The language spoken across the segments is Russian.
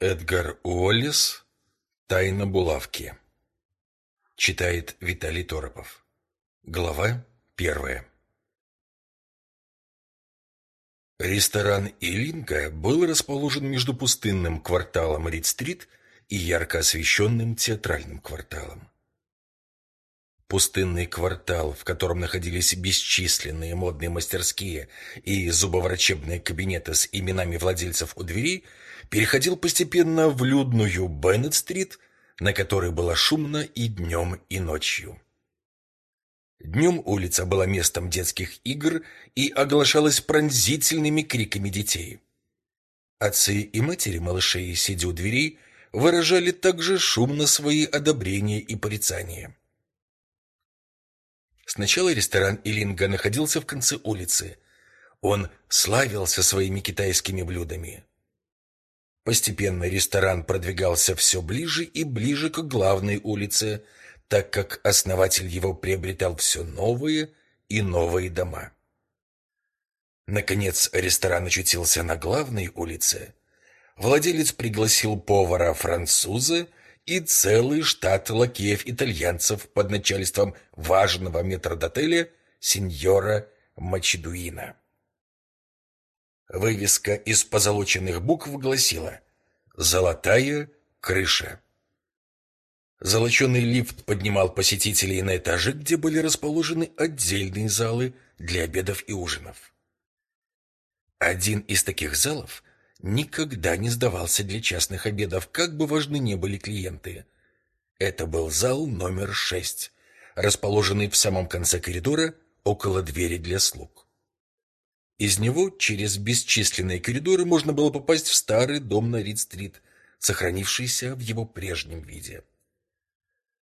Эдгар Уоллес «Тайна булавки». Читает Виталий Торопов. Глава первая. Ресторан «Илинка» был расположен между пустынным кварталом Рид-стрит и ярко освещенным театральным кварталом. Пустынный квартал, в котором находились бесчисленные модные мастерские и зубоврачебные кабинеты с именами владельцев у дверей – переходил постепенно в людную Беннет-стрит, на которой было шумно и днем, и ночью. Днем улица была местом детских игр и оглашалась пронзительными криками детей. Отцы и матери малышей, сидя у дверей, выражали также шумно свои одобрения и порицания. Сначала ресторан Илинга находился в конце улицы. Он славился своими китайскими блюдами. Постепенно ресторан продвигался все ближе и ближе к главной улице, так как основатель его приобретал все новые и новые дома. Наконец ресторан очутился на главной улице. Владелец пригласил повара-француза и целый штат лакеев-итальянцев под начальством важного метрдотеля сеньора Мачедуина. Вывеска из позолоченных букв гласила «Золотая крыша». Золоченый лифт поднимал посетителей на этажи, где были расположены отдельные залы для обедов и ужинов. Один из таких залов никогда не сдавался для частных обедов, как бы важны не были клиенты. Это был зал номер шесть, расположенный в самом конце коридора около двери для слуг. Из него через бесчисленные коридоры можно было попасть в старый дом на Рид-стрит, сохранившийся в его прежнем виде.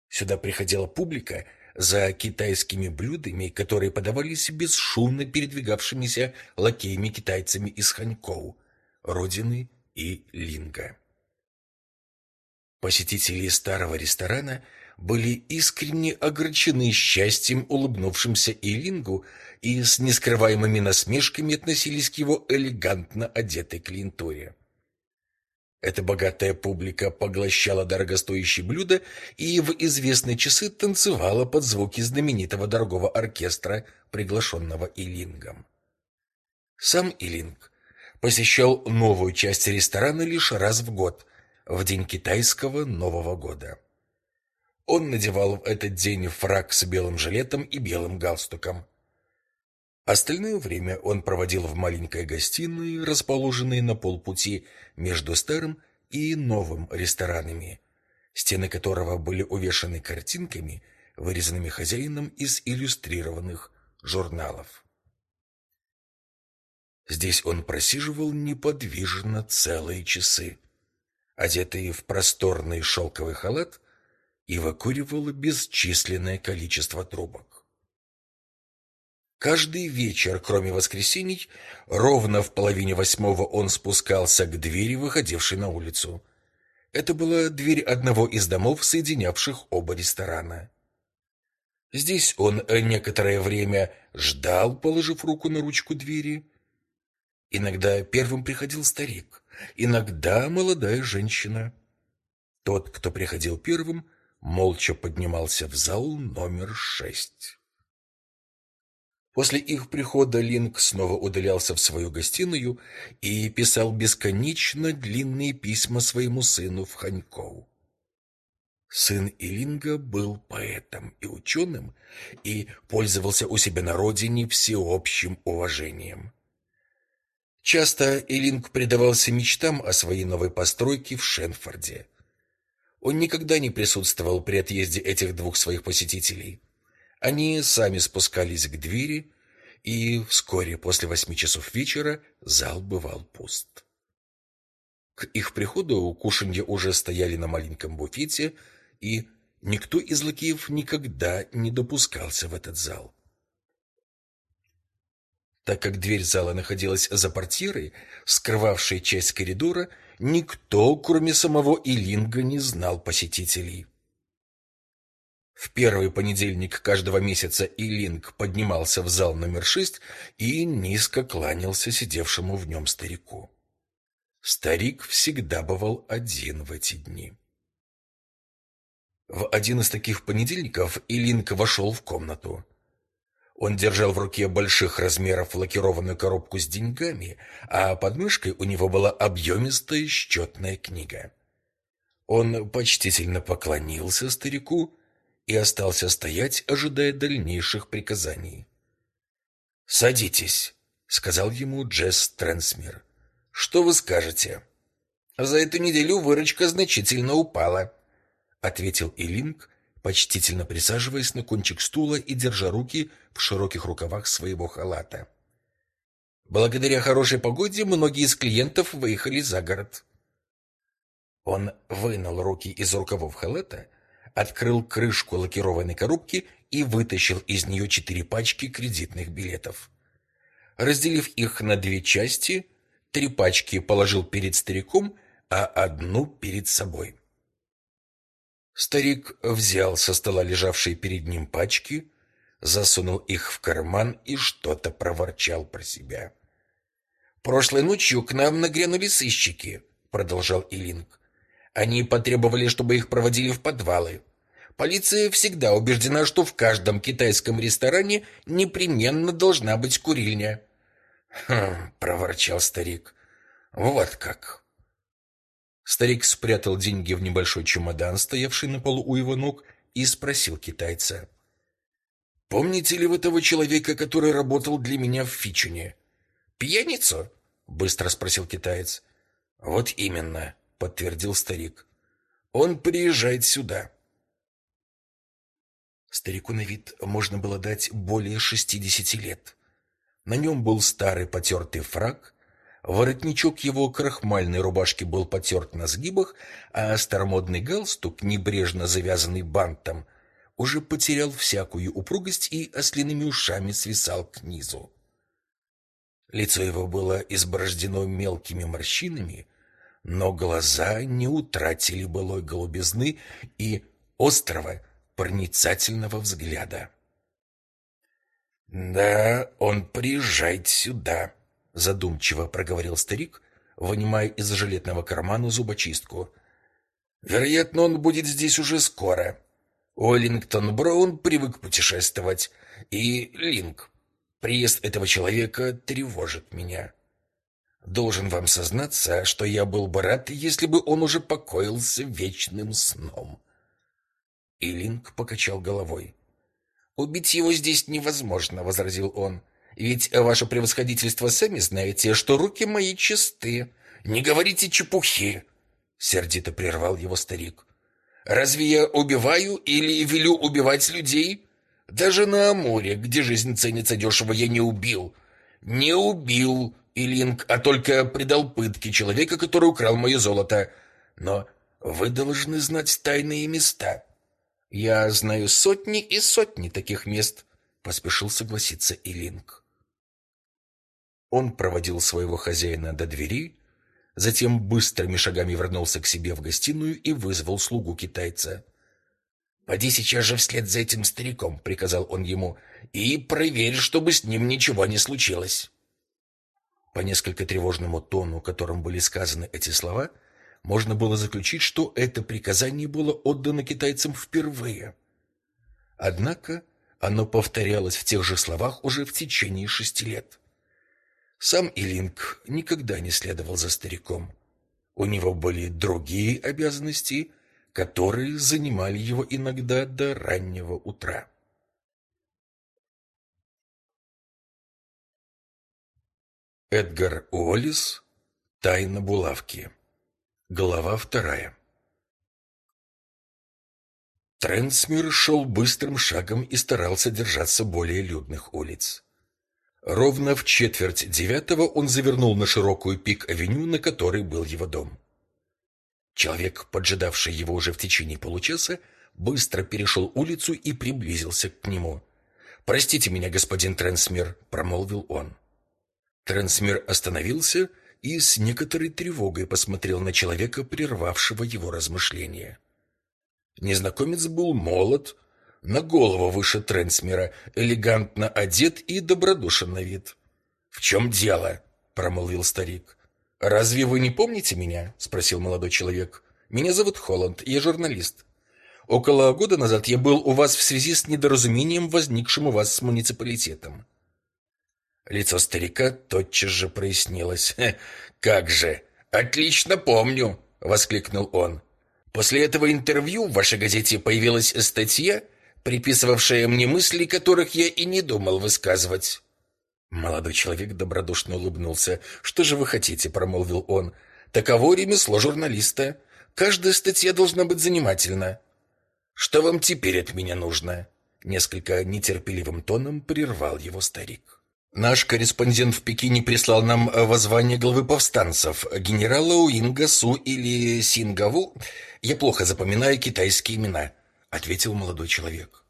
Сюда приходила публика за китайскими блюдами, которые подавались бесшумно передвигавшимися лакеями-китайцами из Ханькоу, родины и Линга. Посетители старого ресторана были искренне огорчены счастьем улыбнувшимся Илингу и с нескрываемыми насмешками относились к его элегантно одетой клиентуре. Эта богатая публика поглощала дорогостоящие блюда и в известные часы танцевала под звуки знаменитого дорогого оркестра, приглашенного Илингом. Сам Илинг посещал новую часть ресторана лишь раз в год, в день китайского Нового года. Он надевал в этот день фрак с белым жилетом и белым галстуком. Остальное время он проводил в маленькой гостиной, расположенной на полпути между старым и новым ресторанами, стены которого были увешаны картинками, вырезанными хозяином из иллюстрированных журналов. Здесь он просиживал неподвижно целые часы, одетый в просторный шелковый халат и выкуривал бесчисленное количество трубок. Каждый вечер, кроме воскресений, ровно в половине восьмого он спускался к двери, выходившей на улицу. Это была дверь одного из домов, соединявших оба ресторана. Здесь он некоторое время ждал, положив руку на ручку двери. Иногда первым приходил старик, иногда молодая женщина. Тот, кто приходил первым, молча поднимался в зал номер шесть. После их прихода Линк снова удалялся в свою гостиную и писал бесконечно длинные письма своему сыну в Ханькоу. Сын Илинга был поэтом и ученым и пользовался у себя на родине всеобщим уважением. Часто Илинг предавался мечтам о своей новой постройке в Шенфорде. Он никогда не присутствовал при отъезде этих двух своих посетителей. Они сами спускались к двери, и вскоре после восьми часов вечера зал бывал пуст. К их приходу кушанья уже стояли на маленьком буфете, и никто из лакеев никогда не допускался в этот зал. Так как дверь зала находилась за портьерой, скрывавшей часть коридора, никто, кроме самого Илинга, не знал посетителей. В первый понедельник каждого месяца Илинг поднимался в зал номер шесть и низко кланялся сидевшему в нем старику. Старик всегда бывал один в эти дни. В один из таких понедельников Илинк вошел в комнату. Он держал в руке больших размеров лакированную коробку с деньгами, а под мышкой у него была объемистая счетная книга. Он почтительно поклонился старику и остался стоять, ожидая дальнейших приказаний. «Садитесь», — сказал ему Джесс Трансмир. Что вы скажете? За эту неделю выручка значительно упала, ответил Илинг, почтительно присаживаясь на кончик стула и держа руки в широких рукавах своего халата. Благодаря хорошей погоде многие из клиентов выехали за город. Он вынул руки из рукавов халата, открыл крышку лакированной коробки и вытащил из нее четыре пачки кредитных билетов. Разделив их на две части, Три пачки положил перед стариком, а одну перед собой. Старик взял со стола лежавшие перед ним пачки, засунул их в карман и что-то проворчал про себя. «Прошлой ночью к нам нагрянули сыщики», — продолжал Илинг. «Они потребовали, чтобы их проводили в подвалы. Полиция всегда убеждена, что в каждом китайском ресторане непременно должна быть курильня. «Хм», — проворчал старик. «Вот как». Старик спрятал деньги в небольшой чемодан, стоявший на полу у его ног, и спросил китайца. «Помните ли вы того человека, который работал для меня в Фичине?» «Пьяницу?» — быстро спросил китаец. «Вот именно», — подтвердил старик. «Он приезжает сюда». Старику на вид можно было дать более шестидесяти лет. На нем был старый потертый фраг, воротничок его крахмальной рубашки был потерт на сгибах, а старомодный галстук, небрежно завязанный бантом, уже потерял всякую упругость и ослиными ушами свисал к низу. Лицо его было изборождено мелкими морщинами, но глаза не утратили былой голубизны и острого, проницательного взгляда. «Да, он приезжает сюда», — задумчиво проговорил старик, вынимая из жилетного кармана зубочистку. «Вероятно, он будет здесь уже скоро. Уоллингтон Браун привык путешествовать, и Линк. Приезд этого человека тревожит меня. Должен вам сознаться, что я был бы рад, если бы он уже покоился вечным сном». И Линк покачал головой. «Убить его здесь невозможно», — возразил он. «Ведь, ваше превосходительство, сами знаете, что руки мои чисты». «Не говорите чепухи!» — сердито прервал его старик. «Разве я убиваю или велю убивать людей? Даже на Амуре, где жизнь ценится дешево, я не убил. Не убил, Илинг, а только предал пытке человека, который украл мое золото. Но вы должны знать тайные места». Я знаю сотни и сотни таких мест, поспешил согласиться Илинг. Он проводил своего хозяина до двери, затем быстрыми шагами вернулся к себе в гостиную и вызвал слугу китайца. «Поди сейчас же вслед за этим стариком», — приказал он ему, — «и проверь, чтобы с ним ничего не случилось». По несколько тревожному тону, которым были сказаны эти слова, — можно было заключить, что это приказание было отдано китайцам впервые. Однако оно повторялось в тех же словах уже в течение шести лет. Сам Илинг никогда не следовал за стариком. У него были другие обязанности, которые занимали его иногда до раннего утра. Эдгар Уоллес «Тайна булавки» Глава вторая Трансмир шел быстрым шагом и старался держаться более людных улиц. Ровно в четверть девятого он завернул на широкую пик-авеню, на которой был его дом. Человек, поджидавший его уже в течение получаса, быстро перешел улицу и приблизился к нему. «Простите меня, господин Трансмир», — промолвил он. Трансмир остановился и с некоторой тревогой посмотрел на человека, прервавшего его размышления. Незнакомец был молод, на голову выше Трансмера, элегантно одет и добродушен на вид. «В чем дело?» — промолвил старик. «Разве вы не помните меня?» — спросил молодой человек. «Меня зовут Холланд, я журналист. Около года назад я был у вас в связи с недоразумением, возникшим у вас с муниципалитетом». Лицо старика тотчас же прояснилось. «Как же! Отлично помню!» — воскликнул он. «После этого интервью в вашей газете появилась статья, приписывавшая мне мысли, которых я и не думал высказывать». Молодой человек добродушно улыбнулся. «Что же вы хотите?» — промолвил он. «Таково ремесло журналиста. Каждая статья должна быть занимательна». «Что вам теперь от меня нужно?» Несколько нетерпеливым тоном прервал его старик. Наш корреспондент в Пекине прислал нам воззвание главы повстанцев, генерала Уинга Су или Сингаву. Я плохо запоминаю китайские имена, ответил молодой человек.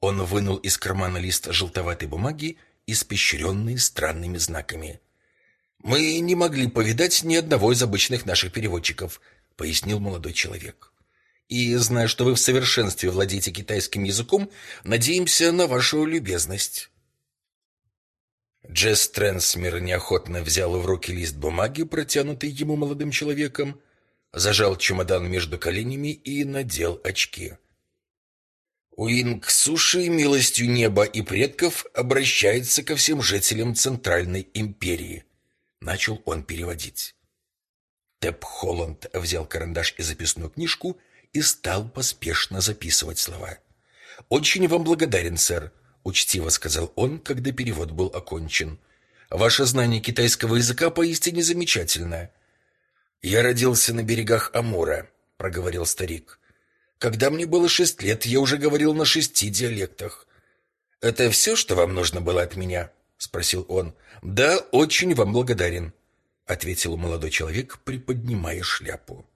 Он вынул из кармана лист желтоватой бумаги, испещренный странными знаками. Мы не могли повидать ни одного из обычных наших переводчиков, пояснил молодой человек. И зная, что вы в совершенстве владеете китайским языком, надеемся на вашу любезность. Джесс Трансмер неохотно взял в руки лист бумаги, протянутый ему молодым человеком, зажал чемодан между коленями и надел очки. Уинг Суши милостью неба и предков обращается ко всем жителям Центральной империи. Начал он переводить. Тэп Холланд взял карандаш и записную книжку и стал поспешно записывать слова. «Очень вам благодарен, сэр учтиво сказал он, когда перевод был окончен. Ваше знание китайского языка поистине замечательное. Я родился на берегах Амура, проговорил старик. Когда мне было шесть лет, я уже говорил на шести диалектах. Это все, что вам нужно было от меня? спросил он. Да, очень вам благодарен, ответил молодой человек, приподнимая шляпу.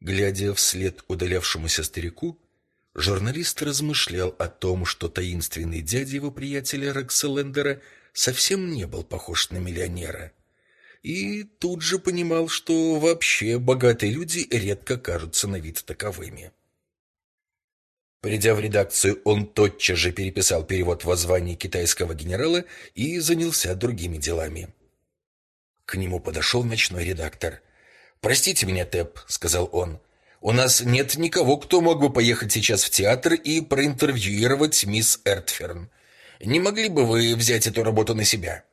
Глядя вслед удалявшемуся старику, Журналист размышлял о том, что таинственный дядя его приятеля Рокселендера совсем не был похож на миллионера. И тут же понимал, что вообще богатые люди редко кажутся на вид таковыми. Придя в редакцию, он тотчас же переписал перевод воззваний китайского генерала и занялся другими делами. К нему подошел ночной редактор. «Простите меня, Тэп», — сказал он, — у нас нет никого, кто мог бы поехать сейчас в театр и проинтервьюировать мисс Эртферн. Не могли бы вы взять эту работу на себя?»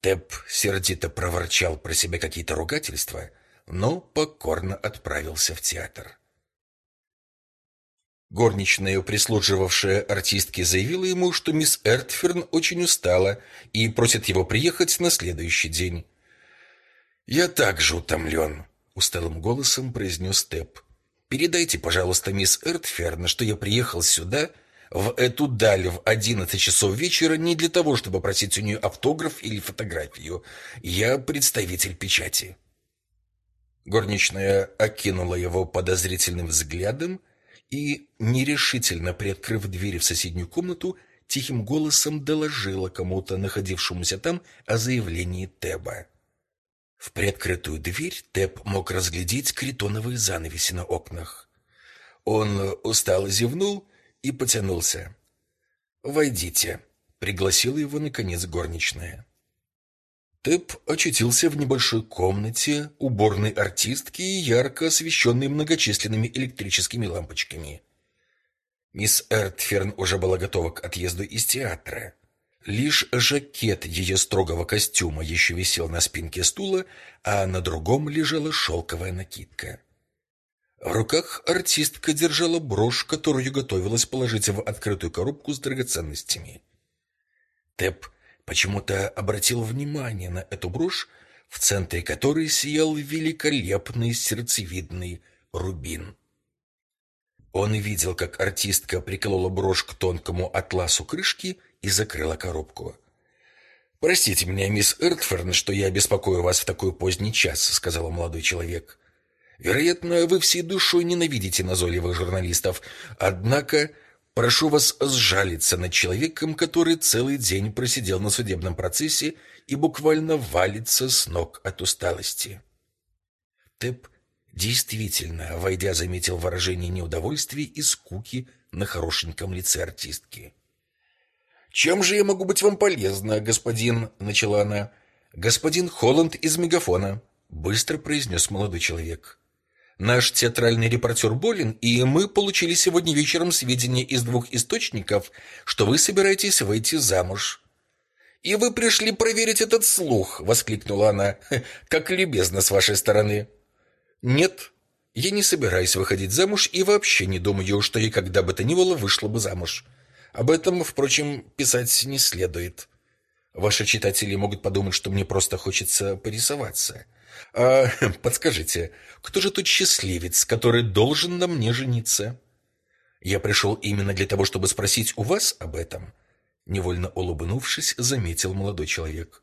Тэп сердито проворчал про себя какие-то ругательства, но покорно отправился в театр. Горничная, прислуживавшая артистке, заявила ему, что мисс Эртферн очень устала и просит его приехать на следующий день. «Я также утомлен», усталым голосом произнес Тэп. Передайте, пожалуйста, мисс Эртферн, что я приехал сюда в эту даль в одиннадцать часов вечера не для того, чтобы просить у нее автограф или фотографию. Я представитель печати. Горничная окинула его подозрительным взглядом и, нерешительно приоткрыв дверь в соседнюю комнату, тихим голосом доложила кому-то, находившемуся там, о заявлении Теба. В приоткрытую дверь Тэп мог разглядеть критоновые занавеси на окнах. Он устало зевнул и потянулся. «Войдите», — пригласила его, наконец, горничная. Тэп очутился в небольшой комнате уборной артистки, ярко освещенной многочисленными электрическими лампочками. Мисс Эртферн уже была готова к отъезду из театра. Лишь жакет ее строгого костюма еще висел на спинке стула, а на другом лежала шелковая накидка. В руках артистка держала брошь, которую готовилась положить в открытую коробку с драгоценностями. Тэп почему-то обратил внимание на эту брошь, в центре которой сиял великолепный сердцевидный рубин. Он видел, как артистка приколола брошь к тонкому атласу крышки и закрыла коробку. «Простите меня, мисс Эртферн, что я беспокою вас в такой поздний час», — сказал молодой человек. «Вероятно, вы всей душой ненавидите назойливых журналистов, однако прошу вас сжалиться над человеком, который целый день просидел на судебном процессе и буквально валится с ног от усталости». Тэп действительно, войдя, заметил выражение неудовольствия и скуки на хорошеньком лице артистки. «Чем же я могу быть вам полезна, господин?» — начала она. господин Холланд из Мегафона», — быстро произнес молодой человек. «Наш театральный репортер болен, и мы получили сегодня вечером сведения из двух источников, что вы собираетесь выйти замуж». «И вы пришли проверить этот слух!» — воскликнула она. «Как любезно с вашей стороны!» «Нет, я не собираюсь выходить замуж и вообще не думаю, что я когда бы то ни было вышла бы замуж. Об этом, впрочем, писать не следует. Ваши читатели могут подумать, что мне просто хочется порисоваться. А подскажите, кто же тот счастливец, который должен на мне жениться? Я пришел именно для того, чтобы спросить у вас об этом. Невольно улыбнувшись, заметил молодой человек.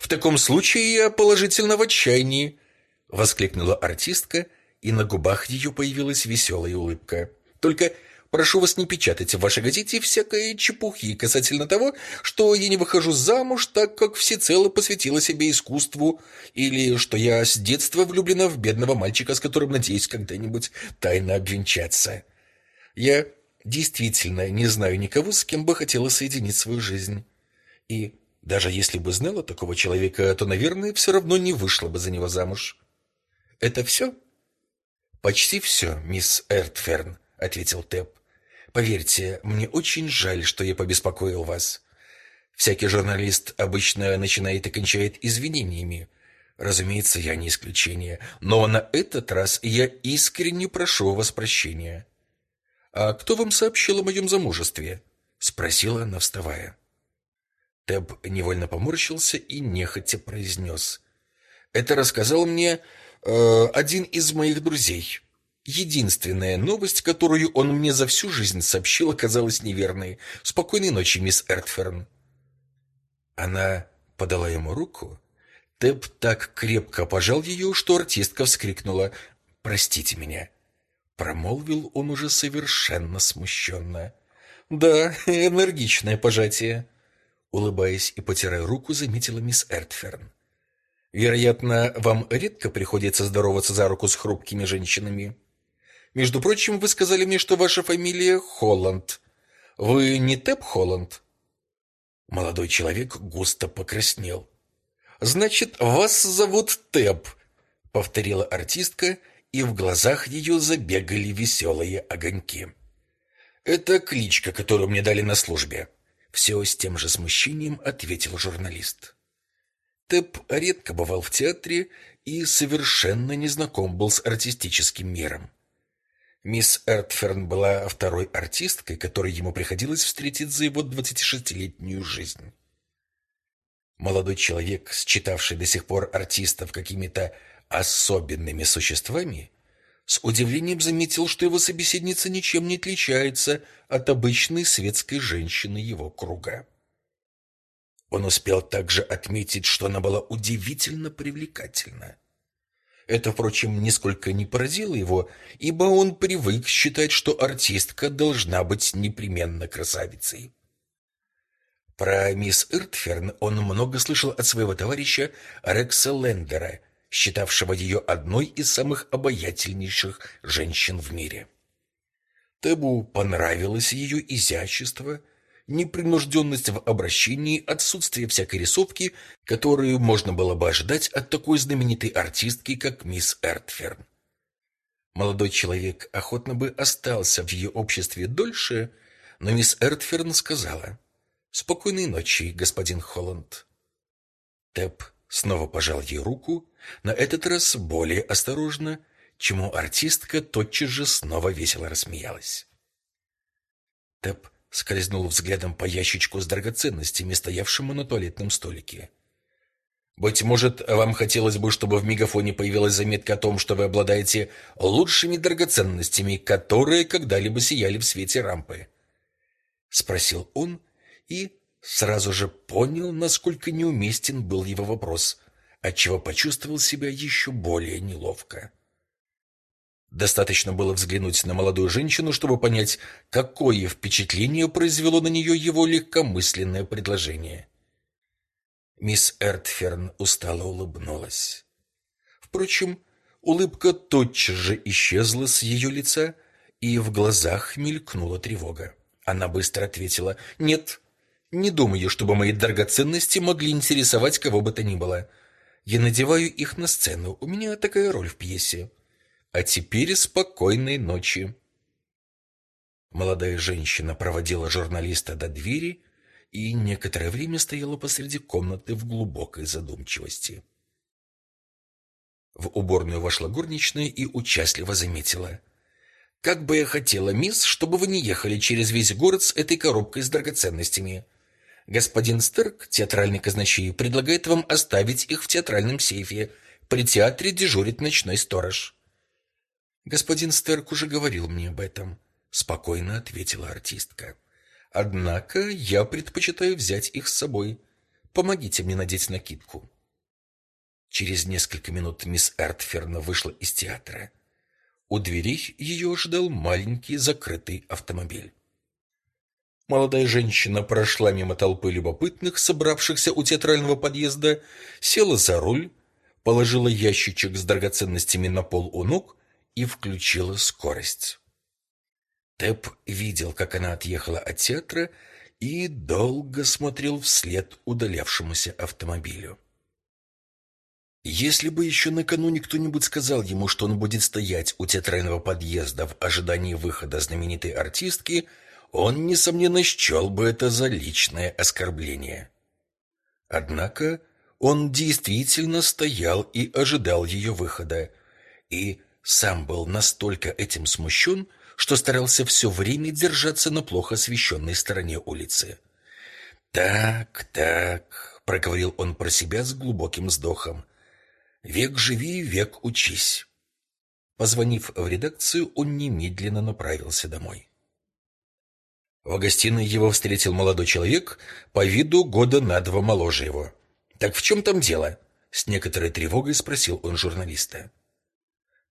В таком случае я положительно в отчаянии, воскликнула артистка и на губах ее появилась веселая улыбка. «Только прошу вас не печатать в вашей газете всякой чепухи касательно того, что я не выхожу замуж, так как всецело посвятила себе искусству, или что я с детства влюблена в бедного мальчика, с которым надеюсь когда-нибудь тайно обвенчаться. Я действительно не знаю никого, с кем бы хотела соединить свою жизнь. И даже если бы знала такого человека, то, наверное, все равно не вышла бы за него замуж. Это все?» «Почти все, мисс Эртферн», — ответил Тэп. «Поверьте, мне очень жаль, что я побеспокоил вас. Всякий журналист обычно начинает и кончает извинениями. Разумеется, я не исключение, но на этот раз я искренне прошу вас прощения». «А кто вам сообщил о моем замужестве?» — спросила она, вставая. Тэб невольно поморщился и нехотя произнес. «Это рассказал мне э, один из моих друзей. Единственная новость, которую он мне за всю жизнь сообщил, оказалась неверной. Спокойной ночи, мисс Эртферн. Она подала ему руку. Тэп так крепко пожал ее, что артистка вскрикнула «Простите меня». Промолвил он уже совершенно смущенно. «Да, энергичное пожатие», — улыбаясь и потирая руку, заметила мисс Эртферн. Вероятно, вам редко приходится здороваться за руку с хрупкими женщинами. Между прочим, вы сказали мне, что ваша фамилия Холланд. Вы не Тэп Холланд? Молодой человек густо покраснел. Значит, вас зовут Тэп, повторила артистка, и в глазах ее забегали веселые огоньки. Это кличка, которую мне дали на службе. Все с тем же смущением ответил журналист. Тэп редко бывал в театре и совершенно не знаком был с артистическим миром. Мисс Эртферн была второй артисткой, которой ему приходилось встретить за его 26-летнюю жизнь. Молодой человек, считавший до сих пор артистов какими-то особенными существами, с удивлением заметил, что его собеседница ничем не отличается от обычной светской женщины его круга. Он успел также отметить, что она была удивительно привлекательна. Это, впрочем, нисколько не поразило его, ибо он привык считать, что артистка должна быть непременно красавицей. Про мисс Иртферн он много слышал от своего товарища Рекса Лендера, считавшего ее одной из самых обаятельнейших женщин в мире. Тебу понравилось ее изящество – непринужденность в обращении, отсутствие всякой рисовки, которую можно было бы ожидать от такой знаменитой артистки, как мисс Эртферн. Молодой человек охотно бы остался в ее обществе дольше, но мисс Эртферн сказала «Спокойной ночи, господин Холланд». Тэп снова пожал ей руку, на этот раз более осторожно, чему артистка тотчас же снова весело рассмеялась. Тэп скользнул взглядом по ящичку с драгоценностями, стоявшему на туалетном столике. Быть может, вам хотелось бы, чтобы в мегафоне появилась заметка о том, что вы обладаете лучшими драгоценностями, которые когда-либо сияли в свете рампы? Спросил он и сразу же понял, насколько неуместен был его вопрос, отчего почувствовал себя еще более неловко. Достаточно было взглянуть на молодую женщину, чтобы понять, какое впечатление произвело на нее его легкомысленное предложение. Мисс Эртферн устало улыбнулась. Впрочем, улыбка тотчас же исчезла с ее лица, и в глазах мелькнула тревога. Она быстро ответила «Нет, Не думаю, чтобы мои драгоценности могли интересовать кого бы то ни было. Я надеваю их на сцену. У меня такая роль в пьесе. А теперь спокойной ночи. Молодая женщина проводила журналиста до двери и некоторое время стояла посреди комнаты в глубокой задумчивости. В уборную вошла горничная и участливо заметила: "Как бы я хотела, мисс, чтобы вы не ехали через весь город с этой коробкой с драгоценностями. Господин Стерк, театральный казначей, предлагает вам оставить их в театральном сейфе. При театре дежурит ночной сторож". Господин Стерк уже говорил мне об этом, спокойно ответила артистка. Однако я предпочитаю взять их с собой. Помогите мне надеть накидку. Через несколько минут мисс Эртферна вышла из театра. У дверей ее ждал маленький закрытый автомобиль. Молодая женщина прошла мимо толпы любопытных, собравшихся у театрального подъезда, села за руль, положила ящичек с драгоценностями на пол у ног и включила скорость. Тэп видел, как она отъехала от театра и долго смотрел вслед удалявшемуся автомобилю. Если бы еще накануне кто-нибудь сказал ему, что он будет стоять у театрального подъезда в ожидании выхода знаменитой артистки, он, несомненно, счел бы это за личное оскорбление. Однако он действительно стоял и ожидал ее выхода, и сам был настолько этим смущен, что старался все время держаться на плохо освещенной стороне улицы. «Так, так», — проговорил он про себя с глубоким вздохом, — «век живи, век учись». Позвонив в редакцию, он немедленно направился домой. В гостиной его встретил молодой человек, по виду года на два моложе его. «Так в чем там дело?» — с некоторой тревогой спросил он журналиста.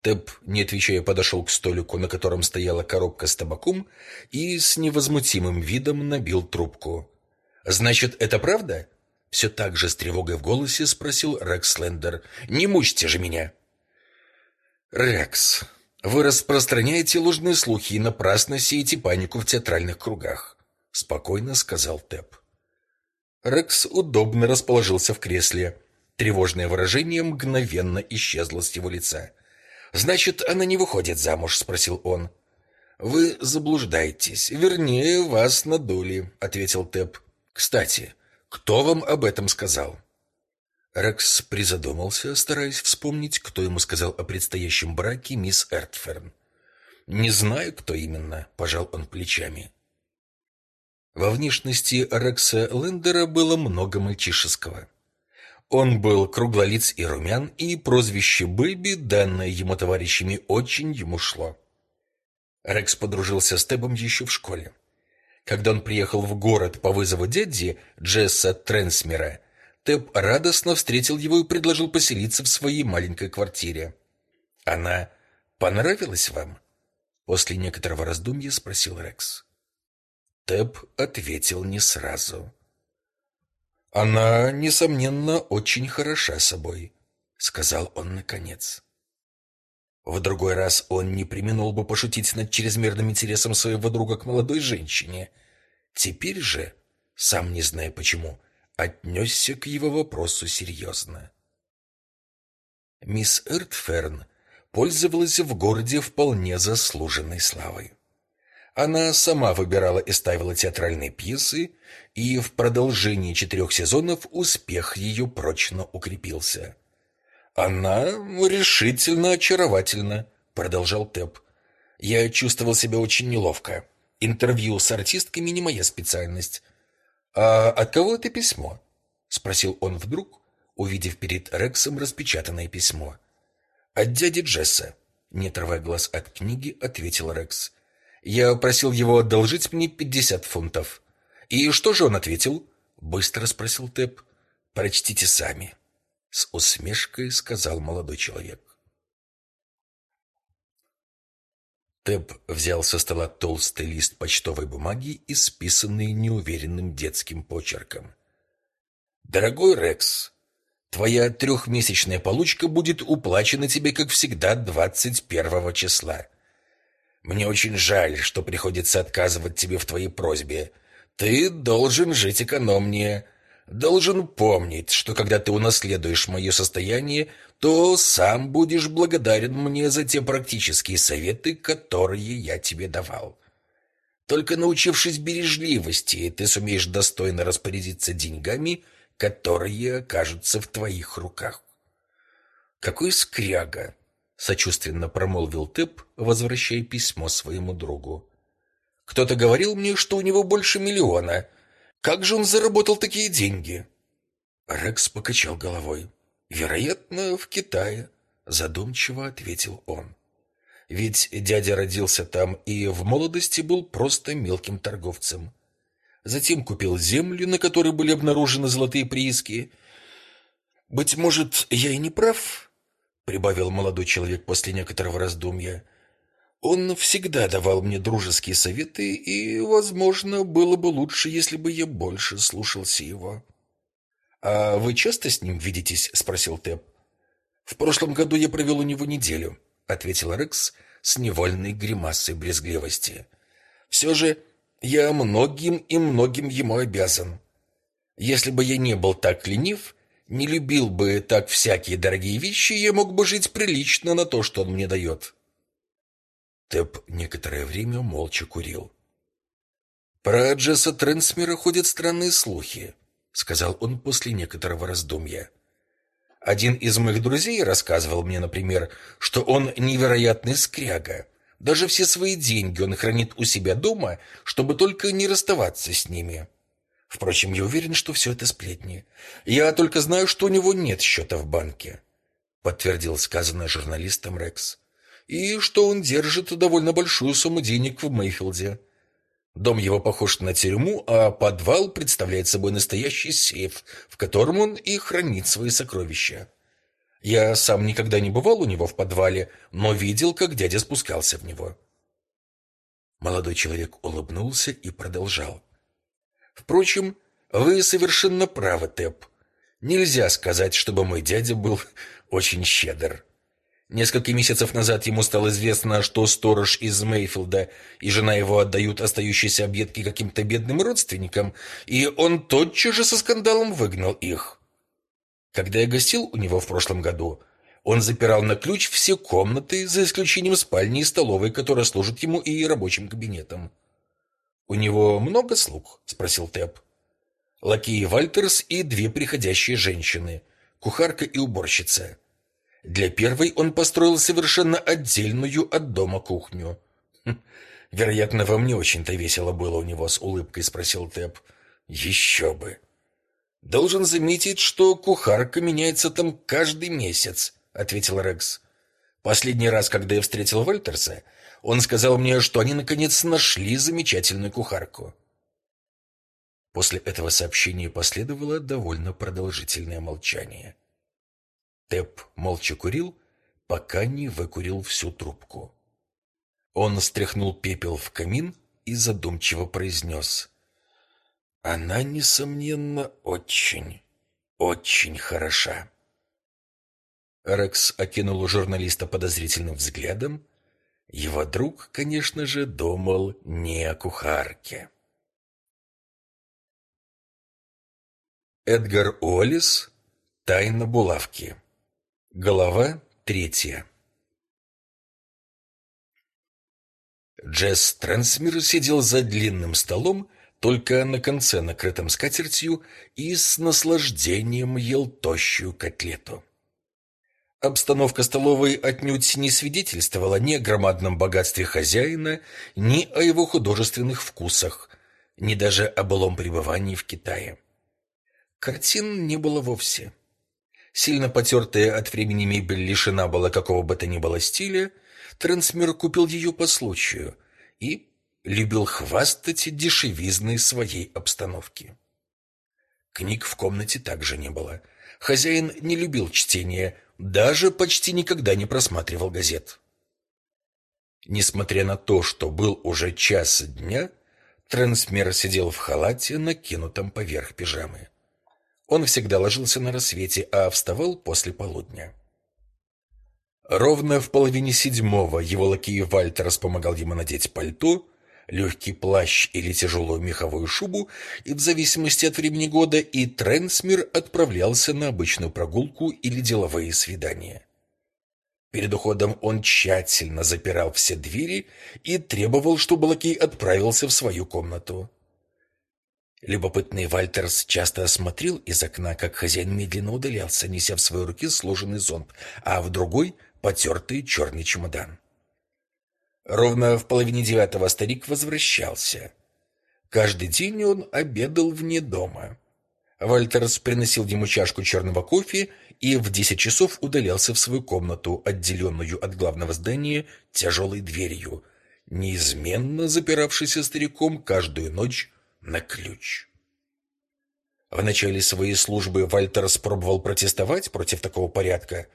Тэп, не отвечая, подошел к столику, на котором стояла коробка с табаком, и с невозмутимым видом набил трубку. «Значит, это правда?» Все так же с тревогой в голосе спросил Рекс Слендер. «Не мучьте же меня!» «Рекс, вы распространяете ложные слухи и напрасно сеете панику в театральных кругах», спокойно сказал Тэп. Рекс удобно расположился в кресле. Тревожное выражение мгновенно исчезло с его лица. Значит, она не выходит замуж, спросил он. Вы заблуждаетесь. Вернее, вас надули, ответил Тэп. Кстати, кто вам об этом сказал? Рекс призадумался, стараясь вспомнить, кто ему сказал о предстоящем браке мисс Эртферн. Не знаю, кто именно, пожал он плечами. Во внешности Рекса Лендера было много мальчишеского. Он был круглолиц и румян, и прозвище Бэби, данное ему товарищами, очень ему шло. Рекс подружился с Тебом еще в школе. Когда он приехал в город по вызову дяди Джесса Тренсмера, Теб радостно встретил его и предложил поселиться в своей маленькой квартире. Она понравилась вам? После некоторого раздумья спросил Рекс. Теб ответил не сразу. Она, несомненно, очень хороша собой, сказал он наконец. В другой раз он не преминул бы пошутить над чрезмерным интересом своего друга к молодой женщине. Теперь же, сам не зная почему, отнесся к его вопросу серьезно. Мисс Эртферн пользовалась в городе вполне заслуженной славой. Она сама выбирала и ставила театральные пьесы, и в продолжении четырех сезонов успех ее прочно укрепился. Она решительно очаровательна, продолжал Тэп. Я чувствовал себя очень неловко. Интервью с артистками не моя специальность. А от кого это письмо? спросил он вдруг, увидев перед Рексом распечатанное письмо. От дяди Джесса, не отрывая глаз от книги, ответил Рекс. Я просил его одолжить мне пятьдесят фунтов. И что же он ответил? Быстро спросил Тэп. Прочтите сами. С усмешкой сказал молодой человек. Тэп взял со стола толстый лист почтовой бумаги, исписанный неуверенным детским почерком. «Дорогой Рекс, твоя трехмесячная получка будет уплачена тебе, как всегда, двадцать первого числа. Мне очень жаль, что приходится отказывать тебе в твоей просьбе. Ты должен жить экономнее. Должен помнить, что когда ты унаследуешь мое состояние, то сам будешь благодарен мне за те практические советы, которые я тебе давал. Только научившись бережливости, ты сумеешь достойно распорядиться деньгами, которые окажутся в твоих руках. Какой скряга, сочувственно промолвил Тэп, возвращая письмо своему другу. Кто-то говорил мне, что у него больше миллиона. Как же он заработал такие деньги? Рекс покачал головой. Вероятно, в Китае, задумчиво ответил он. Ведь дядя родился там и в молодости был просто мелким торговцем. Затем купил землю, на которой были обнаружены золотые прииски. Быть может, я и не прав, прибавил молодой человек после некоторого раздумья. Он всегда давал мне дружеские советы, и, возможно, было бы лучше, если бы я больше слушался его. А вы часто с ним видитесь, спросил Тэп. В прошлом году я провел у него неделю, ответил Рекс с невольной гримасой брезгливости. Все же я многим и многим ему обязан. Если бы я не был так ленив, не любил бы так всякие дорогие вещи, я мог бы жить прилично на то, что он мне дает. Тэп некоторое время молча курил. Про Джесса Трансмера ходят странные слухи, сказал он после некоторого раздумья. Один из моих друзей рассказывал мне, например, что он невероятный скряга. Даже все свои деньги он хранит у себя дома, чтобы только не расставаться с ними. Впрочем, я уверен, что все это сплетни. Я только знаю, что у него нет счета в банке, подтвердил сказанное журналистом Рекс. И что он держит довольно большую сумму денег в Мейфилде. Дом его похож на тюрьму, а подвал представляет собой настоящий сейф, в котором он и хранит свои сокровища. Я сам никогда не бывал у него в подвале, но видел, как дядя спускался в него. Молодой человек улыбнулся и продолжал. Впрочем, вы совершенно правы, Тэп. Нельзя сказать, чтобы мой дядя был очень щедр. Несколько месяцев назад ему стало известно, что сторож из Мейфилда и жена его отдают остающиеся объедки каким-то бедным родственникам, и он тотчас же со скандалом выгнал их. Когда я гостил у него в прошлом году, он запирал на ключ все комнаты, за исключением спальни и столовой, которая служит ему и рабочим кабинетом. «У него много слуг?» — спросил Тэп. «Лакеи Вальтерс и две приходящие женщины, кухарка и уборщица. Для первой он построил совершенно отдельную от дома кухню». «Хм, «Вероятно, вам не очень-то весело было у него с улыбкой», — спросил Тэп. «Еще бы!» «Должен заметить, что кухарка меняется там каждый месяц», — ответил Рекс. «Последний раз, когда я встретил Вальтерса, — он сказал мне, что они наконец нашли замечательную кухарку. После этого сообщения последовало довольно продолжительное молчание. Тэп молча курил, пока не выкурил всю трубку. Он стряхнул пепел в камин и задумчиво произнес. «Она, несомненно, очень, очень хороша». Рекс окинул журналиста подозрительным взглядом, его друг, конечно же, думал не о кухарке. Эдгар Уоллес «Тайна булавки». Глава третья. Джесс Трансмир сидел за длинным столом, только на конце накрытым скатертью, и с наслаждением ел тощую котлету. Обстановка столовой отнюдь не свидетельствовала ни о громадном богатстве хозяина, ни о его художественных вкусах, ни даже о былом пребывании в Китае. Картин не было вовсе. Сильно потертая от времени мебель лишена была какого бы то ни было стиля, Трансмир купил ее по случаю и любил хвастать дешевизной своей обстановки. Книг в комнате также не было. Хозяин не любил чтения, даже почти никогда не просматривал газет. Несмотря на то, что был уже час дня, Трансмер сидел в халате, накинутом поверх пижамы. Он всегда ложился на рассвете, а вставал после полудня. Ровно в половине седьмого его лакей Вальтерс помогал ему надеть пальто, легкий плащ или тяжелую меховую шубу, и в зависимости от времени года Трансмер отправлялся на обычную прогулку или деловые свидания. Перед уходом он тщательно запирал все двери и требовал, чтобы лакей отправился в свою комнату. Любопытный Вальтерс часто смотрел из окна, как хозяин медленно удалялся, неся в своей руке сложенный зонт, а в другой — потертый черный чемодан. Ровно в половине девятого старик возвращался. Каждый день он обедал вне дома. Вальтерс приносил ему чашку черного кофе и в десять часов удалялся в свою комнату, отделенную от главного здания тяжелой дверью, неизменно запиравшейся стариком каждую ночь на ключ. В начале своей службы Вальтер спробовал протестовать против такого порядка.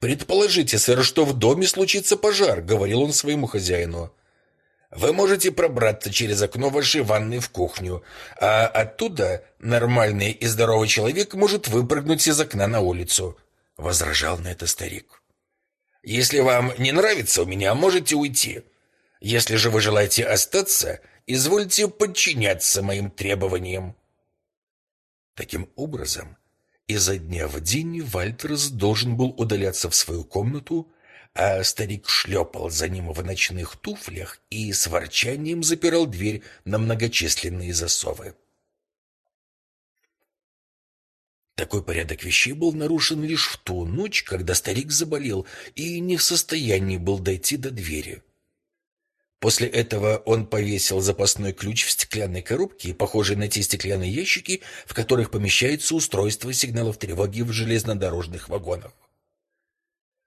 «Предположите, сэр, что в доме случится пожар», — говорил он своему хозяину. «Вы можете пробраться через окно вашей ванной в кухню, а оттуда нормальный и здоровый человек может выпрыгнуть из окна на улицу», — возражал на это старик. «Если вам не нравится у меня, можете уйти. Если же вы желаете остаться, Извольте подчиняться моим требованиям. Таким образом, изо дня в день Вальтерс должен был удаляться в свою комнату, а старик шлепал за ним в ночных туфлях и с ворчанием запирал дверь на многочисленные засовы. Такой порядок вещей был нарушен лишь в ту ночь, когда старик заболел и не в состоянии был дойти до двери. После этого он повесил запасной ключ в стеклянной коробке, похожей на те стеклянные ящики, в которых помещается устройство сигналов тревоги в железнодорожных вагонах.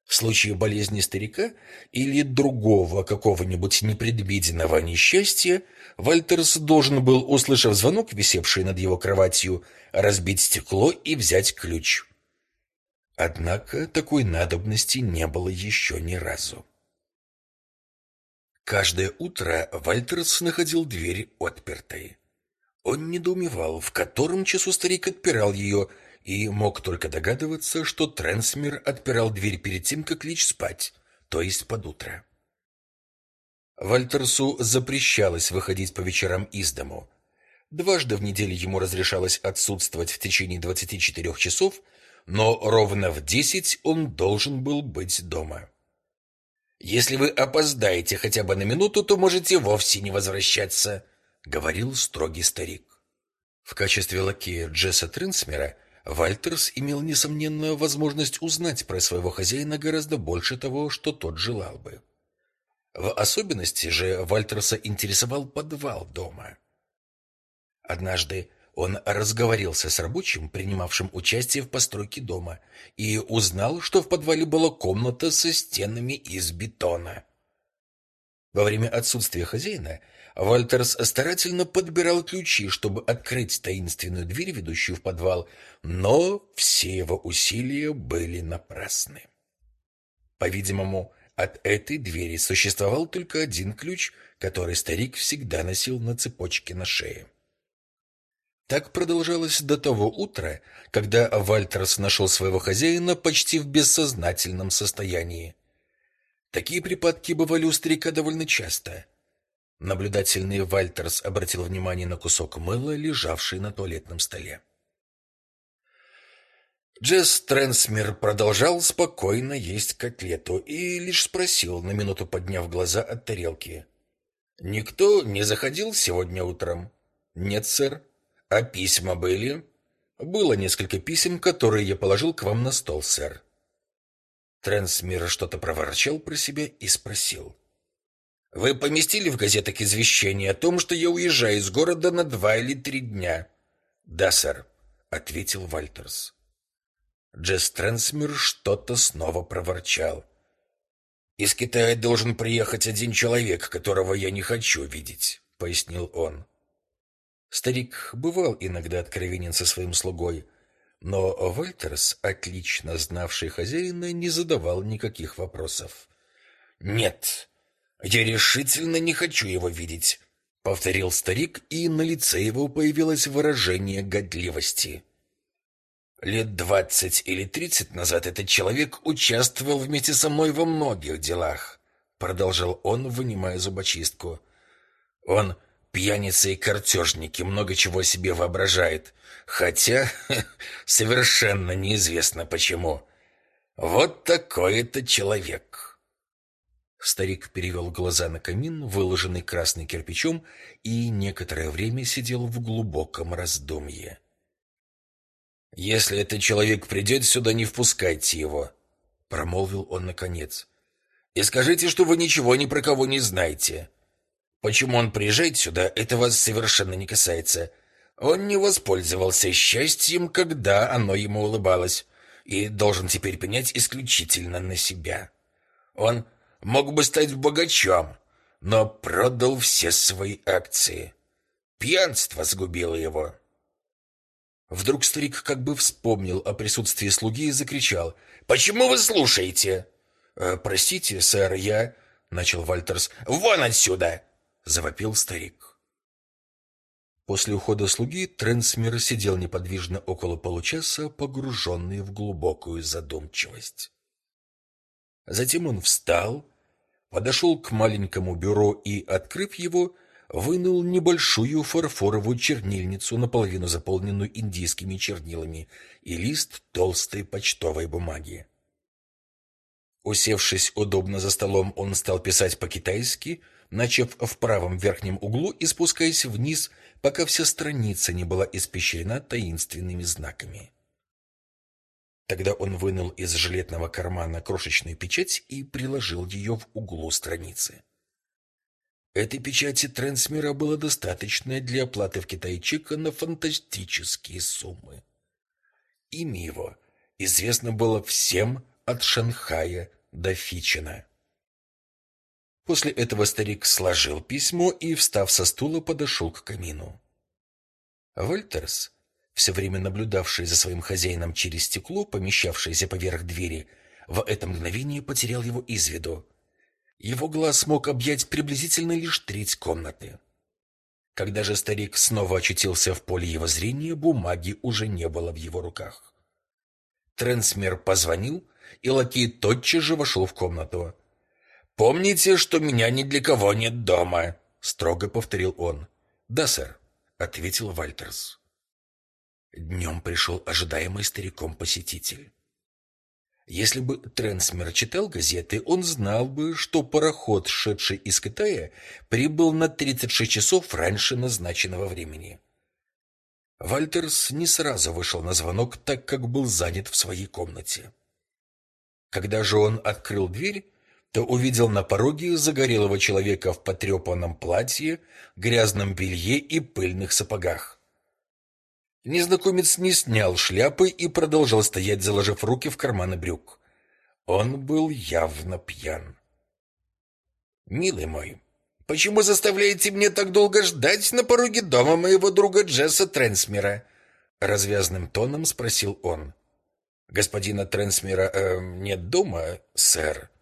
В случае болезни старика или другого какого-нибудь непредвиденного несчастья, Вальтерс должен был, услышав звонок, висевший над его кроватью, разбить стекло и взять ключ. Однако такой надобности не было еще ни разу. Каждое утро Вальтерс находил дверь отпертой. Он недоумевал, в котором часу старик отпирал ее, и мог только догадываться, что Трансмир отпирал дверь перед тем, как лечь спать, то есть под утро. Вальтерсу запрещалось выходить по вечерам из дому. Дважды в неделю ему разрешалось отсутствовать в течение 24 часов, но ровно в 10 он должен был быть дома. Если вы опоздаете хотя бы на минуту, то можете вовсе не возвращаться, говорил строгий старик. В качестве лакея Джесса Тринсмера Вальтерс имел несомненную возможность узнать про своего хозяина гораздо больше того, что тот желал бы. В особенности же Вальтерса интересовал подвал дома. Однажды он разговорился с рабочим, принимавшим участие в постройке дома, и узнал, что в подвале была комната со стенами из бетона. Во время отсутствия хозяина Вальтерс старательно подбирал ключи, чтобы открыть таинственную дверь, ведущую в подвал, но все его усилия были напрасны. По-видимому, от этой двери существовал только один ключ, который старик всегда носил на цепочке на шее. Так продолжалось до того утра, когда Вальтерс нашел своего хозяина почти в бессознательном состоянии. Такие припадки бывали у старика довольно часто. Наблюдательный Вальтерс обратил внимание на кусок мыла, лежавший на туалетном столе. Джесс Трансмер продолжал спокойно есть котлету и лишь спросил, на минуту подняв глаза от тарелки. «Никто не заходил сегодня утром?» «Нет, сэр», «А письма были?» «Было несколько писем, которые я положил к вам на стол, сэр». Трансмир что-то проворчал про себя и спросил. «Вы поместили в газетах извещение о том, что я уезжаю из города на два или три дня?» «Да, сэр», — ответил Вальтерс. Джесс Трансмир что-то снова проворчал. «Из Китая должен приехать один человек, которого я не хочу видеть», — пояснил он. Старик бывал иногда откровенен со своим слугой, но Вольтерс, отлично знавший хозяина, не задавал никаких вопросов. «Нет, я решительно не хочу его видеть», — повторил старик, и на лице его появилось выражение годливости. «Лет двадцать или тридцать назад этот человек участвовал вместе со мной во многих делах», — продолжал он, вынимая зубочистку. Он пьяница и картежник и много чего себе воображает, хотя совершенно неизвестно почему. Вот такой-то человек. Старик перевел глаза на камин, выложенный красным кирпичом, и некоторое время сидел в глубоком раздумье. «Если этот человек придет сюда, не впускайте его», — промолвил он наконец. «И скажите, что вы ничего ни про кого не знаете. Почему он приезжает сюда, это вас совершенно не касается. Он не воспользовался счастьем, когда оно ему улыбалось, и должен теперь принять исключительно на себя. Он мог бы стать богачом, но продал все свои акции. Пьянство сгубило его. Вдруг старик как бы вспомнил о присутствии слуги и закричал. «Почему вы слушаете?» «Э, «Простите, сэр, я...» — начал Вальтерс. «Вон отсюда!» — завопил старик. После ухода слуги Трансмир сидел неподвижно около получаса, погруженный в глубокую задумчивость. Затем он встал, подошел к маленькому бюро и, открыв его, вынул небольшую фарфоровую чернильницу, наполовину заполненную индийскими чернилами, и лист толстой почтовой бумаги. Усевшись удобно за столом, он стал писать по-китайски, начав в правом верхнем углу и спускаясь вниз, пока вся страница не была испещрена таинственными знаками. Тогда он вынул из жилетного кармана крошечную печать и приложил ее в углу страницы. Этой печати Трансмира было достаточно для оплаты в Китае чека на фантастические суммы. Имя его известно было всем от Шанхая до Фичина. После этого старик сложил письмо и, встав со стула, подошел к камину. Вольтерс все время наблюдавший за своим хозяином через стекло, помещавшееся поверх двери, в это мгновение потерял его из виду. Его глаз мог объять приблизительно лишь треть комнаты. Когда же старик снова очутился в поле его зрения, бумаги уже не было в его руках. Трансмер позвонил, и лакей тотчас же вошел в комнату. «Помните, что меня ни для кого нет дома», — строго повторил он. «Да, сэр», — ответил Вальтерс. Днем пришел ожидаемый стариком посетитель. Если бы Трансмер читал газеты, он знал бы, что пароход, шедший из Китая, прибыл на 36 часов раньше назначенного времени. Вальтерс не сразу вышел на звонок, так как был занят в своей комнате. Когда же он открыл дверь, то увидел на пороге загорелого человека в потрепанном платье, грязном белье и пыльных сапогах. Незнакомец не снял шляпы и продолжал стоять, заложив руки в карманы брюк. Он был явно пьян. «Милый мой, почему заставляете мне так долго ждать на пороге дома моего друга Джесса Трансмера?» Развязным тоном спросил он. «Господина Трансмера э, нет дома, сэр?»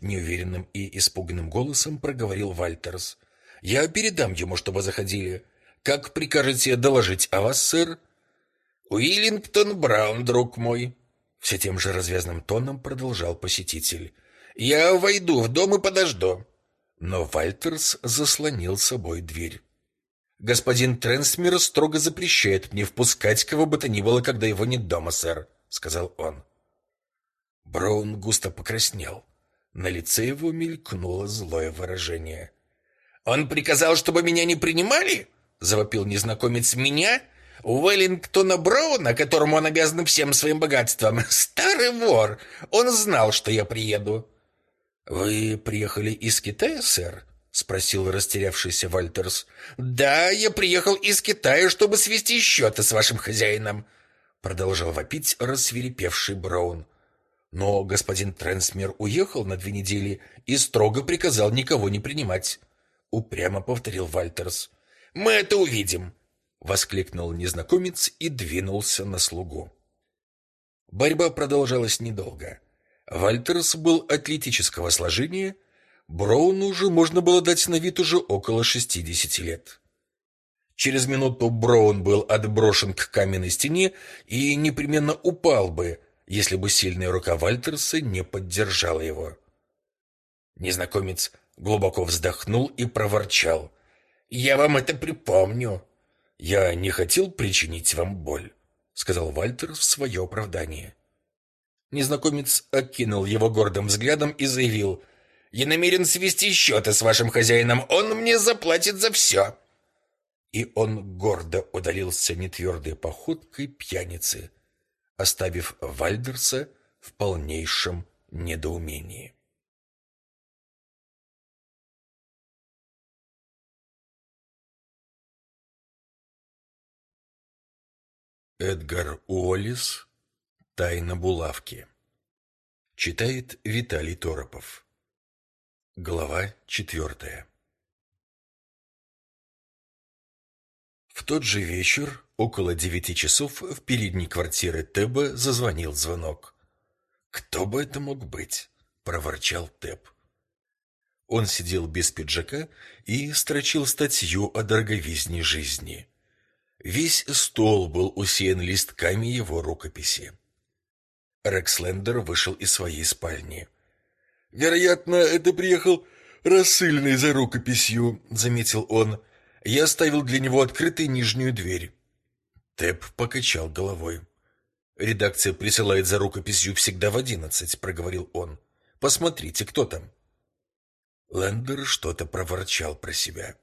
Неуверенным и испуганным голосом проговорил Вальтерс. «Я передам ему, чтобы заходили. Как прикажете доложить о вас, сэр?» «Уиллингтон Браун, друг мой», — все тем же развязным тоном продолжал посетитель. «Я войду в дом и подожду». Но Вальтерс заслонил собой дверь. «Господин Трансмир строго запрещает мне впускать кого бы то ни было, когда его нет дома, сэр», — сказал он. Браун густо покраснел. На лице его мелькнуло злое выражение. «Он приказал, чтобы меня не принимали?» — завопил незнакомец. «Меня? Уэллингтона Брауна, которому он обязан всем своим богатством. Старый вор. Он знал, что я приеду. Вы приехали из Китая, сэр? спросил растерявшийся Вальтерс. Да, я приехал из Китая, чтобы свести счеты с вашим хозяином, продолжал вопить рассвирепевший Браун. Но господин Трансмер уехал на две недели и строго приказал никого не принимать, упрямо повторил Вальтерс. Мы это увидим, воскликнул незнакомец и двинулся на слугу. Борьба продолжалась недолго. Вальтерс был атлетического сложения, Броуну же можно было дать на вид уже около шестидесяти лет. Через минуту Броун был отброшен к каменной стене и непременно упал бы, если бы сильная рука Вальтерса не поддержала его. Незнакомец глубоко вздохнул и проворчал: Я вам это припомню. Я не хотел причинить вам боль, сказал Вальтер в свое оправдание. Незнакомец окинул его гордым взглядом и заявил: "Я намерен свести счеты с вашим хозяином. Он мне заплатит за все». И он гордо удалился нетвердой походкой пьяницы, оставив Вальдерса в полнейшем недоумении. Эдгар Уоллес «Тайна булавки». Читает Виталий Торопов. Глава четвертая. В тот же вечер, около девяти часов, в передней квартиры Теба зазвонил звонок. «Кто бы это мог быть?» — проворчал Теб. Он сидел без пиджака и строчил статью о дороговизне жизни. Весь стол был усеян листками его рукописи. Рекслендер вышел из своей спальни. «Вероятно, это приехал рассыльный за рукописью», — заметил он. «Я оставил для него открытой нижнюю дверь». Тэп покачал головой. «Редакция присылает за рукописью всегда в одиннадцать», — проговорил он. «Посмотрите, кто там». Лендер что-то проворчал про себя.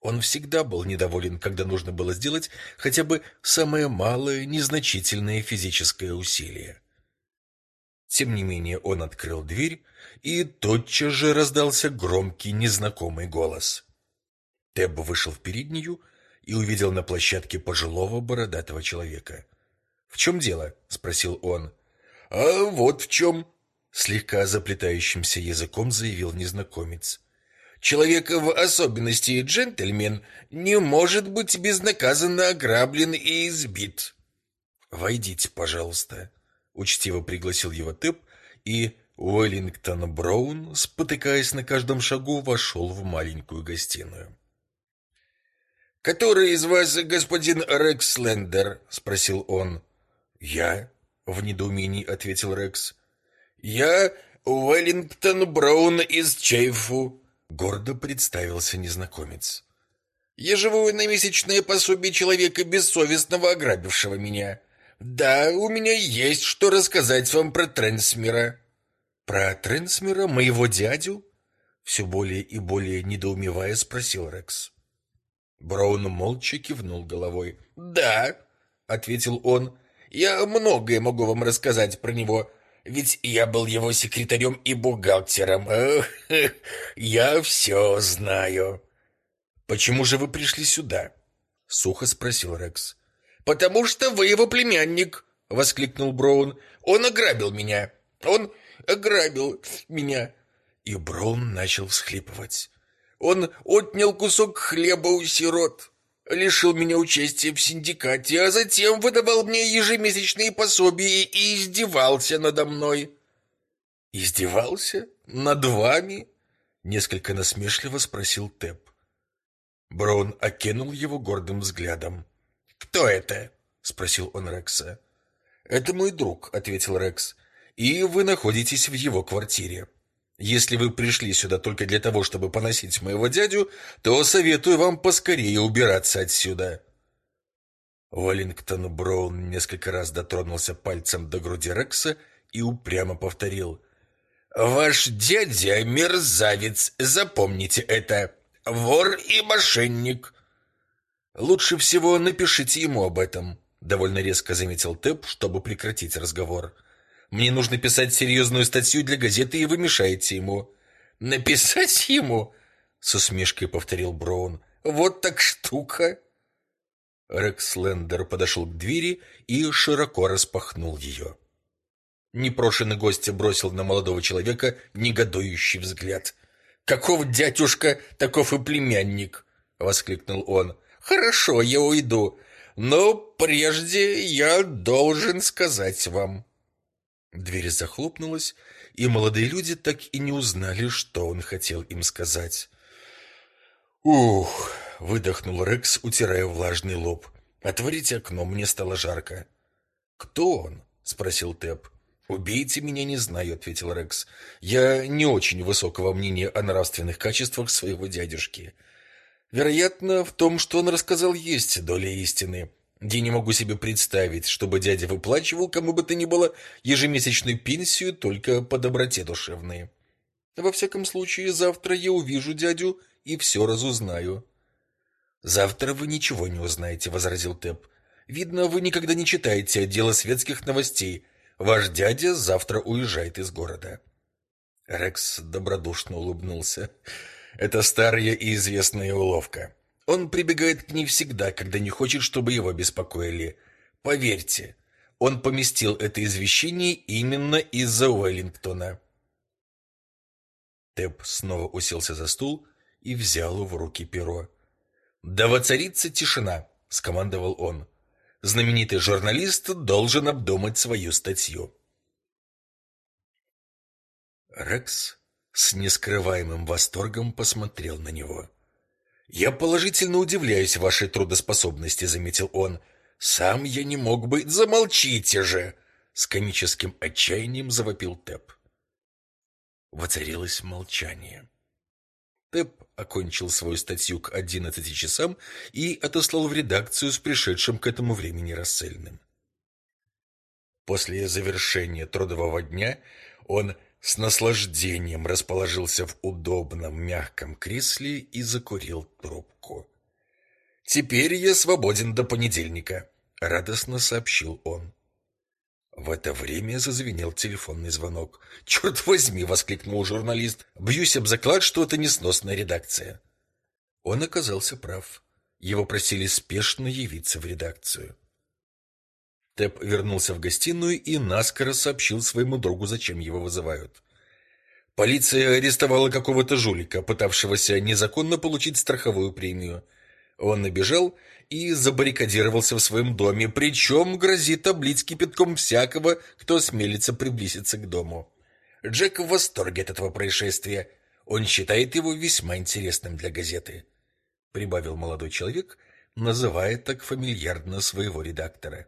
Он всегда был недоволен, когда нужно было сделать хотя бы самое малое, незначительное физическое усилие. Тем не менее он открыл дверь, и тотчас же раздался громкий незнакомый голос. Теб вышел в переднюю и увидел на площадке пожилого бородатого человека. «В чем дело?» — спросил он. «А вот в чем!» — слегка заплетающимся языком заявил незнакомец. «Человек, в особенности джентльмен, не может быть безнаказанно ограблен и избит». «Войдите, пожалуйста», — учтиво пригласил его Тэп, и Уэллингтон Браун, спотыкаясь на каждом шагу, вошел в маленькую гостиную. «Который из вас господин Рекс Лендер?» — спросил он. «Я?» — в недоумении ответил Рекс. «Я Уэллингтон Браун из Чейфу», — гордо представился незнакомец. «Я живу на месячное пособие человека, бессовестного ограбившего меня. Да, у меня есть что рассказать вам про Трансмира». «Про Трансмира, моего дядю?» Все более и более недоумевая спросил Рекс. Браун молча кивнул головой. «Да», — ответил он, — «я многое могу вам рассказать про него, ведь я был его секретарем и бухгалтером. Я все знаю». «Почему же вы пришли сюда?» — сухо спросил Рекс. «Потому что вы его племянник», — воскликнул Браун. «Он ограбил меня. Он ограбил меня». И Браун начал всхлипывать. Он отнял кусок хлеба у сирот, лишил меня участия в синдикате, а затем выдавал мне ежемесячные пособия и издевался надо мной. Издевался над вами? несколько насмешливо спросил Тэп. Браун окинул его гордым взглядом. Кто это? спросил он Рекса. Это мой друг, ответил Рекс. И вы находитесь в его квартире. Если вы пришли сюда только для того, чтобы поносить моего дядю, то советую вам поскорее убираться отсюда. Уоллингтон Браун несколько раз дотронулся пальцем до груди Рекса и упрямо повторил: "Ваш дядя мерзавец, запомните это. Вор и мошенник. Лучше всего напишите ему об этом", довольно резко заметил Тэп, чтобы прекратить разговор. Мне нужно писать серьезную статью для газеты, и вы мешаете ему. Написать ему? С усмешкой повторил Браун. Вот так штука. Рекс Лендер подошел к двери и широко распахнул ее. Непрошенный гость бросил на молодого человека негодующий взгляд. «Каков дядюшка, таков и племянник!» — воскликнул он. «Хорошо, я уйду, но прежде я должен сказать вам...» Дверь захлопнулась, и молодые люди так и не узнали, что он хотел им сказать. «Ух!» — выдохнул Рекс, утирая влажный лоб. «Отворите окно, мне стало жарко». «Кто он?» — спросил Тэп. «Убейте меня, не знаю», — ответил Рекс. «Я не очень высокого мнения о нравственных качествах своего дядюшки. Вероятно, в том, что он рассказал, есть доля истины. Я не могу себе представить, чтобы дядя выплачивал кому бы то ни было ежемесячную пенсию только по доброте душевной. Во всяком случае, завтра я увижу дядю и все разузнаю. Завтра вы ничего не узнаете, возразил Тэп. Видно, вы никогда не читаете отдела светских новостей. Ваш дядя завтра уезжает из города. Рекс добродушно улыбнулся. Это старая и известная уловка. Он прибегает к ней всегда, когда не хочет, чтобы его беспокоили. Поверьте, он поместил это извещение именно из-за Уэллингтона. Тэп снова уселся за стул и взял в руки перо. «Да воцарится тишина», — скомандовал он. «Знаменитый журналист должен обдумать свою статью». Рекс с нескрываемым восторгом посмотрел на него. «Я положительно удивляюсь вашей трудоспособности», — заметил он. «Сам я не мог бы...» «Замолчите же!» — с комическим отчаянием завопил Тэп. Воцарилось молчание. Тэп окончил свою статью к одиннадцати часам и отослал в редакцию с пришедшим к этому времени рассыльным. После завершения трудового дня он с наслаждением расположился в удобном мягком кресле и закурил трубку. «Теперь я свободен до понедельника», — радостно сообщил он. В это время зазвенел телефонный звонок. «Черт возьми!» — воскликнул журналист. «Бьюсь об заклад, что это несносная редакция». Он оказался прав. Его просили спешно явиться в редакцию. Тэп вернулся в гостиную и наскоро сообщил своему другу, зачем его вызывают. Полиция арестовала какого-то жулика, пытавшегося незаконно получить страховую премию. Он набежал и забаррикадировался в своем доме, причем грозит облить кипятком всякого, кто смелится приблизиться к дому. Джек в восторге от этого происшествия. Он считает его весьма интересным для газеты, прибавил молодой человек, называя так фамильярно своего редактора.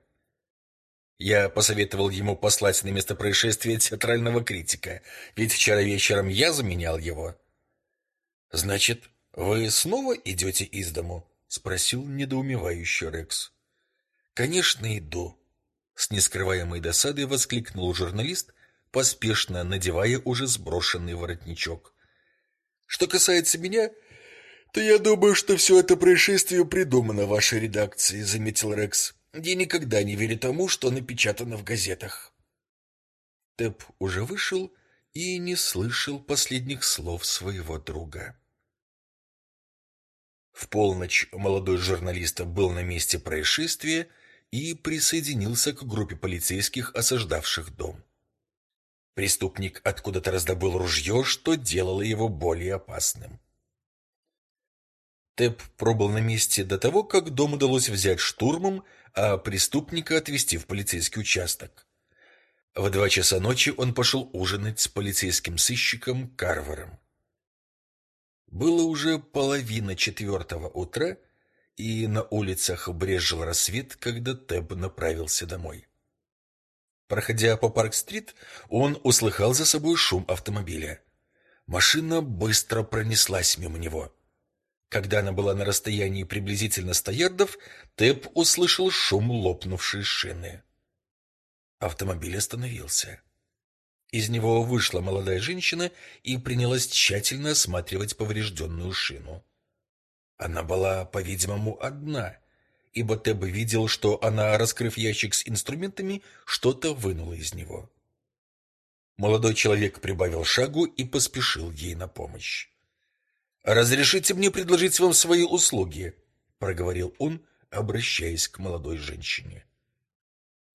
Я посоветовал ему послать на место происшествия театрального критика, ведь вчера вечером я заменял его. Значит, вы снова идете из дому? спросил недоумевающий Рекс. Конечно, иду, с нескрываемой досадой воскликнул журналист, поспешно надевая уже сброшенный воротничок. Что касается меня, то я думаю, что все это происшествие придумано вашей редакцией, заметил Рекс. Я никогда не верю тому, что напечатано в газетах. Тэп уже вышел и не слышал последних слов своего друга. В полночь молодой журналист был на месте происшествия и присоединился к группе полицейских, осаждавших дом. Преступник откуда-то раздобыл ружье, что делало его более опасным. Тэп пробыл на месте до того, как дом удалось взять штурмом а преступника отвезти в полицейский участок. В два часа ночи он пошел ужинать с полицейским сыщиком Карвером. Было уже половина четвертого утра, и на улицах брезжил рассвет, когда Теб направился домой. Проходя по Парк-стрит, он услыхал за собой шум автомобиля. Машина быстро пронеслась мимо него. Когда она была на расстоянии приблизительно ста ярдов, Тэп услышал шум лопнувшей шины. Автомобиль остановился. Из него вышла молодая женщина и принялась тщательно осматривать поврежденную шину. Она была, по-видимому, одна, ибо Тэб видел, что она, раскрыв ящик с инструментами, что-то вынула из него. Молодой человек прибавил шагу и поспешил ей на помощь. «Разрешите мне предложить вам свои услуги», — проговорил он, обращаясь к молодой женщине.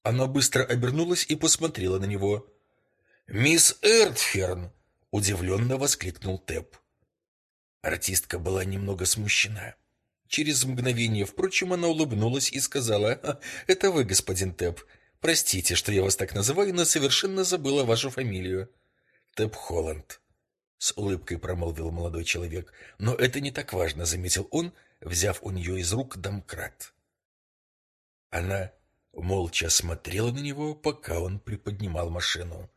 Она быстро обернулась и посмотрела на него. «Мисс Эртферн!» — удивленно воскликнул Тэп. Артистка была немного смущена. Через мгновение, впрочем, она улыбнулась и сказала, «Это вы, господин Тэп. Простите, что я вас так называю, но совершенно забыла вашу фамилию». «Тэп Холланд», с улыбкой промолвил молодой человек. Но это не так важно, заметил он, взяв у нее из рук домкрат. Она молча смотрела на него, пока он приподнимал машину.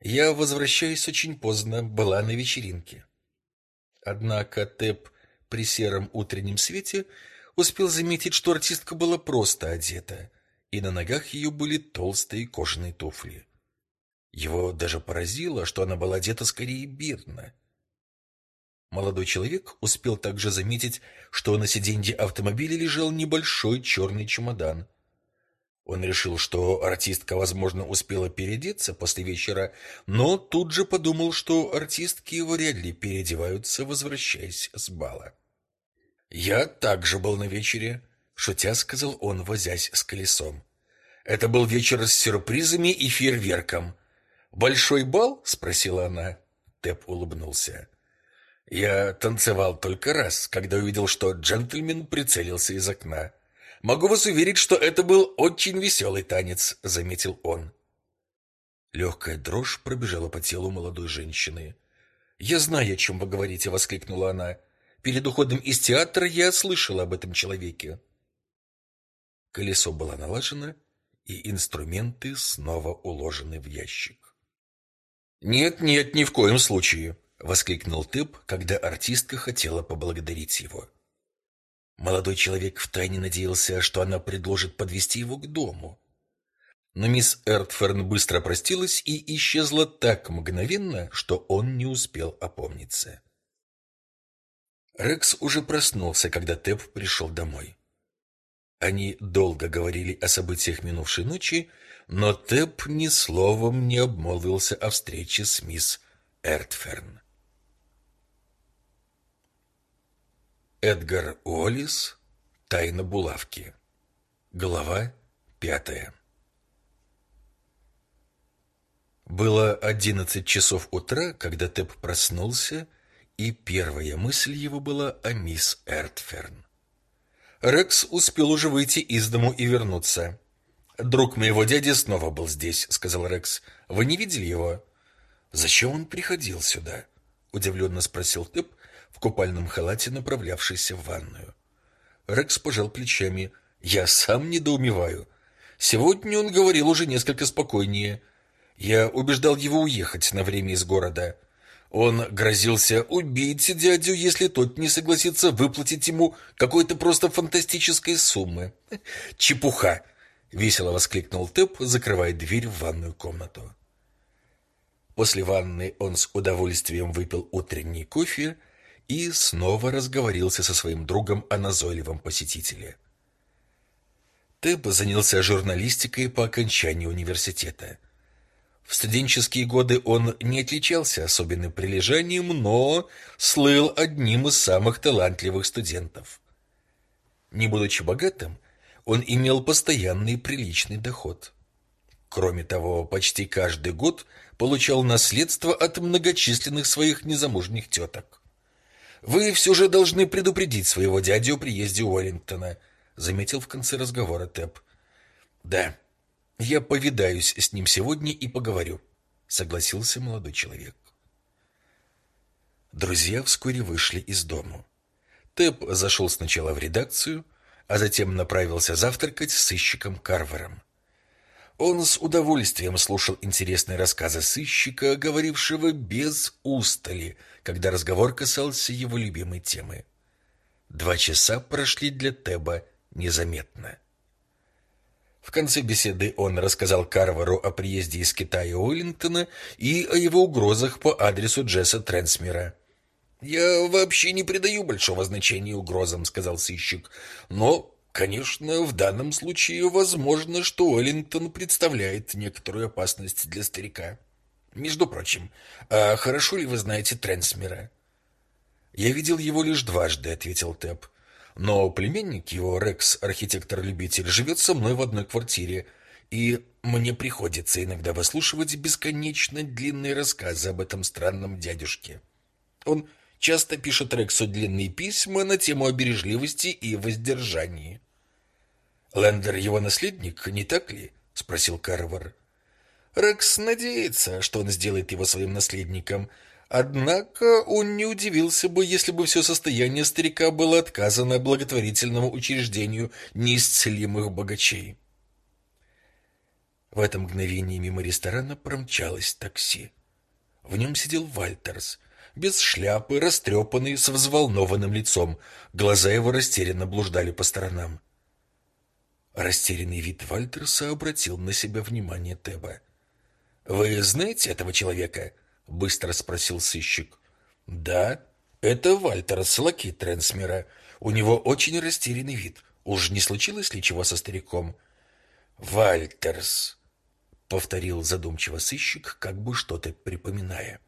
Я возвращаюсь очень поздно, была на вечеринке. Однако Тэп при сером утреннем свете успел заметить, что артистка была просто одета, и на ногах ее были толстые кожаные туфли. Его даже поразило, что она была одета скорее бедно. Молодой человек успел также заметить, что на сиденье автомобиля лежал небольшой черный чемодан. Он решил, что артистка, возможно, успела переодеться после вечера, но тут же подумал, что артистки вряд ли переодеваются, возвращаясь с бала. «Я также был на вечере», — шутя сказал он, возясь с колесом. «Это был вечер с сюрпризами и фейерверком». «Большой бал?» — спросила она. Тэп улыбнулся. Я танцевал только раз, когда увидел, что джентльмен прицелился из окна. Могу вас уверить, что это был очень веселый танец, заметил он. Легкая дрожь пробежала по телу молодой женщины. Я знаю, о чем вы говорите, воскликнула она. Перед уходом из театра я слышала об этом человеке. Колесо было налажено, и инструменты снова уложены в ящик. Нет, нет, ни в коем случае, — воскликнул Тып, когда артистка хотела поблагодарить его. Молодой человек втайне надеялся, что она предложит подвести его к дому. Но мисс Эртферн быстро простилась и исчезла так мгновенно, что он не успел опомниться. Рекс уже проснулся, когда Тэп пришел домой. Они долго говорили о событиях минувшей ночи, но Тэп ни словом не обмолвился о встрече с мисс Эртферн. Эдгар Уоллес. Тайна булавки. Глава пятая. Было одиннадцать часов утра, когда Тэп проснулся, и первая мысль его была о мисс Эртферн. Рекс успел уже выйти из дому и вернуться. «Друг моего дяди снова был здесь», — сказал Рекс. «Вы не видели его?» «Зачем он приходил сюда?» — удивленно спросил Тэп, в купальном халате, направлявшийся в ванную. Рекс пожал плечами. «Я сам недоумеваю. Сегодня он говорил уже несколько спокойнее. Я убеждал его уехать на время из города. Он грозился убить дядю, если тот не согласится выплатить ему какой-то просто фантастической суммы. Чепуха!» — весело воскликнул Тэп, закрывая дверь в ванную комнату. После ванны он с удовольствием выпил утренний кофе и снова разговорился со своим другом о назойливом посетителе. Тэб занялся журналистикой по окончании университета. В студенческие годы он не отличался особенным прилежанием, но слыл одним из самых талантливых студентов. Не будучи богатым, он имел постоянный приличный доход. Кроме того, почти каждый год получал наследство от многочисленных своих незамужних теток. Вы все же должны предупредить своего дядю о приезде Уоллингтона, заметил в конце разговора Тэп. Да, я повидаюсь с ним сегодня и поговорю, согласился молодой человек. Друзья вскоре вышли из дому. Тэп зашел сначала в редакцию, а затем направился завтракать с сыщиком Карвером. Он с удовольствием слушал интересные рассказы сыщика, говорившего без устали, когда разговор касался его любимой темы. Два часа прошли для Теба незаметно. В конце беседы он рассказал Карверу о приезде из Китая Уиллингтона и о его угрозах по адресу Джесса Трансмера. «Я вообще не придаю большого значения угрозам», — сказал сыщик, «но Конечно, в данном случае возможно, что Уэллингтон представляет некоторую опасность для старика. Между прочим, а хорошо ли вы знаете Трансмера? Я видел его лишь дважды, ответил Тэп. Но племянник его, Рекс, архитектор-любитель, живет со мной в одной квартире, и мне приходится иногда выслушивать бесконечно длинные рассказы об этом странном дядюшке. Он часто пишет Рексу длинные письма на тему о бережливости и воздержании. Лендер его наследник, не так ли? спросил Карвар. Рекс надеется, что он сделает его своим наследником. Однако он не удивился бы, если бы все состояние старика было отказано благотворительному учреждению неисцелимых богачей. В это мгновение мимо ресторана промчалось такси. В нем сидел Вальтерс, без шляпы, растрепанный, с взволнованным лицом. Глаза его растерянно блуждали по сторонам. Растерянный вид Вальтерса обратил на себя внимание Теба. «Вы знаете этого человека?» — быстро спросил сыщик. «Да, это Вальтерс, лакей Трансмера. У него очень растерянный вид. Уж не случилось ли чего со стариком?» «Вальтерс», — повторил задумчиво сыщик, как бы что-то припоминая.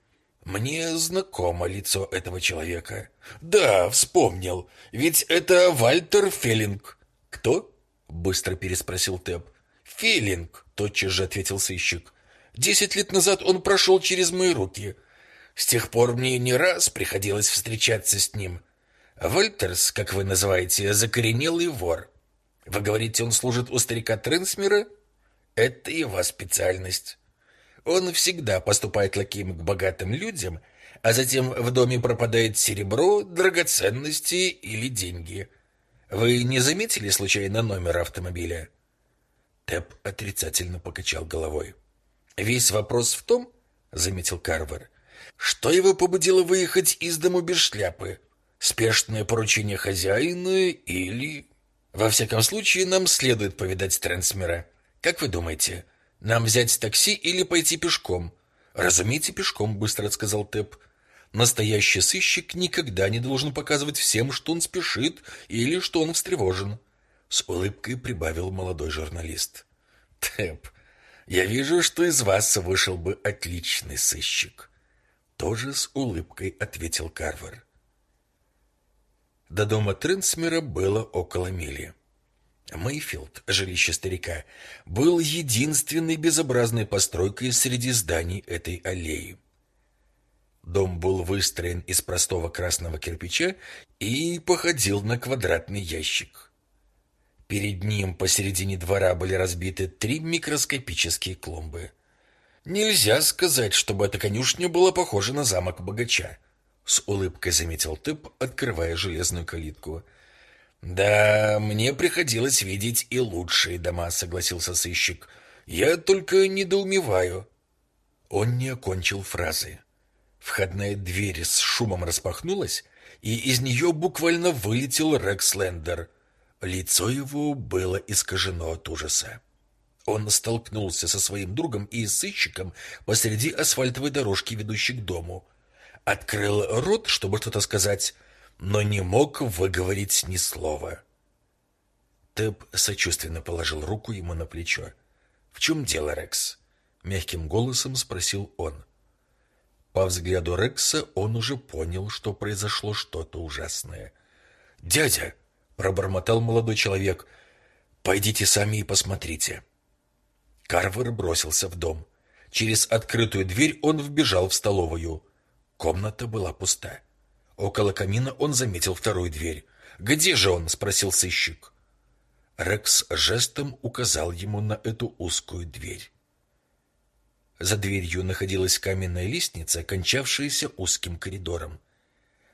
«Мне знакомо лицо этого человека». «Да, вспомнил. Ведь это Вальтер Феллинг». «Кто?» — быстро переспросил Тэп. «Феллинг», — тотчас же ответил сыщик. «Десять лет назад он прошел через мои руки. С тех пор мне не раз приходилось встречаться с ним. Вальтерс, как вы называете, закоренелый вор. Вы говорите, он служит у старика Тренсмера? Это его специальность. Он всегда поступает лакеем к богатым людям, а затем в доме пропадает серебро, драгоценности или деньги. Вы не заметили случайно номер автомобиля? Тэп отрицательно покачал головой. Весь вопрос в том, заметил Карвер, что его побудило выехать из дому без шляпы. Спешное поручение хозяина или... Во всяком случае, нам следует повидать Трансмера. Как вы думаете, нам взять такси или пойти пешком? Разумеется, пешком, быстро сказал Тэп. Настоящий сыщик никогда не должен показывать всем, что он спешит или что он встревожен. С улыбкой прибавил молодой журналист. Тэп, я вижу, что из вас вышел бы отличный сыщик. Тоже с улыбкой ответил Карвер. До дома Тринсмера было около мили. Мейфилд, жилище старика, был единственной безобразной постройкой среди зданий этой аллеи. Дом был выстроен из простого красного кирпича и походил на квадратный ящик. Перед ним посередине двора были разбиты три микроскопические клумбы. Нельзя сказать, чтобы эта конюшня была похожа на замок богача, с улыбкой заметил Тып, открывая железную калитку — «Да, мне приходилось видеть и лучшие дома», — согласился сыщик. «Я только недоумеваю». Он не окончил фразы. Входная дверь с шумом распахнулась, и из нее буквально вылетел Рекс Лендер. Лицо его было искажено от ужаса. Он столкнулся со своим другом и сыщиком посреди асфальтовой дорожки, ведущей к дому. Открыл рот, чтобы что-то сказать, но не мог выговорить ни слова. Тэп сочувственно положил руку ему на плечо. «В чем дело, Рекс?» — мягким голосом спросил он. По взгляду Рекса он уже понял, что произошло что-то ужасное. «Дядя!» — пробормотал молодой человек. «Пойдите сами и посмотрите». Карвер бросился в дом. Через открытую дверь он вбежал в столовую. Комната была пуста. Около камина он заметил вторую дверь. «Где же он?» — спросил сыщик. Рекс жестом указал ему на эту узкую дверь. За дверью находилась каменная лестница, кончавшаяся узким коридором.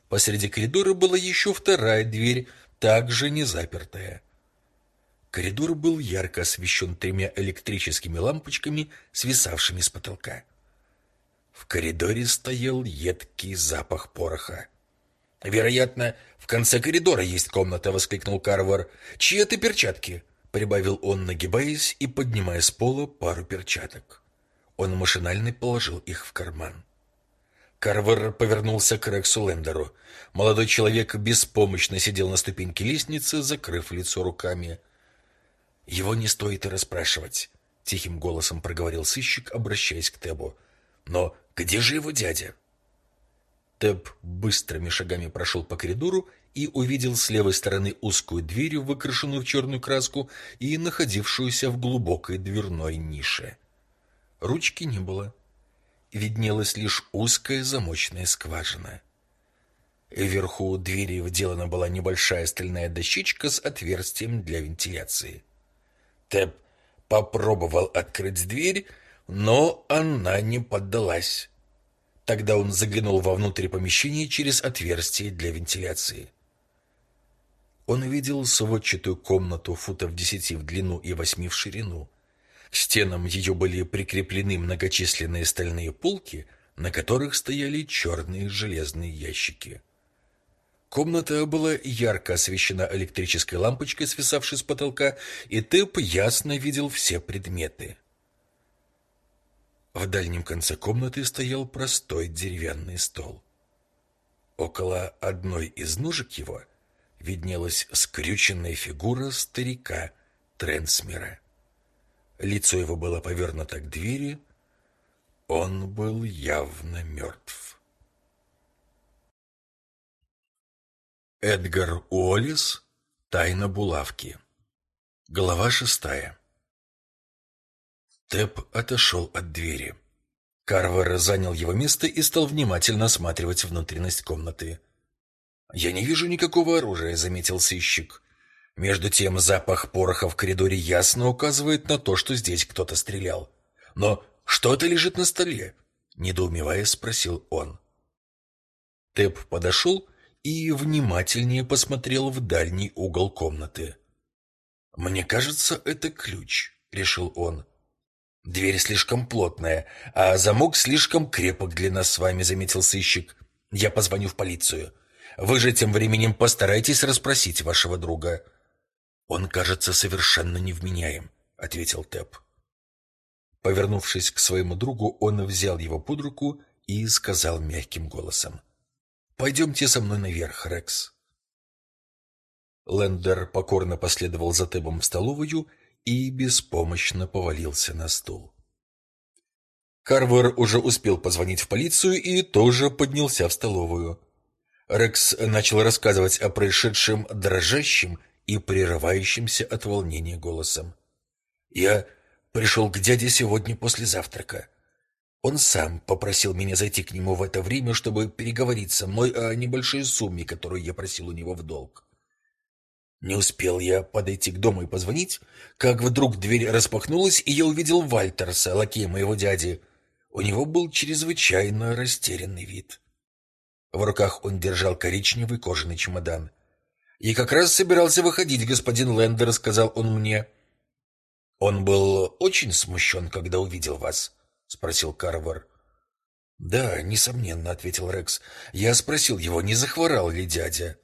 Посреди коридора была еще вторая дверь, также не запертая. Коридор был ярко освещен тремя электрическими лампочками, свисавшими с потолка. В коридоре стоял едкий запах пороха. «Вероятно, в конце коридора есть комната», — воскликнул Карвар. «Чьи это перчатки?» — прибавил он, нагибаясь и поднимая с пола пару перчаток. Он машинально положил их в карман. Карвер повернулся к Рексу Лендеру. Молодой человек беспомощно сидел на ступеньке лестницы, закрыв лицо руками. «Его не стоит и расспрашивать», — тихим голосом проговорил сыщик, обращаясь к Тебу. «Но где же его дядя?» Тэп быстрыми шагами прошел по коридору и увидел с левой стороны узкую дверь, выкрашенную в черную краску и находившуюся в глубокой дверной нише. Ручки не было. Виднелась лишь узкая замочная скважина. Вверху двери вделана была небольшая стальная дощечка с отверстием для вентиляции. Тэп попробовал открыть дверь, но она не поддалась. Тогда он заглянул вовнутрь помещения через отверстие для вентиляции. Он увидел сводчатую комнату футов десяти в длину и восьми в ширину. К стенам ее были прикреплены многочисленные стальные полки, на которых стояли черные железные ящики. Комната была ярко освещена электрической лампочкой, свисавшей с потолка, и Тэп ясно видел все предметы. В дальнем конце комнаты стоял простой деревянный стол. Около одной из ножек его виднелась скрюченная фигура старика Трансмера. Лицо его было повернуто к двери, он был явно мертв. Эдгар Уоллес «Тайна булавки». Глава шестая. Тэп отошел от двери. Карвер занял его место и стал внимательно осматривать внутренность комнаты. «Я не вижу никакого оружия», — заметил сыщик. Между тем запах пороха в коридоре ясно указывает на то, что здесь кто-то стрелял. «Но что это лежит на столе?» — недоумевая спросил он. Тэп подошел и внимательнее посмотрел в дальний угол комнаты. «Мне кажется, это ключ», — решил он. «Дверь слишком плотная, а замок слишком крепок для нас с вами», — заметил сыщик. «Я позвоню в полицию. Вы же тем временем постарайтесь расспросить вашего друга». «Он кажется совершенно невменяем», — ответил Тэп. Повернувшись к своему другу, он взял его под руку и сказал мягким голосом. «Пойдемте со мной наверх, Рекс». Лендер покорно последовал за Тэбом в столовую и беспомощно повалился на стул. Карвер уже успел позвонить в полицию и тоже поднялся в столовую. Рекс начал рассказывать о происшедшем дрожащим и прерывающимся от волнения голосом. «Я пришел к дяде сегодня после завтрака. Он сам попросил меня зайти к нему в это время, чтобы переговорить со мной о небольшой сумме, которую я просил у него в долг. Не успел я подойти к дому и позвонить, как вдруг дверь распахнулась, и я увидел Вальтерса, лакея моего дяди. У него был чрезвычайно растерянный вид. В руках он держал коричневый кожаный чемодан. «И как раз собирался выходить, господин Лендер», — сказал он мне. «Он был очень смущен, когда увидел вас?» — спросил Карвер. «Да, несомненно», — ответил Рекс. «Я спросил его, не захворал ли дядя?»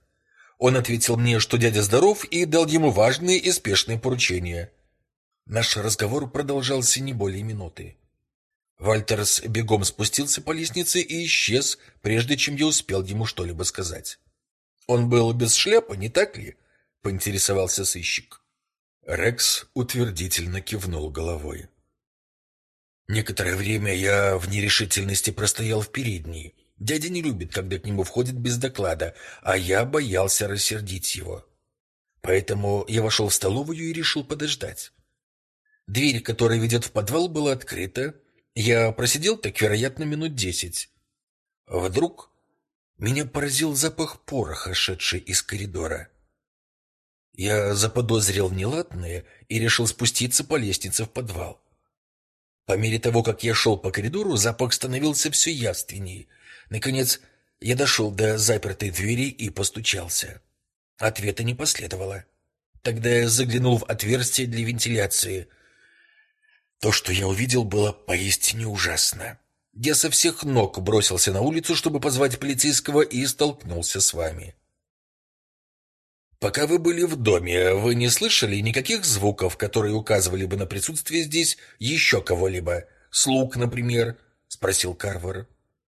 Он ответил мне, что дядя здоров, и дал ему важные и спешные поручения. Наш разговор продолжался не более минуты. Вальтерс бегом спустился по лестнице и исчез, прежде чем я успел ему что-либо сказать. «Он был без шляпы, не так ли?» — поинтересовался сыщик. Рекс утвердительно кивнул головой. Некоторое время я в нерешительности простоял в передней, Дядя не любит, когда к нему входит без доклада, а я боялся рассердить его. Поэтому я вошел в столовую и решил подождать. Дверь, которая ведет в подвал, была открыта. Я просидел так, вероятно, минут десять. Вдруг меня поразил запах пороха, шедший из коридора. Я заподозрил неладное и решил спуститься по лестнице в подвал. По мере того, как я шел по коридору, запах становился все явственнее — Наконец, я дошел до запертой двери и постучался. Ответа не последовало. Тогда я заглянул в отверстие для вентиляции. То, что я увидел, было поистине ужасно. Я со всех ног бросился на улицу, чтобы позвать полицейского, и столкнулся с вами. Пока вы были в доме, вы не слышали никаких звуков, которые указывали бы на присутствие здесь еще кого-либо? Слуг, например? спросил Карвер.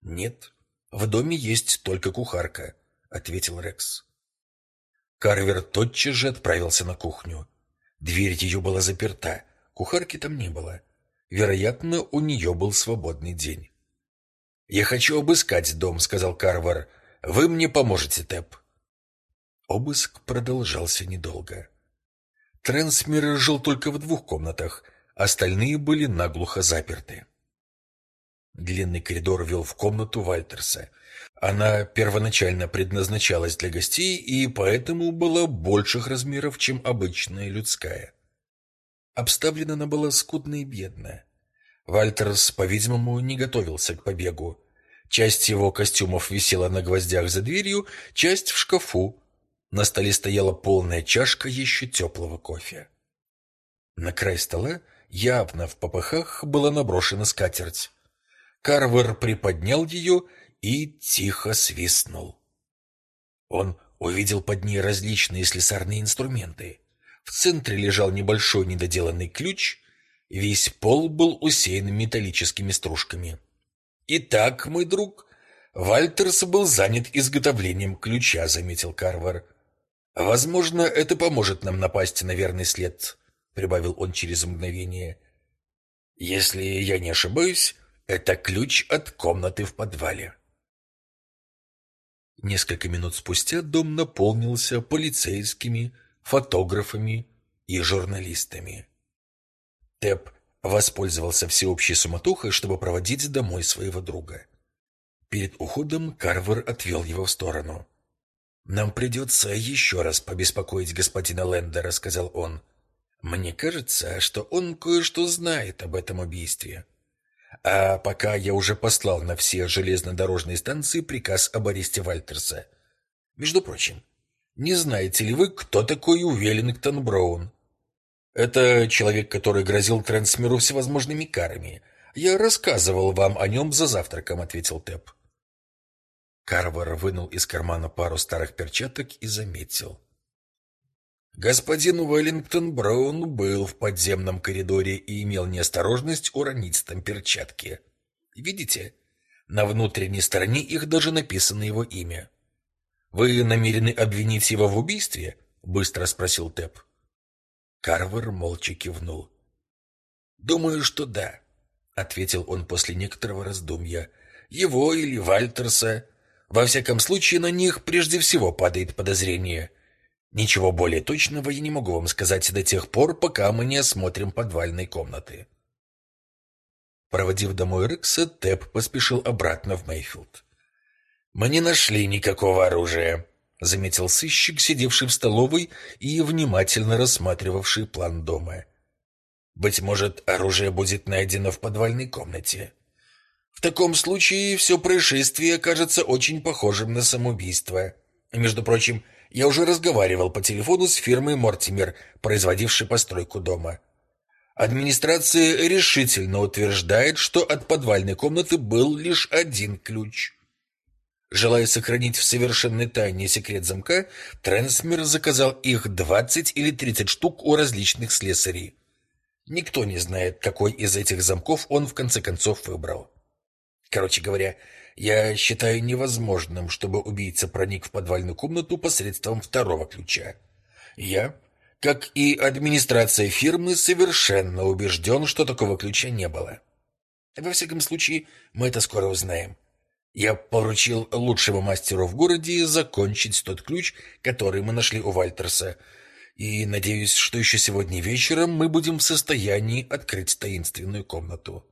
Нет. «В доме есть только кухарка», — ответил Рекс. Карвер тотчас же отправился на кухню. Дверь ее была заперта, кухарки там не было. Вероятно, у нее был свободный день. «Я хочу обыскать дом», — сказал Карвер. «Вы мне поможете, Тэп». Обыск продолжался недолго. Трансмир жил только в двух комнатах, остальные были наглухо заперты. Длинный коридор вел в комнату Вальтерса. Она первоначально предназначалась для гостей и поэтому была больших размеров, чем обычная людская. Обставлена она была скудно и бедно. Вальтерс, по-видимому, не готовился к побегу. Часть его костюмов висела на гвоздях за дверью, часть в шкафу. На столе стояла полная чашка еще теплого кофе. На край стола, явно в попыхах, была наброшена скатерть. Карвер приподнял ее и тихо свистнул. Он увидел под ней различные слесарные инструменты. В центре лежал небольшой недоделанный ключ, весь пол был усеян металлическими стружками. «Итак, мой друг, Вальтерс был занят изготовлением ключа», — заметил Карвер. «Возможно, это поможет нам напасть на верный след», — прибавил он через мгновение. «Если я не ошибаюсь, это ключ от комнаты в подвале». Несколько минут спустя дом наполнился полицейскими, фотографами и журналистами. Тэп воспользовался всеобщей суматохой, чтобы проводить домой своего друга. Перед уходом Карвер отвел его в сторону. «Нам придется еще раз побеспокоить господина Лендера», — сказал он. «Мне кажется, что он кое-что знает об этом убийстве. А пока я уже послал на все железнодорожные станции приказ об аресте Вальтерса. Между прочим, не знаете ли вы, кто такой Уэллингтон Браун?» «Это человек, который грозил Трансмиру всевозможными карами. Я рассказывал вам о нем за завтраком», — ответил Тэп. Карвер вынул из кармана пару старых перчаток и заметил. Господин Уэллингтон Браун был в подземном коридоре и имел неосторожность уронить там перчатки. Видите? На внутренней стороне их даже написано его имя. «Вы намерены обвинить его в убийстве?» — быстро спросил Тэп. Карвер молча кивнул. «Думаю, что да», — ответил он после некоторого раздумья. «Его или Вальтерса. Во всяком случае, на них прежде всего падает подозрение. Ничего более точного я не могу вам сказать до тех пор, пока мы не осмотрим подвальные комнаты. Проводив домой Рекса, Тэп поспешил обратно в Мейфилд. «Мы не нашли никакого оружия», — заметил сыщик, сидевший в столовой и внимательно рассматривавший план дома. «Быть может, оружие будет найдено в подвальной комнате. В таком случае все происшествие окажется очень похожим на самоубийство. И, между прочим, я уже разговаривал по телефону с фирмой Мортимер, производившей постройку дома. Администрация решительно утверждает, что от подвальной комнаты был лишь один ключ. Желая сохранить в совершенной тайне секрет замка, Трансмер заказал их 20 или 30 штук у различных слесарей. Никто не знает, какой из этих замков он в конце концов выбрал. Короче говоря, я считаю невозможным, чтобы убийца проник в подвальную комнату посредством второго ключа. Я, как и администрация фирмы, совершенно убежден, что такого ключа не было. Во всяком случае, мы это скоро узнаем. Я поручил лучшему мастеру в городе закончить тот ключ, который мы нашли у Вальтерса, и надеюсь, что еще сегодня вечером мы будем в состоянии открыть таинственную комнату.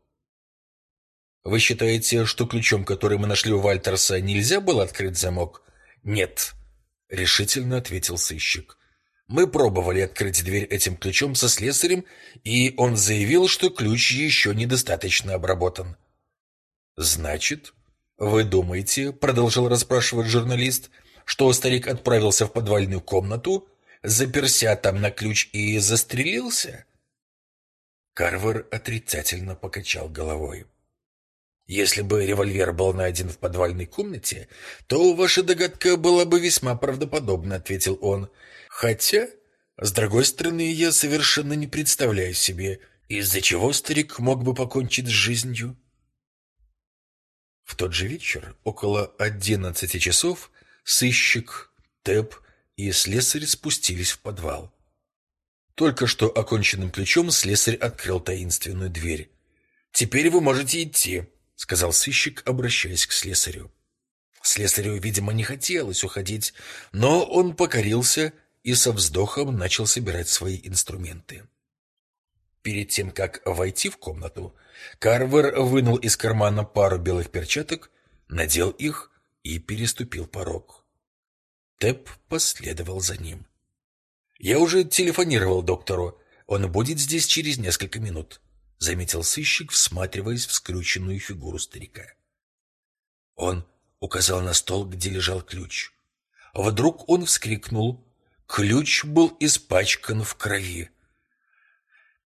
Вы считаете, что ключом, который мы нашли у Вальтерса, нельзя было открыть замок? Нет, решительно ответил сыщик. Мы пробовали открыть дверь этим ключом со слесарем, и он заявил, что ключ еще недостаточно обработан. Значит, вы думаете, продолжал расспрашивать журналист, что старик отправился в подвальную комнату, заперся там на ключ и застрелился? Карвер отрицательно покачал головой. Если бы револьвер был найден в подвальной комнате, то ваша догадка была бы весьма правдоподобна, ответил он. Хотя, с другой стороны, я совершенно не представляю себе, из-за чего старик мог бы покончить с жизнью. В тот же вечер, около одиннадцати часов, сыщик, Тэп и слесарь спустились в подвал. Только что оконченным ключом слесарь открыл таинственную дверь. «Теперь вы можете идти», — сказал сыщик, обращаясь к слесарю. Слесарю, видимо, не хотелось уходить, но он покорился и со вздохом начал собирать свои инструменты. Перед тем, как войти в комнату, Карвер вынул из кармана пару белых перчаток, надел их и переступил порог. Тэп последовал за ним. «Я уже телефонировал доктору. Он будет здесь через несколько минут», — заметил сыщик, всматриваясь в скрюченную фигуру старика. Он указал на стол, где лежал ключ. Вдруг он вскрикнул. Ключ был испачкан в крови.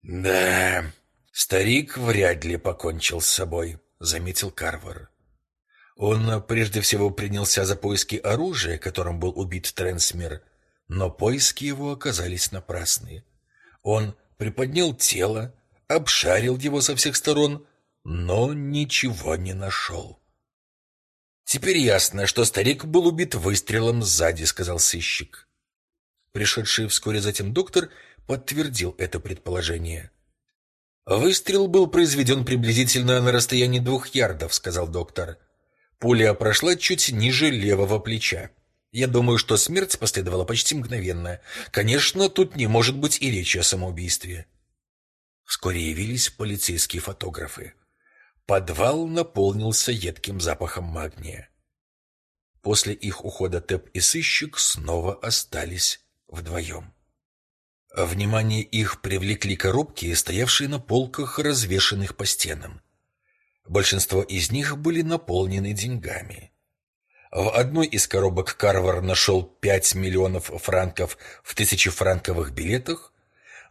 «Да, старик вряд ли покончил с собой», — заметил Карвар. Он прежде всего принялся за поиски оружия, которым был убит Трансмер, но поиски его оказались напрасны. Он приподнял тело, обшарил его со всех сторон, но ничего не нашел. «Теперь ясно, что старик был убит выстрелом сзади», — сказал сыщик. Пришедший вскоре затем доктор подтвердил это предположение. «Выстрел был произведен приблизительно на расстоянии двух ярдов», — сказал доктор. Пуля прошла чуть ниже левого плеча. Я думаю, что смерть последовала почти мгновенно. Конечно, тут не может быть и речи о самоубийстве. Вскоре явились полицейские фотографы. Подвал наполнился едким запахом магния. После их ухода Тэп и сыщик снова остались вдвоем. Внимание их привлекли коробки, стоявшие на полках, развешанных по стенам. Большинство из них были наполнены деньгами. В одной из коробок Карвар нашел 5 миллионов франков в тысячефранковых билетах,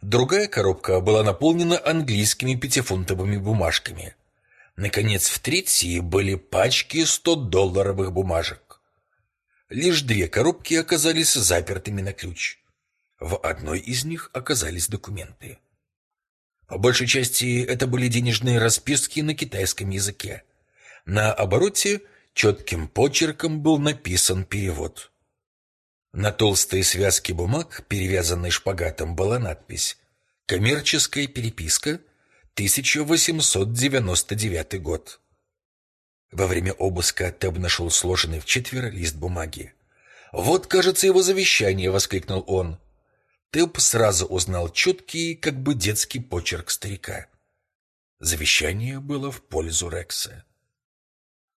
другая коробка была наполнена английскими пятифунтовыми бумажками. Наконец, в третьей были пачки 100-долларовых бумажек. Лишь две коробки оказались запертыми на ключ. В одной из них оказались документы. По большей части это были денежные расписки на китайском языке. На обороте четким почерком был написан перевод. На толстой связке бумаг, перевязанной шпагатом, была надпись «Коммерческая переписка, 1899 год». Во время обыска Теб нашел сложенный в четверо лист бумаги. «Вот, кажется, его завещание!» — воскликнул он. Тэп сразу узнал четкий, как бы детский почерк старика. Завещание было в пользу Рекса.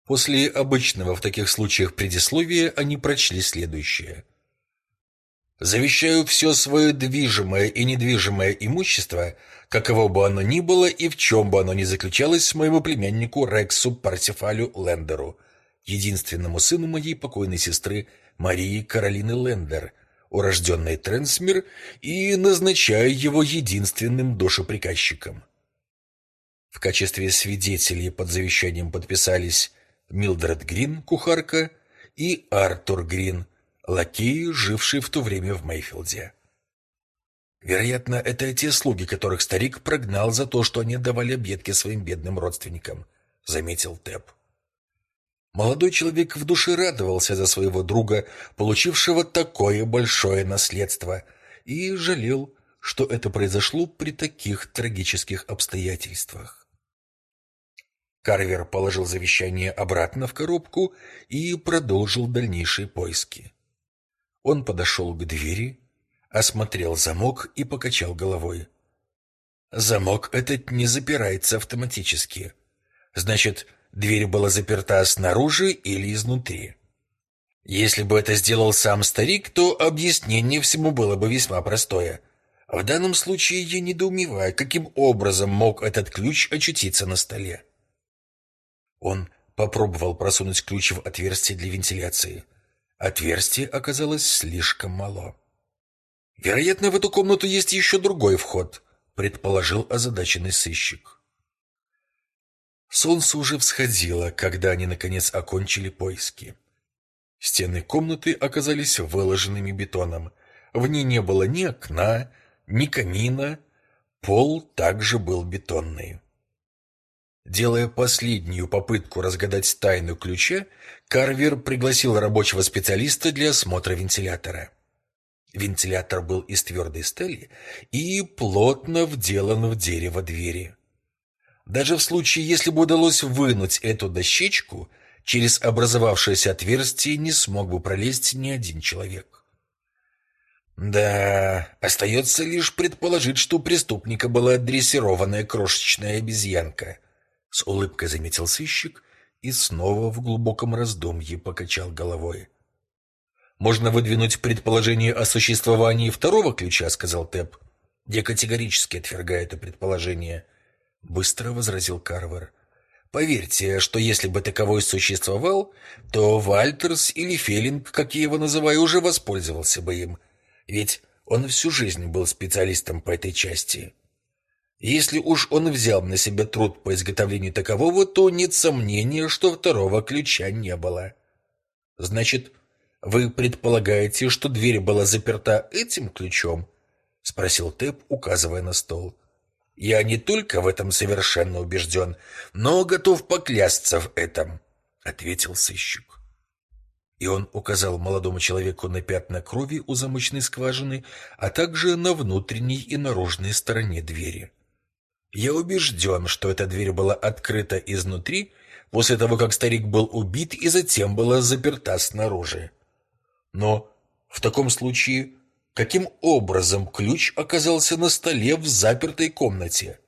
После обычного в таких случаях предисловия они прочли следующее. «Завещаю все свое движимое и недвижимое имущество, каково бы оно ни было и в чем бы оно ни заключалось, моему племяннику Рексу Парсифалю Лендеру, единственному сыну моей покойной сестры Марии Каролины Лендер, урожденной Трансмир, и назначаю его единственным душеприказчиком. В качестве свидетелей под завещанием подписались Милдред Грин, кухарка, и Артур Грин, лакей, живший в то время в Мейфилде. Вероятно, это те слуги, которых старик прогнал за то, что они давали объедки своим бедным родственникам, заметил Тэп. Молодой человек в душе радовался за своего друга, получившего такое большое наследство, и жалел, что это произошло при таких трагических обстоятельствах. Карвер положил завещание обратно в коробку и продолжил дальнейшие поиски. Он подошел к двери, осмотрел замок и покачал головой. Замок этот не запирается автоматически. Значит, Дверь была заперта снаружи или изнутри. Если бы это сделал сам старик, то объяснение всему было бы весьма простое. В данном случае я недоумеваю, каким образом мог этот ключ очутиться на столе. Он попробовал просунуть ключ в отверстие для вентиляции. Отверстие оказалось слишком мало. Вероятно, в эту комнату есть еще другой вход, предположил озадаченный сыщик. Солнце уже всходило, когда они, наконец, окончили поиски. Стены комнаты оказались выложенными бетоном. В ней не было ни окна, ни камина. Пол также был бетонный. Делая последнюю попытку разгадать тайну ключа, Карвер пригласил рабочего специалиста для осмотра вентилятора. Вентилятор был из твердой стали и плотно вделан в дерево двери. Даже в случае, если бы удалось вынуть эту дощечку, через образовавшееся отверстие не смог бы пролезть ни один человек. Да, остается лишь предположить, что у преступника была дрессированная крошечная обезьянка. С улыбкой заметил сыщик и снова в глубоком раздумье покачал головой. «Можно выдвинуть предположение о существовании второго ключа», — сказал Тэп. «Я категорически отвергаю это предположение быстро возразил Карвер. Поверьте, что если бы таковой существовал, то Вальтерс или Феллинг, как я его называю, уже воспользовался бы им. Ведь он всю жизнь был специалистом по этой части. Если уж он взял на себя труд по изготовлению такового, то нет сомнения, что второго ключа не было. Значит, вы предполагаете, что дверь была заперта этим ключом? спросил Тэп, указывая на стол. Я не только в этом совершенно убежден, но готов поклясться в этом, ответил сыщик. И он указал молодому человеку на пятна крови у замочной скважины, а также на внутренней и наружной стороне двери. Я убежден, что эта дверь была открыта изнутри после того, как старик был убит и затем была заперта снаружи. Но в таком случае, каким образом ключ оказался на столе в запертой комнате?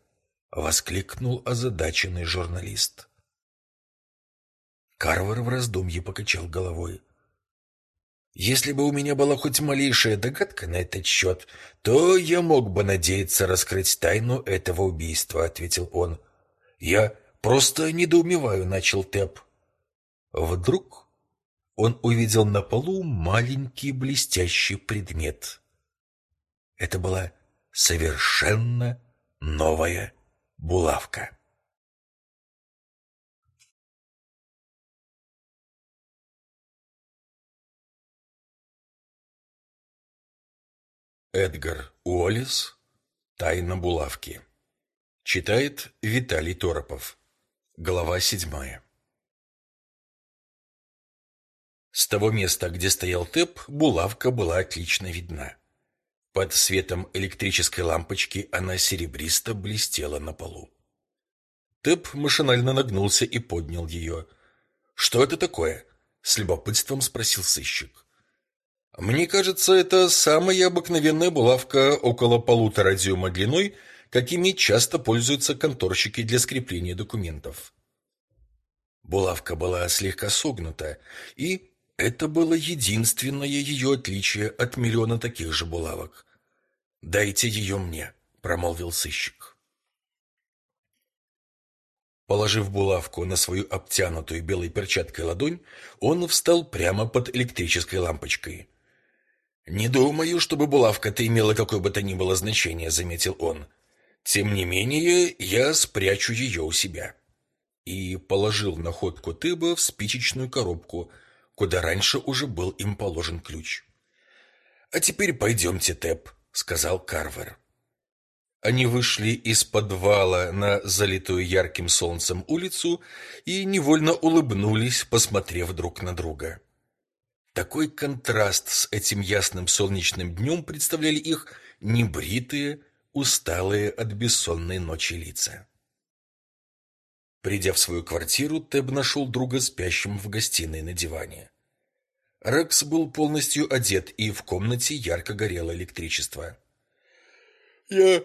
воскликнул озадаченный журналист. Карвер в раздумье покачал головой. Если бы у меня была хоть малейшая догадка на этот счет, то я мог бы надеяться раскрыть тайну этого убийства, ответил он. Я просто недоумеваю, начал Тэп. Вдруг он увидел на полу маленький блестящий предмет. Это была совершенно новая булавка. Эдгар Уоллес «Тайна булавки». Читает Виталий Торопов. Глава седьмая. С того места, где стоял Тэп, булавка была отлично видна. Под светом электрической лампочки она серебристо блестела на полу. Тэп машинально нагнулся и поднял ее. «Что это такое?» — с любопытством спросил сыщик. Мне кажется, это самая обыкновенная булавка около полутора дюйма длиной, какими часто пользуются конторщики для скрепления документов. Булавка была слегка согнута, и это было единственное ее отличие от миллиона таких же булавок. «Дайте ее мне», — промолвил сыщик. Положив булавку на свою обтянутую белой перчаткой ладонь, он встал прямо под электрической лампочкой. «Не думаю, чтобы булавка-то имела какое бы то ни было значение», — заметил он. «Тем не менее, я спрячу ее у себя». И положил находку Тыба в спичечную коробку, куда раньше уже был им положен ключ. «А теперь пойдемте, Тэп», — сказал Карвер. Они вышли из подвала на залитую ярким солнцем улицу и невольно улыбнулись, посмотрев друг на друга. Такой контраст с этим ясным солнечным днем представляли их небритые, усталые от бессонной ночи лица. Придя в свою квартиру, Теб нашел друга спящим в гостиной на диване. Рекс был полностью одет, и в комнате ярко горело электричество. «Я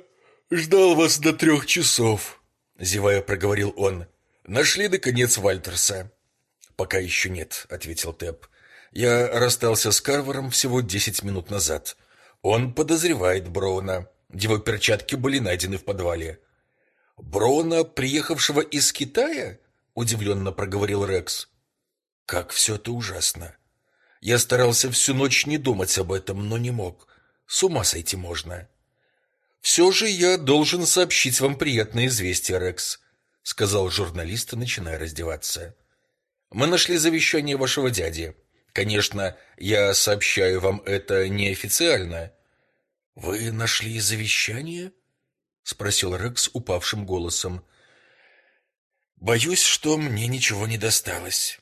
ждал вас до трех часов», — зевая проговорил он. «Нашли, наконец, Вальтерса?» «Пока еще нет», — ответил Теб. Я расстался с Карвером всего десять минут назад. Он подозревает Броуна. Его перчатки были найдены в подвале. Броуна, приехавшего из Китая? удивленно проговорил Рекс. Как все это ужасно. Я старался всю ночь не думать об этом, но не мог. С ума сойти можно. Все же я должен сообщить вам приятное известие, Рекс, сказал журналист, начиная раздеваться. Мы нашли завещание вашего дяди. Конечно, я сообщаю вам это неофициально. Вы нашли завещание? спросил Рекс упавшим голосом. Боюсь, что мне ничего не досталось.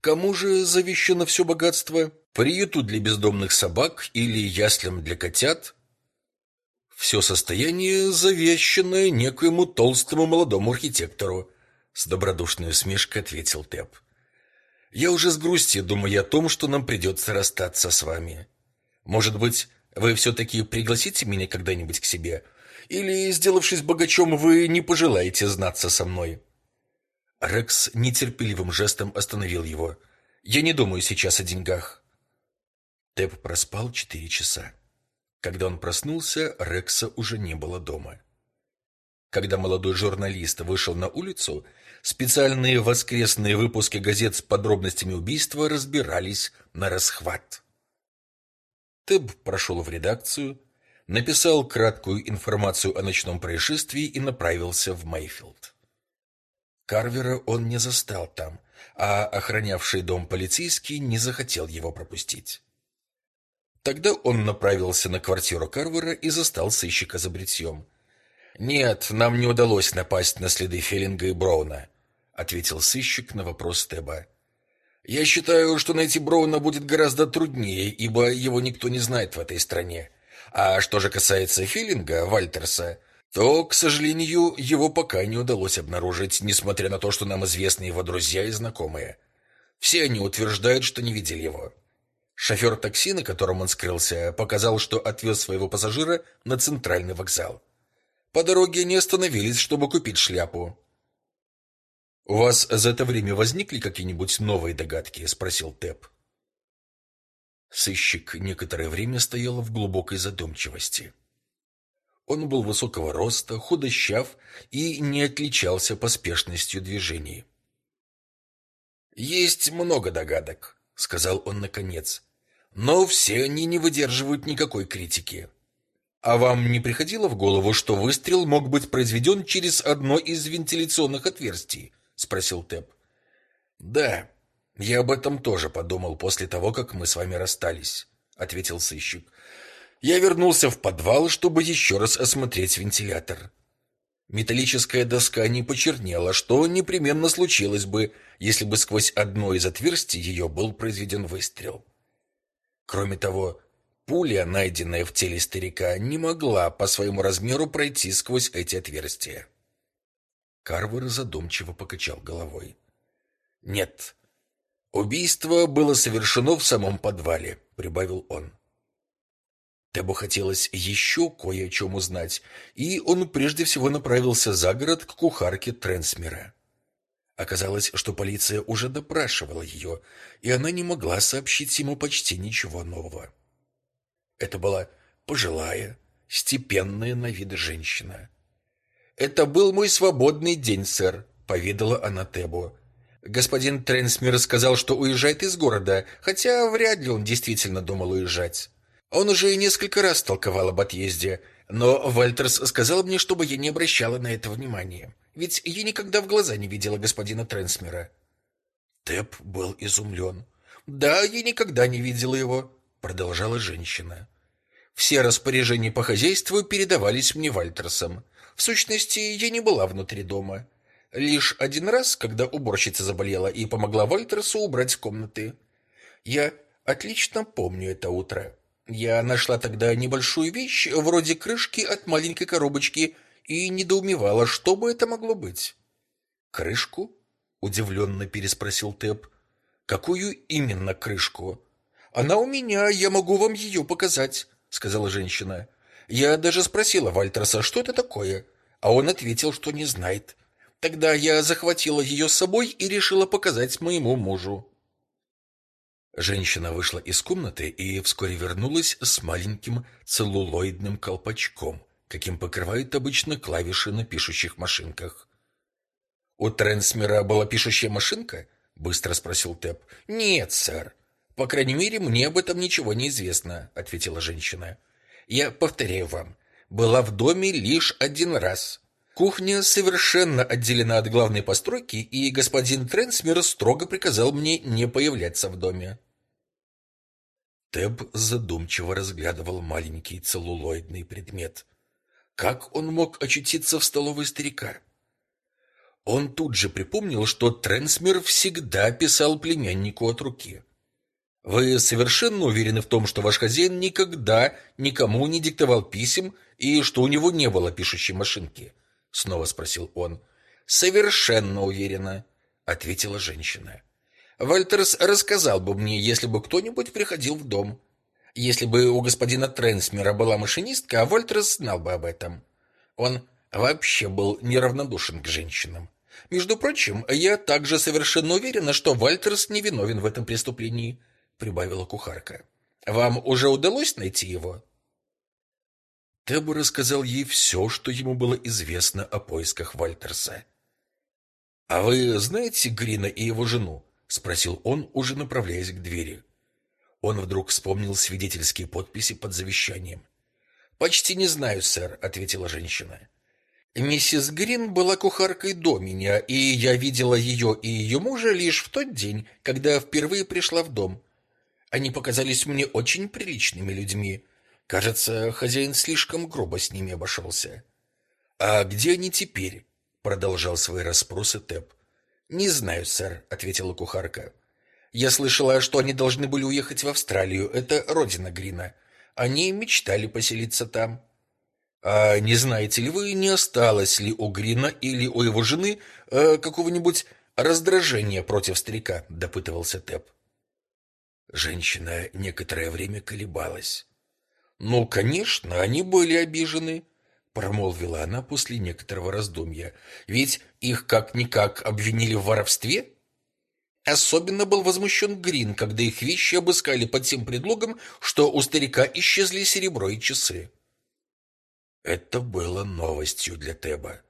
Кому же завещано все богатство? Приюту для бездомных собак или яслям для котят? Все состояние завещано некоему толстому молодому архитектору, с добродушной усмешкой ответил Тэп. Я уже с грустью думаю о том, что нам придется расстаться с вами. Может быть, вы все-таки пригласите меня когда-нибудь к себе? Или, сделавшись богачом, вы не пожелаете знаться со мной?» Рекс нетерпеливым жестом остановил его. «Я не думаю сейчас о деньгах». Тэп проспал четыре часа. Когда он проснулся, Рекса уже не было дома. Когда молодой журналист вышел на улицу, специальные воскресные выпуски газет с подробностями убийства разбирались на расхват. Тэб прошел в редакцию, написал краткую информацию о ночном происшествии и направился в Мейфилд. Карвера он не застал там, а охранявший дом полицейский не захотел его пропустить. Тогда он направился на квартиру Карвера и застал сыщика за бритьем. «Нет, нам не удалось напасть на следы Феллинга и Броуна», — ответил сыщик на вопрос Теба. «Я считаю, что найти Броуна будет гораздо труднее, ибо его никто не знает в этой стране. А что же касается Филинга, Вальтерса, то, к сожалению, его пока не удалось обнаружить, несмотря на то, что нам известны его друзья и знакомые. Все они утверждают, что не видели его. Шофер такси, на котором он скрылся, показал, что отвез своего пассажира на центральный вокзал. По дороге не остановились, чтобы купить шляпу. «У вас за это время возникли какие-нибудь новые догадки?» — спросил Тэп. Сыщик некоторое время стоял в глубокой задумчивости. Он был высокого роста, худощав и не отличался поспешностью движений. «Есть много догадок», — сказал он наконец, — «но все они не выдерживают никакой критики». «А вам не приходило в голову, что выстрел мог быть произведен через одно из вентиляционных отверстий?» — спросил Тэп. «Да, «Я об этом тоже подумал после того, как мы с вами расстались», — ответил сыщик. «Я вернулся в подвал, чтобы еще раз осмотреть вентилятор. Металлическая доска не почернела, что непременно случилось бы, если бы сквозь одно из отверстий ее был произведен выстрел. Кроме того, пуля, найденная в теле старика, не могла по своему размеру пройти сквозь эти отверстия». Карвер задумчиво покачал головой. «Нет, «Убийство было совершено в самом подвале», — прибавил он. Тебу хотелось еще кое о чем узнать, и он прежде всего направился за город к кухарке Трансмера. Оказалось, что полиция уже допрашивала ее, и она не могла сообщить ему почти ничего нового. Это была пожилая, степенная на вид женщина. «Это был мой свободный день, сэр», — поведала она Тебу. Господин Тренсмир сказал, что уезжает из города, хотя вряд ли он действительно думал уезжать. Он уже несколько раз толковал об отъезде, но Вальтерс сказал мне, чтобы я не обращала на это внимания, ведь я никогда в глаза не видела господина Тренсмира. Тэп был изумлен. «Да, я никогда не видела его», — продолжала женщина. «Все распоряжения по хозяйству передавались мне Вальтерсом. В сущности, я не была внутри дома. Лишь один раз, когда уборщица заболела и помогла Вольтерсу убрать комнаты. Я отлично помню это утро. Я нашла тогда небольшую вещь, вроде крышки от маленькой коробочки, и недоумевала, что бы это могло быть. «Крышку?» — удивленно переспросил Тэп. «Какую именно крышку?» «Она у меня, я могу вам ее показать», — сказала женщина. Я даже спросила Вальтерса, что это такое, а он ответил, что не знает. Тогда я захватила ее с собой и решила показать моему мужу. Женщина вышла из комнаты и вскоре вернулась с маленьким целлулоидным колпачком, каким покрывают обычно клавиши на пишущих машинках. «У Трансмера была пишущая машинка?» — быстро спросил Тэп. «Нет, сэр. По крайней мере, мне об этом ничего не известно», — ответила женщина. «Я повторяю вам, была в доме лишь один раз. Кухня совершенно отделена от главной постройки, и господин Тренсмер строго приказал мне не появляться в доме. Теб задумчиво разглядывал маленький целлулоидный предмет. Как он мог очутиться в столовой старика? Он тут же припомнил, что Тренсмер всегда писал племяннику от руки. Вы совершенно уверены в том, что ваш хозяин никогда никому не диктовал писем и что у него не было пишущей машинки? снова спросил он. Совершенно уверена, ответила женщина. Вальтерс рассказал бы мне, если бы кто-нибудь приходил в дом. Если бы у господина Тренсмера была машинистка, а Вальтерс знал бы об этом. Он вообще был неравнодушен к женщинам. Между прочим, я также совершенно уверена, что Вальтерс не виновен в этом преступлении, прибавила кухарка. Вам уже удалось найти его? Теб рассказал ей все, что ему было известно о поисках Вальтерса. «А вы знаете Грина и его жену?» — спросил он, уже направляясь к двери. Он вдруг вспомнил свидетельские подписи под завещанием. Почти не знаю, сэр, ответила женщина. Миссис Грин была кухаркой до меня, и я видела ее и ее мужа лишь в тот день, когда впервые пришла в дом. Они показались мне очень приличными людьми. Кажется, хозяин слишком грубо с ними обошелся. А где они теперь? продолжал свои расспросы Тэп. Не знаю, сэр, ответила кухарка. Я слышала, что они должны были уехать в Австралию. Это родина Грина. Они мечтали поселиться там. А не знаете ли вы, не осталось ли у Грина или у его жены э, какого-нибудь раздражения против старика? допытывался Тэп. Женщина некоторое время колебалась. "Ну, конечно, они были обижены", промолвила она после некоторого раздумья. "Ведь их как никак обвинили в воровстве?" Особенно был возмущен Грин, когда их вещи обыскали под тем предлогом, что у старика исчезли серебро и часы. Это было новостью для Теба.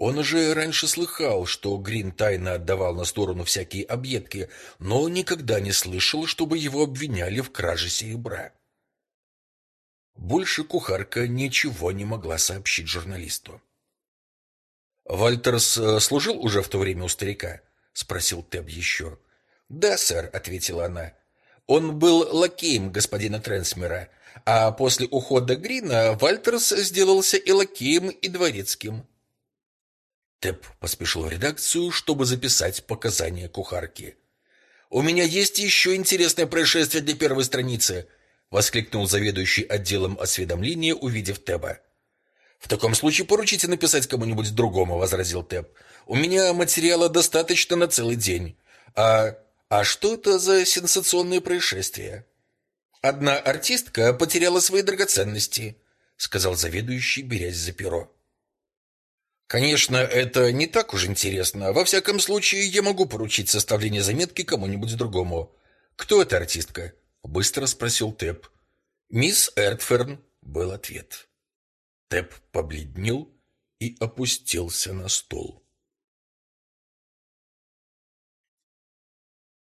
Он уже раньше слыхал, что Грин тайно отдавал на сторону всякие объедки, но никогда не слышал, чтобы его обвиняли в краже серебра. Больше кухарка ничего не могла сообщить журналисту. Вальтерс э, служил уже в то время у старика, спросил Теб еще. Да, сэр, ответила она. Он был лакеем господина Трансмера, а после ухода Грина Вальтерс сделался и лакеем, и дворецким. Тэп поспешил в редакцию, чтобы записать показания кухарки. «У меня есть еще интересное происшествие для первой страницы», — воскликнул заведующий отделом осведомления, увидев Тэба. «В таком случае поручите написать кому-нибудь другому», — возразил Тэб. «У меня материала достаточно на целый день. А, а что это за сенсационное происшествие?» «Одна артистка потеряла свои драгоценности», — сказал заведующий, берясь за перо. Конечно, это не так уж интересно. Во всяком случае, я могу поручить составление заметки кому-нибудь другому. Кто эта артистка? быстро спросил Тэп. Мисс Эртферн был ответ. Тэп побледнел и опустился на стол.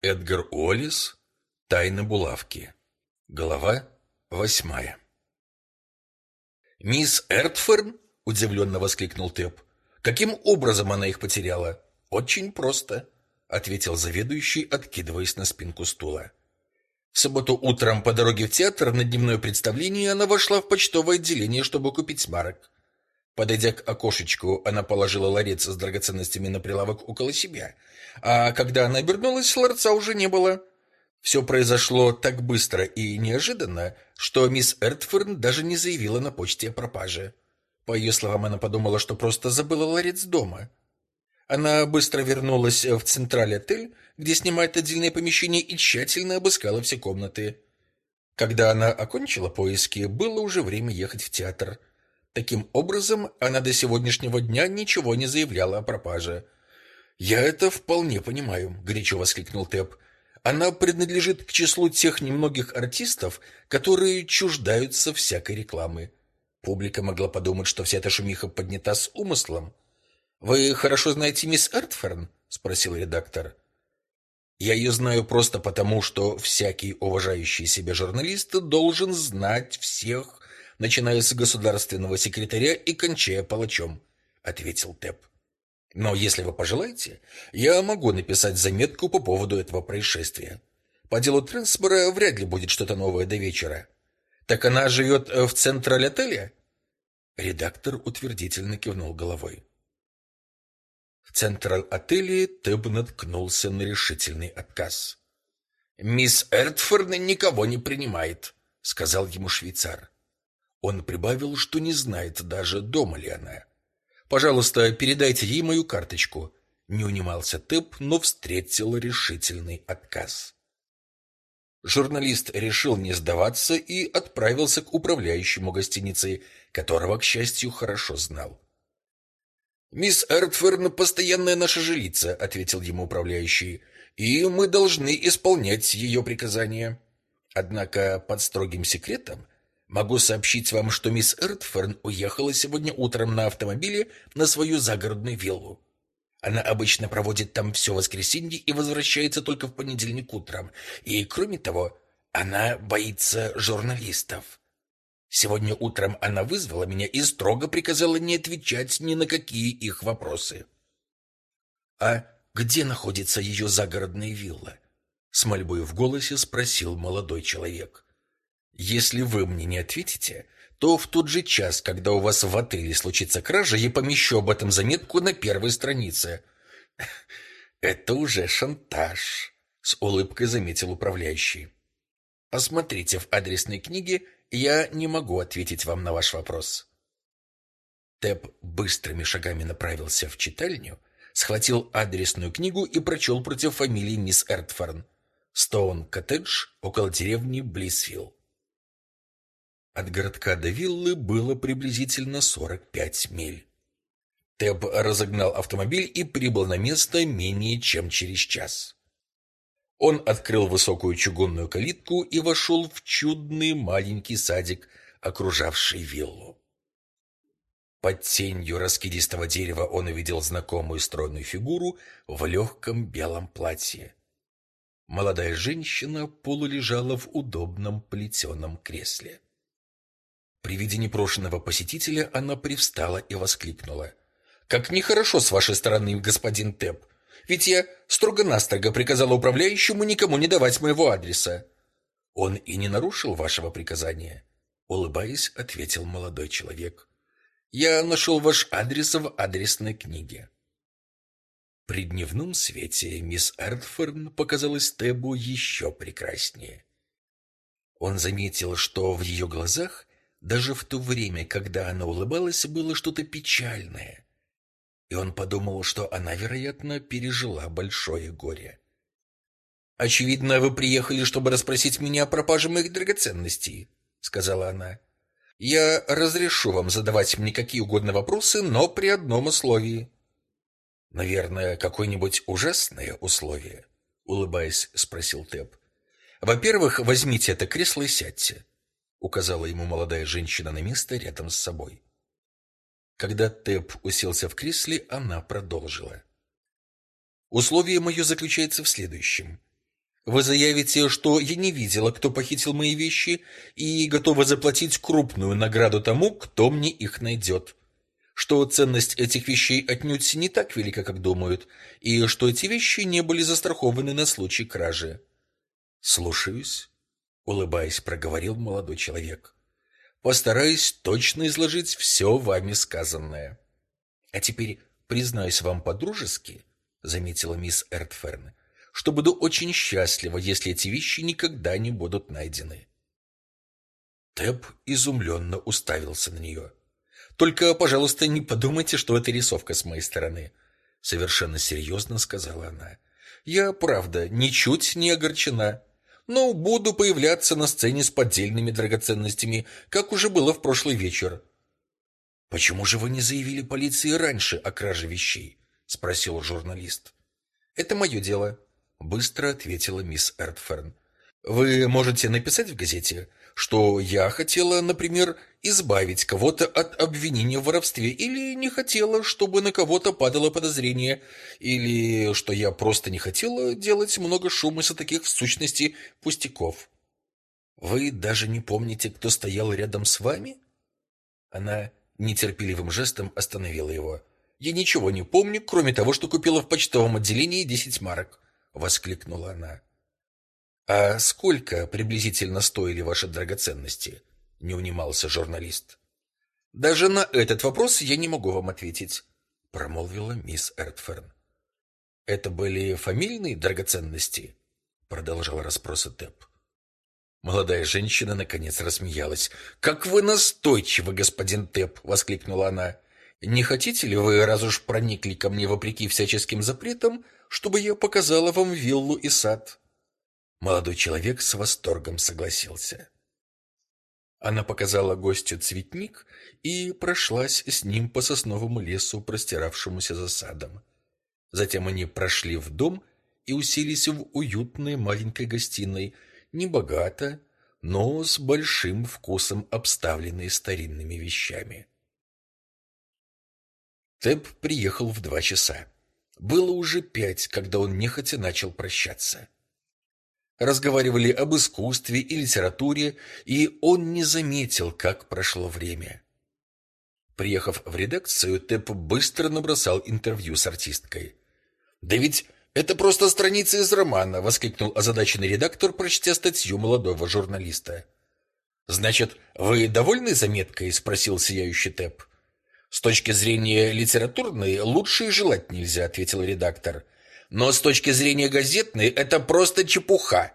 Эдгар Уоллес. Тайна булавки. Глава восьмая. Мисс Эртферн удивленно воскликнул Тэп. Каким образом она их потеряла? Очень просто, ответил заведующий, откидываясь на спинку стула. В субботу утром по дороге в театр на дневное представление она вошла в почтовое отделение, чтобы купить марок. Подойдя к окошечку, она положила ларец с драгоценностями на прилавок около себя, а когда она обернулась, ларца уже не было. Все произошло так быстро и неожиданно, что мисс Эртферн даже не заявила на почте о пропаже. По ее словам, она подумала, что просто забыла ларец дома. Она быстро вернулась в центральный отель, где снимает отдельное помещение, и тщательно обыскала все комнаты. Когда она окончила поиски, было уже время ехать в театр. Таким образом, она до сегодняшнего дня ничего не заявляла о пропаже. «Я это вполне понимаю», — горячо воскликнул Тэп. «Она принадлежит к числу тех немногих артистов, которые чуждаются всякой рекламы. Публика могла подумать, что вся эта шумиха поднята с умыслом. Вы хорошо знаете мисс Эртферн? спросил редактор. Я ее знаю просто потому, что всякий уважающий себя журналист должен знать всех, начиная с государственного секретаря и кончая палачом, ответил Тэп. Но если вы пожелаете, я могу написать заметку по поводу этого происшествия. По делу Трансбора вряд ли будет что-то новое до вечера. Так она живет э, в централе отеля? Редактор утвердительно кивнул головой. В централ отеле Тэб наткнулся на решительный отказ. Мисс Эртфорд никого не принимает, сказал ему швейцар. Он прибавил, что не знает даже дома ли она. Пожалуйста, передайте ей мою карточку. Не унимался Тэб, но встретил решительный отказ. Журналист решил не сдаваться и отправился к управляющему гостиницы, которого, к счастью, хорошо знал. «Мисс Эртферн — постоянная наша жилица», — ответил ему управляющий, «и мы должны исполнять ее приказания. Однако под строгим секретом могу сообщить вам, что мисс Эртферн уехала сегодня утром на автомобиле на свою загородную виллу. Она обычно проводит там все воскресенье и возвращается только в понедельник утром. И кроме того, она боится журналистов. Сегодня утром она вызвала меня и строго приказала не отвечать ни на какие их вопросы. А где находится ее загородная вилла? С мольбой в голосе спросил молодой человек. Если вы мне не ответите, то в тот же час, когда у вас в отеле случится кража, я помещу об этом заметку на первой странице. Это уже шантаж, с улыбкой заметил управляющий. Посмотрите в адресной книге я не могу ответить вам на ваш вопрос. Тэп быстрыми шагами направился в читальню, схватил адресную книгу и прочел против фамилии мисс Эртфорн. Стоун-коттедж около деревни Блисвилл. От городка до виллы было приблизительно 45 миль. Тэб разогнал автомобиль и прибыл на место менее чем через час. Он открыл высокую чугунную калитку и вошел в чудный маленький садик, окружавший виллу. Под тенью раскидистого дерева он увидел знакомую стройную фигуру в легком белом платье. Молодая женщина полулежала в удобном плетеном кресле. При виде непрошенного посетителя она привстала и воскликнула. «Как нехорошо с вашей стороны, господин Тэп! Ведь я строго-настрого приказала управляющему никому не давать моего адреса. Он и не нарушил вашего приказания, улыбаясь, ответил молодой человек. Я нашел ваш адрес в адресной книге. При дневном свете мисс Эртфорн показалась Тебу еще прекраснее. Он заметил, что в ее глазах, даже в то время, когда она улыбалась, было что-то печальное и он подумал, что она, вероятно, пережила большое горе. «Очевидно, вы приехали, чтобы расспросить меня о пропаже моих драгоценностей», — сказала она. «Я разрешу вам задавать мне какие угодно вопросы, но при одном условии». «Наверное, какое-нибудь ужасное условие?» — улыбаясь, спросил Тэп. «Во-первых, возьмите это кресло и сядьте», — указала ему молодая женщина на место рядом с собой. Когда Тэп уселся в кресле, она продолжила. «Условие мое заключается в следующем. Вы заявите, что я не видела, кто похитил мои вещи, и готова заплатить крупную награду тому, кто мне их найдет. Что ценность этих вещей отнюдь не так велика, как думают, и что эти вещи не были застрахованы на случай кражи». «Слушаюсь», — улыбаясь, проговорил молодой человек. Постараюсь точно изложить все вами сказанное. А теперь признаюсь вам по-дружески, заметила мисс Эртферн, что буду очень счастлива, если эти вещи никогда не будут найдены. Тэп изумленно уставился на нее. «Только, пожалуйста, не подумайте, что это рисовка с моей стороны», — совершенно серьезно сказала она. «Я, правда, ничуть не огорчена но буду появляться на сцене с поддельными драгоценностями, как уже было в прошлый вечер. Почему же вы не заявили полиции раньше о краже вещей? спросил журналист. Это мое дело, быстро ответила мисс Эртферн. Вы можете написать в газете, что я хотела, например, избавить кого-то от обвинения в воровстве или не хотела, чтобы на кого-то падало подозрение, или что я просто не хотела делать много шума из-за таких в сущности пустяков. Вы даже не помните, кто стоял рядом с вами? Она нетерпеливым жестом остановила его. Я ничего не помню, кроме того, что купила в почтовом отделении десять марок, воскликнула она. «А сколько приблизительно стоили ваши драгоценности?» — не унимался журналист. «Даже на этот вопрос я не могу вам ответить», — промолвила мисс Эртферн. «Это были фамильные драгоценности?» — продолжал расспросы Тэп. Молодая женщина наконец рассмеялась. «Как вы настойчивы, господин Тэп!» — воскликнула она. «Не хотите ли вы, раз уж проникли ко мне вопреки всяческим запретам, чтобы я показала вам виллу и сад?» Молодой человек с восторгом согласился. Она показала гостю цветник и прошлась с ним по сосновому лесу, простиравшемуся за садом. Затем они прошли в дом и уселись в уютной маленькой гостиной, небогато, но с большим вкусом обставленной старинными вещами. Тэп приехал в два часа. Было уже пять, когда он нехотя начал прощаться. Разговаривали об искусстве и литературе, и он не заметил, как прошло время. Приехав в редакцию, Тэп быстро набросал интервью с артисткой. «Да ведь это просто страница из романа!» — воскликнул озадаченный редактор, прочтя статью молодого журналиста. «Значит, вы довольны заметкой?» — спросил сияющий Тэп. «С точки зрения литературной лучше и желать нельзя», — ответил редактор. «Но с точки зрения газетной это просто чепуха.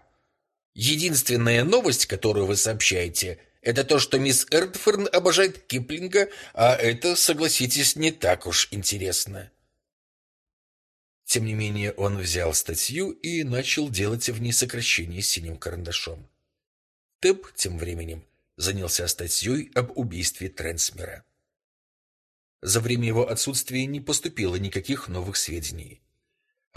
Единственная новость, которую вы сообщаете, это то, что мисс Эрдферн обожает Киплинга, а это, согласитесь, не так уж интересно. Тем не менее, он взял статью и начал делать в ней сокращение синим карандашом. Тэп тем временем занялся статьей об убийстве Трансмера. За время его отсутствия не поступило никаких новых сведений.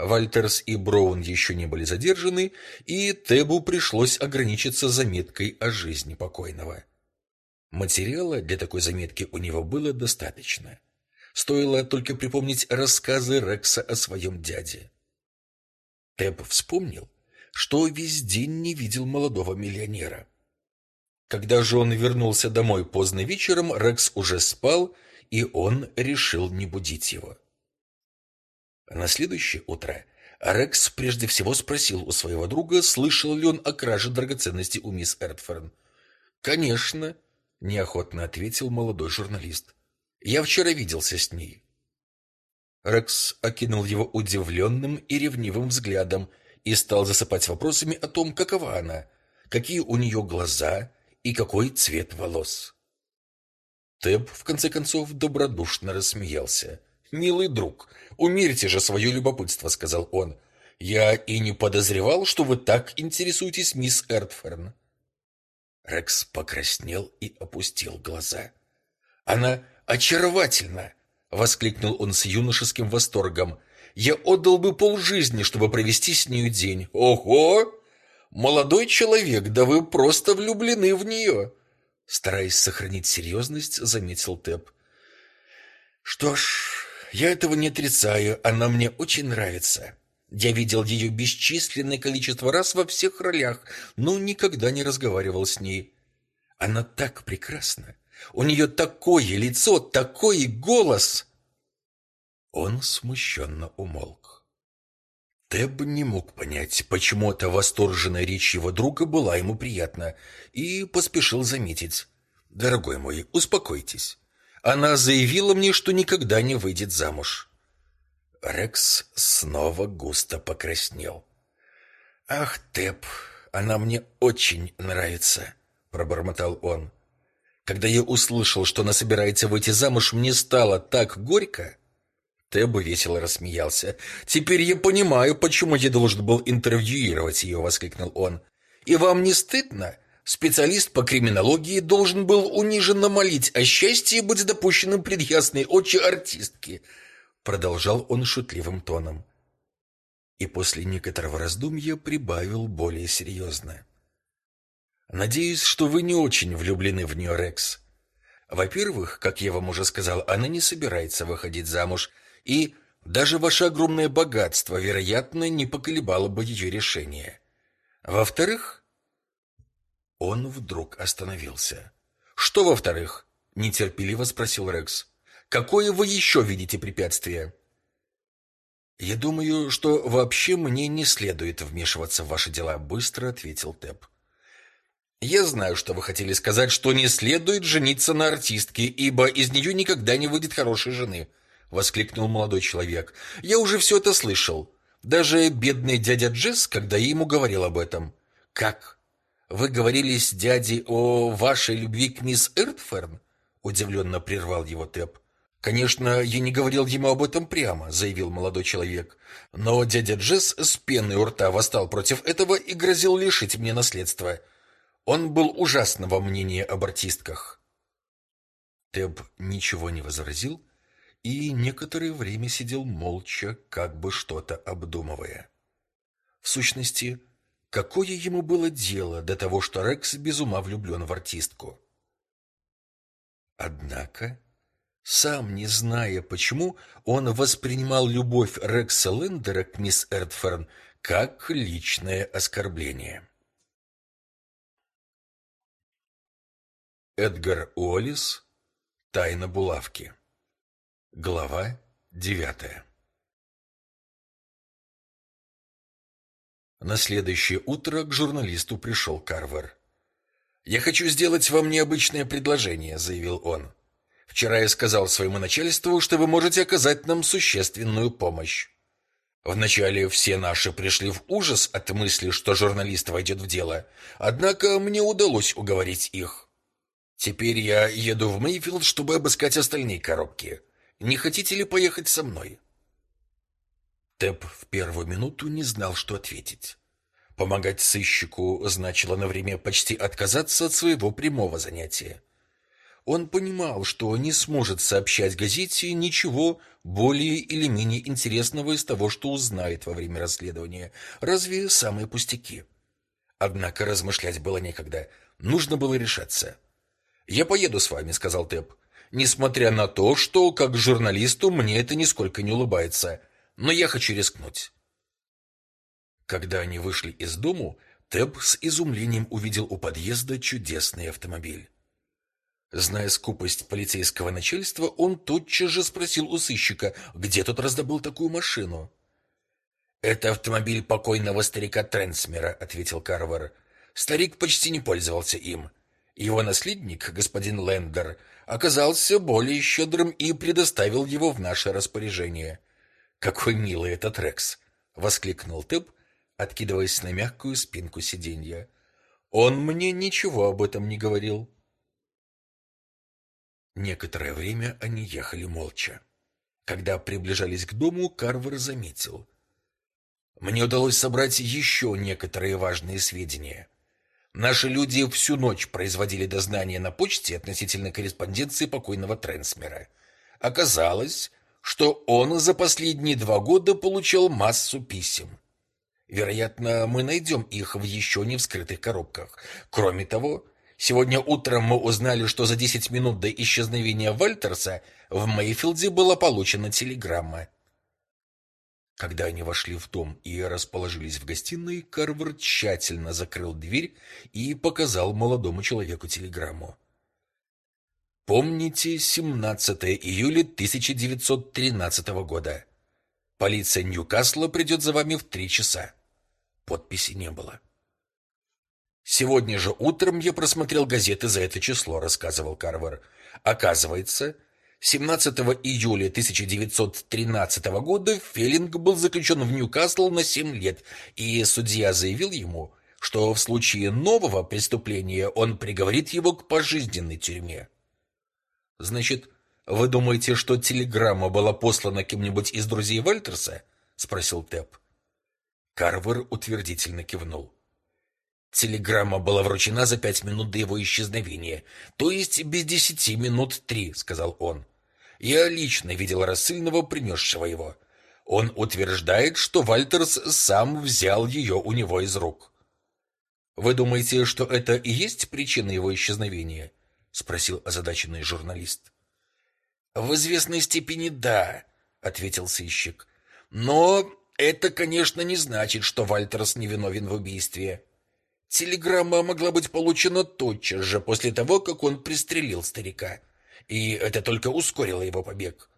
Вальтерс и Броун еще не были задержаны, и Тебу пришлось ограничиться заметкой о жизни покойного. Материала для такой заметки у него было достаточно. Стоило только припомнить рассказы Рекса о своем дяде. Теб вспомнил, что весь день не видел молодого миллионера. Когда же он вернулся домой поздно вечером, Рекс уже спал, и он решил не будить его. На следующее утро Рекс прежде всего спросил у своего друга, слышал ли он о краже драгоценностей у мисс Эртферн. «Конечно», — неохотно ответил молодой журналист. «Я вчера виделся с ней». Рекс окинул его удивленным и ревнивым взглядом и стал засыпать вопросами о том, какова она, какие у нее глаза и какой цвет волос. Тэб, в конце концов, добродушно рассмеялся. «Милый друг, умерьте же свое любопытство», — сказал он. «Я и не подозревал, что вы так интересуетесь мисс Эртферн». Рекс покраснел и опустил глаза. «Она очаровательна!» — воскликнул он с юношеским восторгом. «Я отдал бы полжизни, чтобы провести с нею день. Ого! Молодой человек, да вы просто влюблены в нее!» Стараясь сохранить серьезность, заметил Тэп. «Что ж, я этого не отрицаю, она мне очень нравится. Я видел ее бесчисленное количество раз во всех ролях, но никогда не разговаривал с ней. Она так прекрасна. У нее такое лицо, такой голос. Он смущенно умолк. Теб не мог понять, почему эта восторженная речь его друга была ему приятна, и поспешил заметить. «Дорогой мой, успокойтесь. Она заявила мне, что никогда не выйдет замуж. Рекс снова густо покраснел. «Ах, Тэп, она мне очень нравится», — пробормотал он. «Когда я услышал, что она собирается выйти замуж, мне стало так горько». Тэб весело рассмеялся. «Теперь я понимаю, почему я должен был интервьюировать ее», — воскликнул он. «И вам не стыдно? Специалист по криминологии должен был униженно молить о счастье быть допущенным пред ясные очи артистки, продолжал он шутливым тоном. И после некоторого раздумья прибавил более серьезно. Надеюсь, что вы не очень влюблены в нее, Рекс. Во-первых, как я вам уже сказал, она не собирается выходить замуж, и даже ваше огромное богатство, вероятно, не поколебало бы ее решение. Во-вторых, он вдруг остановился. «Что во-вторых?» — нетерпеливо спросил Рекс. «Какое вы еще видите препятствие?» «Я думаю, что вообще мне не следует вмешиваться в ваши дела», — быстро ответил Тэп. «Я знаю, что вы хотели сказать, что не следует жениться на артистке, ибо из нее никогда не выйдет хорошей жены», — воскликнул молодой человек. «Я уже все это слышал. Даже бедный дядя Джесс, когда я ему говорил об этом». «Как? Вы говорили с дядей о вашей любви к мисс Эртферн? Удивленно прервал его Тэп. «Конечно, я не говорил ему об этом прямо», — заявил молодой человек. «Но дядя Джесс с пеной у рта восстал против этого и грозил лишить мне наследства. Он был ужасного мнения об артистках». Тэб ничего не возразил и некоторое время сидел молча, как бы что-то обдумывая. В сущности, Какое ему было дело до того, что Рекс без ума влюблен в артистку? Однако, сам не зная почему, он воспринимал любовь Рекса Лендера к мисс Эрдферн как личное оскорбление. Эдгар Уоллес Тайна булавки. Глава девятая. На следующее утро к журналисту пришел Карвер. «Я хочу сделать вам необычное предложение», — заявил он. «Вчера я сказал своему начальству, что вы можете оказать нам существенную помощь. Вначале все наши пришли в ужас от мысли, что журналист войдет в дело, однако мне удалось уговорить их. Теперь я еду в Мейфилд, чтобы обыскать остальные коробки. Не хотите ли поехать со мной? Тэп в первую минуту не знал, что ответить. Помогать сыщику значило на время почти отказаться от своего прямого занятия. Он понимал, что не сможет сообщать газете ничего более или менее интересного из того, что узнает во время расследования, разве самые пустяки. Однако размышлять было некогда, нужно было решаться. «Я поеду с вами», — сказал Тэп. «Несмотря на то, что, как журналисту, мне это нисколько не улыбается. Но я хочу рискнуть». Когда они вышли из дому, Тэп с изумлением увидел у подъезда чудесный автомобиль. Зная скупость полицейского начальства, он тотчас же спросил у сыщика, где тот раздобыл такую машину. «Это автомобиль покойного старика Трансмера», — ответил Карвер. «Старик почти не пользовался им. Его наследник, господин Лендер, оказался более щедрым и предоставил его в наше распоряжение. «Какой милый этот Рекс!» — воскликнул Тэп, откидываясь на мягкую спинку сиденья. «Он мне ничего об этом не говорил». Некоторое время они ехали молча. Когда приближались к дому, Карвер заметил. «Мне удалось собрать еще некоторые важные сведения». Наши люди всю ночь производили дознание на почте относительно корреспонденции покойного Трансмера. Оказалось, что он за последние два года получил массу писем. Вероятно, мы найдем их в еще не вскрытых коробках. Кроме того, сегодня утром мы узнали, что за 10 минут до исчезновения Вальтерса в Мейфилде была получена телеграмма. Когда они вошли в дом и расположились в гостиной, Карвер тщательно закрыл дверь и показал молодому человеку телеграмму. Помните 17 июля 1913 года. Полиция Ньюкасла придет за вами в три часа. Подписи не было. Сегодня же утром я просмотрел газеты за это число, рассказывал Карвер. Оказывается, 17 июля 1913 года Феллинг был заключен в Ньюкасл на 7 лет, и судья заявил ему, что в случае нового преступления он приговорит его к пожизненной тюрьме. Значит, вы думаете, что телеграмма была послана кем-нибудь из друзей Вальтерса? спросил Тэп. Карвер утвердительно кивнул. Телеграмма была вручена за пять минут до его исчезновения, то есть без десяти минут три, сказал он. Я лично видел рассыльного, принесшего его. Он утверждает, что Вальтерс сам взял ее у него из рук. Вы думаете, что это и есть причина его исчезновения? Спросил озадаченный журналист. В известной степени да, ответил сыщик. Но это, конечно, не значит, что Вальтерс невиновен в убийстве. Телеграмма могла быть получена тотчас же после того, как он пристрелил старика и это только ускорило его побег.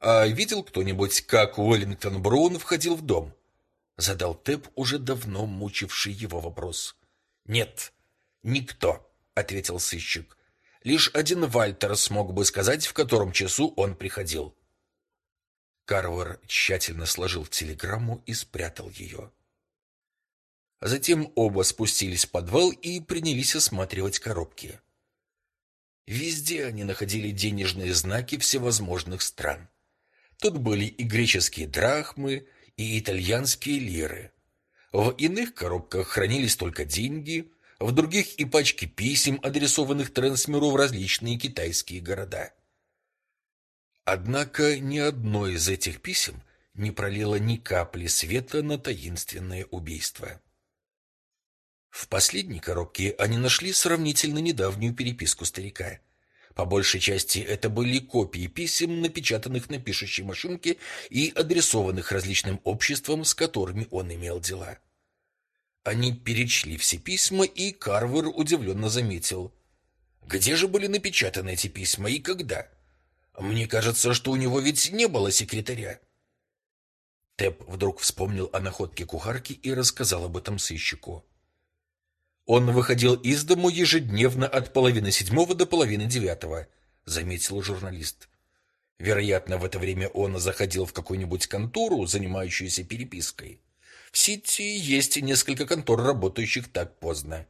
А видел кто-нибудь, как Уэллингтон Браун входил в дом? Задал Тэп, уже давно мучивший его вопрос. Нет, никто, ответил сыщик. Лишь один Вальтер смог бы сказать, в котором часу он приходил. Карвер тщательно сложил телеграмму и спрятал ее. Затем оба спустились в подвал и принялись осматривать коробки. Везде они находили денежные знаки всевозможных стран. Тут были и греческие драхмы, и итальянские лиры. В иных коробках хранились только деньги, в других и пачки писем, адресованных Трансмиру в различные китайские города. Однако ни одно из этих писем не пролило ни капли света на таинственное убийство. В последней коробке они нашли сравнительно недавнюю переписку старика. По большей части это были копии писем, напечатанных на пишущей машинке и адресованных различным обществам, с которыми он имел дела. Они перечли все письма, и Карвер удивленно заметил. Где же были напечатаны эти письма и когда? Мне кажется, что у него ведь не было секретаря. Тэп вдруг вспомнил о находке кухарки и рассказал об этом сыщику. Он выходил из дому ежедневно от половины седьмого до половины девятого, заметил журналист. Вероятно, в это время он заходил в какую-нибудь контору, занимающуюся перепиской. В Сити есть несколько контор, работающих так поздно.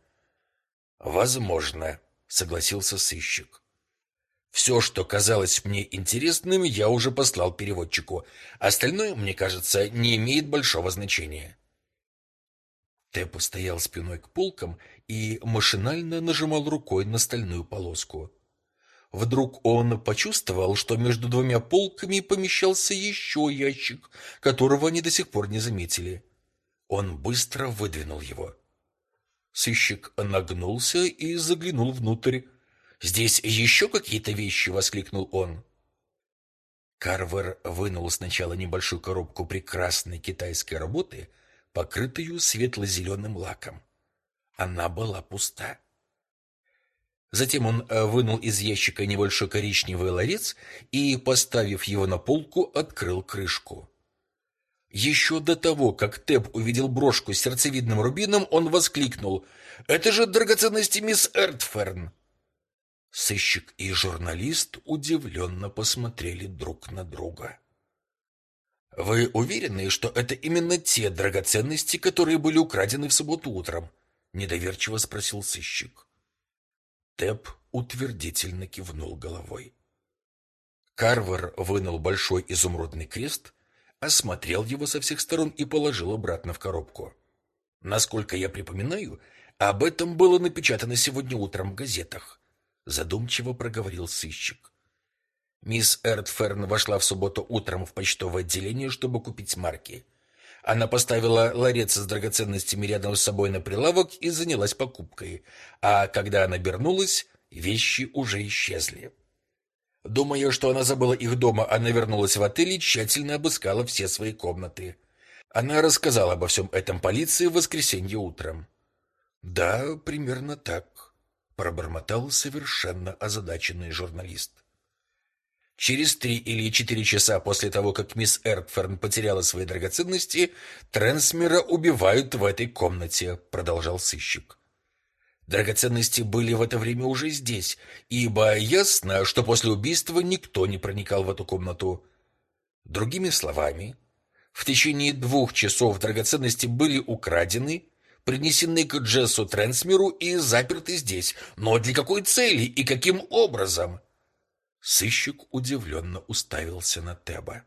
Возможно, согласился сыщик. Все, что казалось мне интересным, я уже послал переводчику. Остальное, мне кажется, не имеет большого значения. Тэп стоял спиной к полкам и машинально нажимал рукой на стальную полоску. Вдруг он почувствовал, что между двумя полками помещался еще ящик, которого они до сих пор не заметили. Он быстро выдвинул его. Сыщик нагнулся и заглянул внутрь. «Здесь еще какие-то вещи!» — воскликнул он. Карвер вынул сначала небольшую коробку прекрасной китайской работы, покрытую светло-зеленым лаком. Она была пуста. Затем он э, вынул из ящика небольшой коричневый ларец и, поставив его на полку, открыл крышку. Еще до того, как Тэп увидел брошку с сердцевидным рубином, он воскликнул «Это же драгоценности мисс Эртферн!» Сыщик и журналист удивленно посмотрели друг на друга. «Вы уверены, что это именно те драгоценности, которые были украдены в субботу утром?» — недоверчиво спросил сыщик. Тэп утвердительно кивнул головой. Карвер вынул большой изумрудный крест — осмотрел его со всех сторон и положил обратно в коробку. Насколько я припоминаю, об этом было напечатано сегодня утром в газетах, задумчиво проговорил сыщик. Мисс Эртферн вошла в субботу утром в почтовое отделение, чтобы купить марки. Она поставила ларец с драгоценностями рядом с собой на прилавок и занялась покупкой. А когда она обернулась, вещи уже исчезли. Думая, что она забыла их дома, она вернулась в отель и тщательно обыскала все свои комнаты. Она рассказала обо всем этом полиции в воскресенье утром. «Да, примерно так», — пробормотал совершенно озадаченный журналист. Через три или четыре часа после того, как мисс Эркферн потеряла свои драгоценности, Трансмера убивают в этой комнате, продолжал сыщик. Драгоценности были в это время уже здесь, ибо ясно, что после убийства никто не проникал в эту комнату. Другими словами, в течение двух часов драгоценности были украдены, принесены к Джессу Трансмеру и заперты здесь. Но для какой цели и каким образом? Сыщик удивленно уставился на Теба.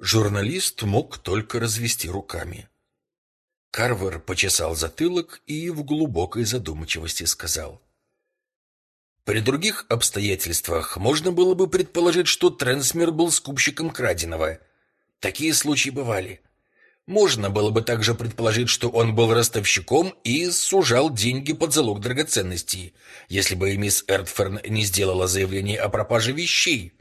Журналист мог только развести руками. Карвер почесал затылок и в глубокой задумчивости сказал. При других обстоятельствах можно было бы предположить, что Трансмер был скупщиком краденого. Такие случаи бывали. Можно было бы также предположить, что он был ростовщиком и сужал деньги под залог драгоценностей, если бы мисс Эртферн не сделала заявление о пропаже вещей.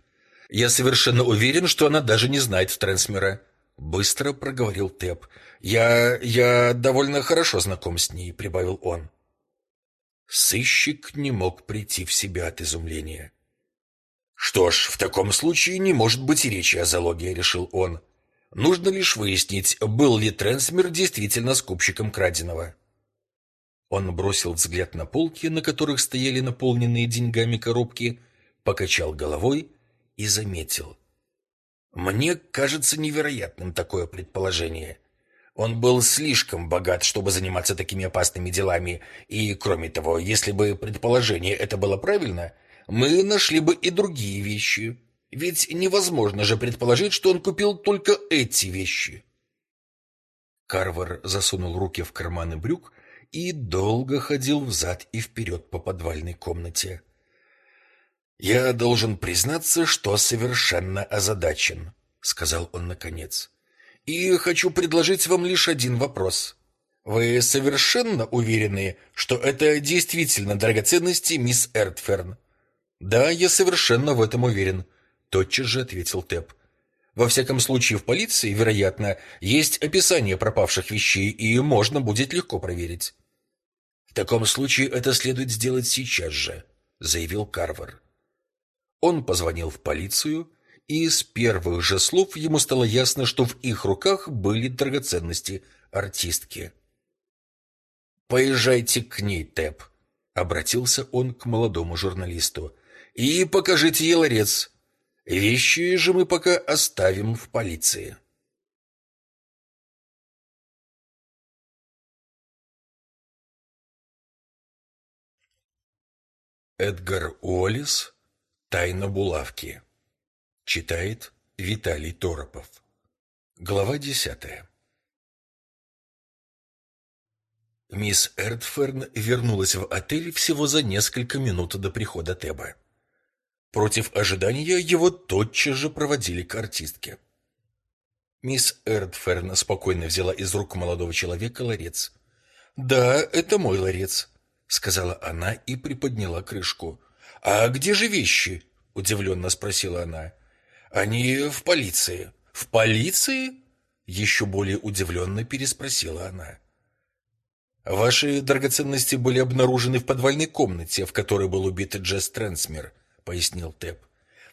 Я совершенно уверен, что она даже не знает Трансмера. Быстро проговорил Тэп. «Я... я довольно хорошо знаком с ней», — прибавил он. Сыщик не мог прийти в себя от изумления. «Что ж, в таком случае не может быть и речи о залоге», — решил он. «Нужно лишь выяснить, был ли Трансмер действительно скупщиком краденого». Он бросил взгляд на полки, на которых стояли наполненные деньгами коробки, покачал головой и заметил. Мне кажется невероятным такое предположение. Он был слишком богат, чтобы заниматься такими опасными делами, и, кроме того, если бы предположение это было правильно, мы нашли бы и другие вещи. Ведь невозможно же предположить, что он купил только эти вещи. Карвер засунул руки в карманы брюк и долго ходил взад и вперед по подвальной комнате. «Я должен признаться, что совершенно озадачен», — сказал он наконец. «И хочу предложить вам лишь один вопрос. Вы совершенно уверены, что это действительно драгоценности мисс Эртферн?» Да, я совершенно в этом уверен, тотчас же ответил Тэп. Во всяком случае, в полиции, вероятно, есть описание пропавших вещей, и можно будет легко проверить. В таком случае это следует сделать сейчас же, заявил Карвер. Он позвонил в полицию, и с первых же слов ему стало ясно, что в их руках были драгоценности артистки. «Поезжайте к ней, Тэп», — обратился он к молодому журналисту, — «и покажите ей ларец. Вещи же мы пока оставим в полиции». Эдгар Уоллес «Тайна булавки». Читает Виталий Торопов. Глава десятая. Мисс Эрдферн вернулась в отель всего за несколько минут до прихода Теба. Против ожидания его тотчас же проводили к артистке. Мисс Эрдферн спокойно взяла из рук молодого человека ларец. «Да, это мой ларец», — сказала она и приподняла крышку. «А где же вещи?» — удивленно спросила она. «Они в полиции». «В полиции?» — еще более удивленно переспросила она. «Ваши драгоценности были обнаружены в подвальной комнате, в которой был убит Джесс Трансмер», — пояснил Тэп.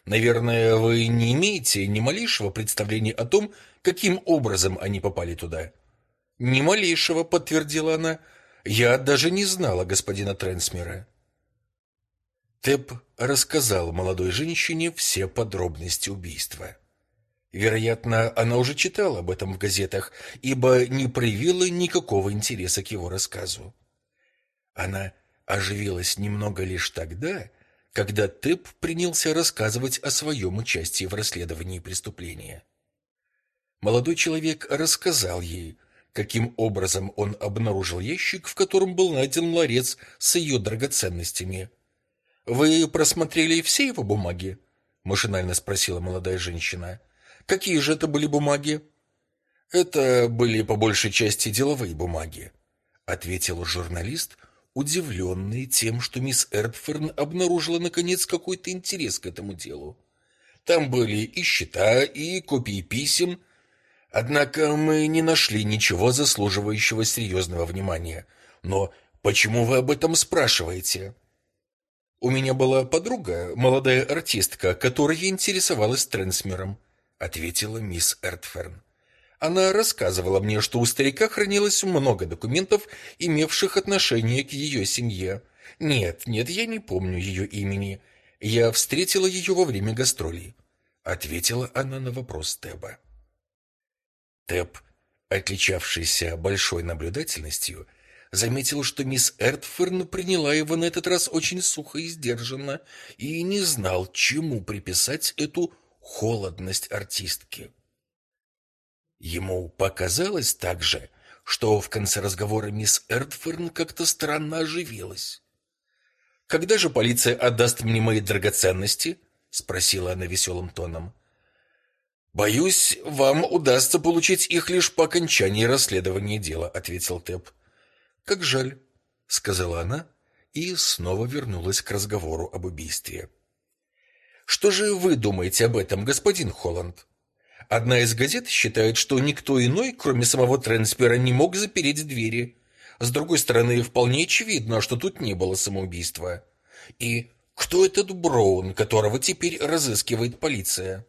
«Наверное, вы не имеете ни малейшего представления о том, каким образом они попали туда?» «Ни малейшего», — подтвердила она. «Я даже не знала господина Трансмера». Тэп рассказал молодой женщине все подробности убийства. Вероятно, она уже читала об этом в газетах, ибо не проявила никакого интереса к его рассказу. Она оживилась немного лишь тогда, когда Тэп принялся рассказывать о своем участии в расследовании преступления. Молодой человек рассказал ей, каким образом он обнаружил ящик, в котором был найден ларец с ее драгоценностями. «Вы просмотрели все его бумаги?» — машинально спросила молодая женщина. — Какие же это были бумаги? Это были по большей части деловые бумаги, ответил журналист, удивленный тем, что мисс Эрдферн обнаружила наконец какой-то интерес к этому делу. Там были и счета, и копии писем, однако мы не нашли ничего заслуживающего серьезного внимания. Но почему вы об этом спрашиваете? У меня была подруга, молодая артистка, которая интересовалась Трансмером ответила мисс Эртферн. Она рассказывала мне, что у старика хранилось много документов, имевших отношение к ее семье. Нет, нет, я не помню ее имени. Я встретила ее во время гастролей, ответила она на вопрос Теба. Теб, отличавшийся большой наблюдательностью, заметил, что мисс Эртферн приняла его на этот раз очень сухо и сдержанно и не знал, чему приписать эту холодность артистки. Ему показалось также, что в конце разговора мисс Эрдферн как-то странно оживилась. «Когда же полиция отдаст мне мои драгоценности?» — спросила она веселым тоном. «Боюсь, вам удастся получить их лишь по окончании расследования дела», — ответил Тэп. «Как жаль», — сказала она и снова вернулась к разговору об убийстве. Что же вы думаете об этом, господин Холланд? Одна из газет считает, что никто иной, кроме самого Тренспера, не мог запереть двери. С другой стороны, вполне очевидно, что тут не было самоубийства. И кто этот Броун, которого теперь разыскивает полиция?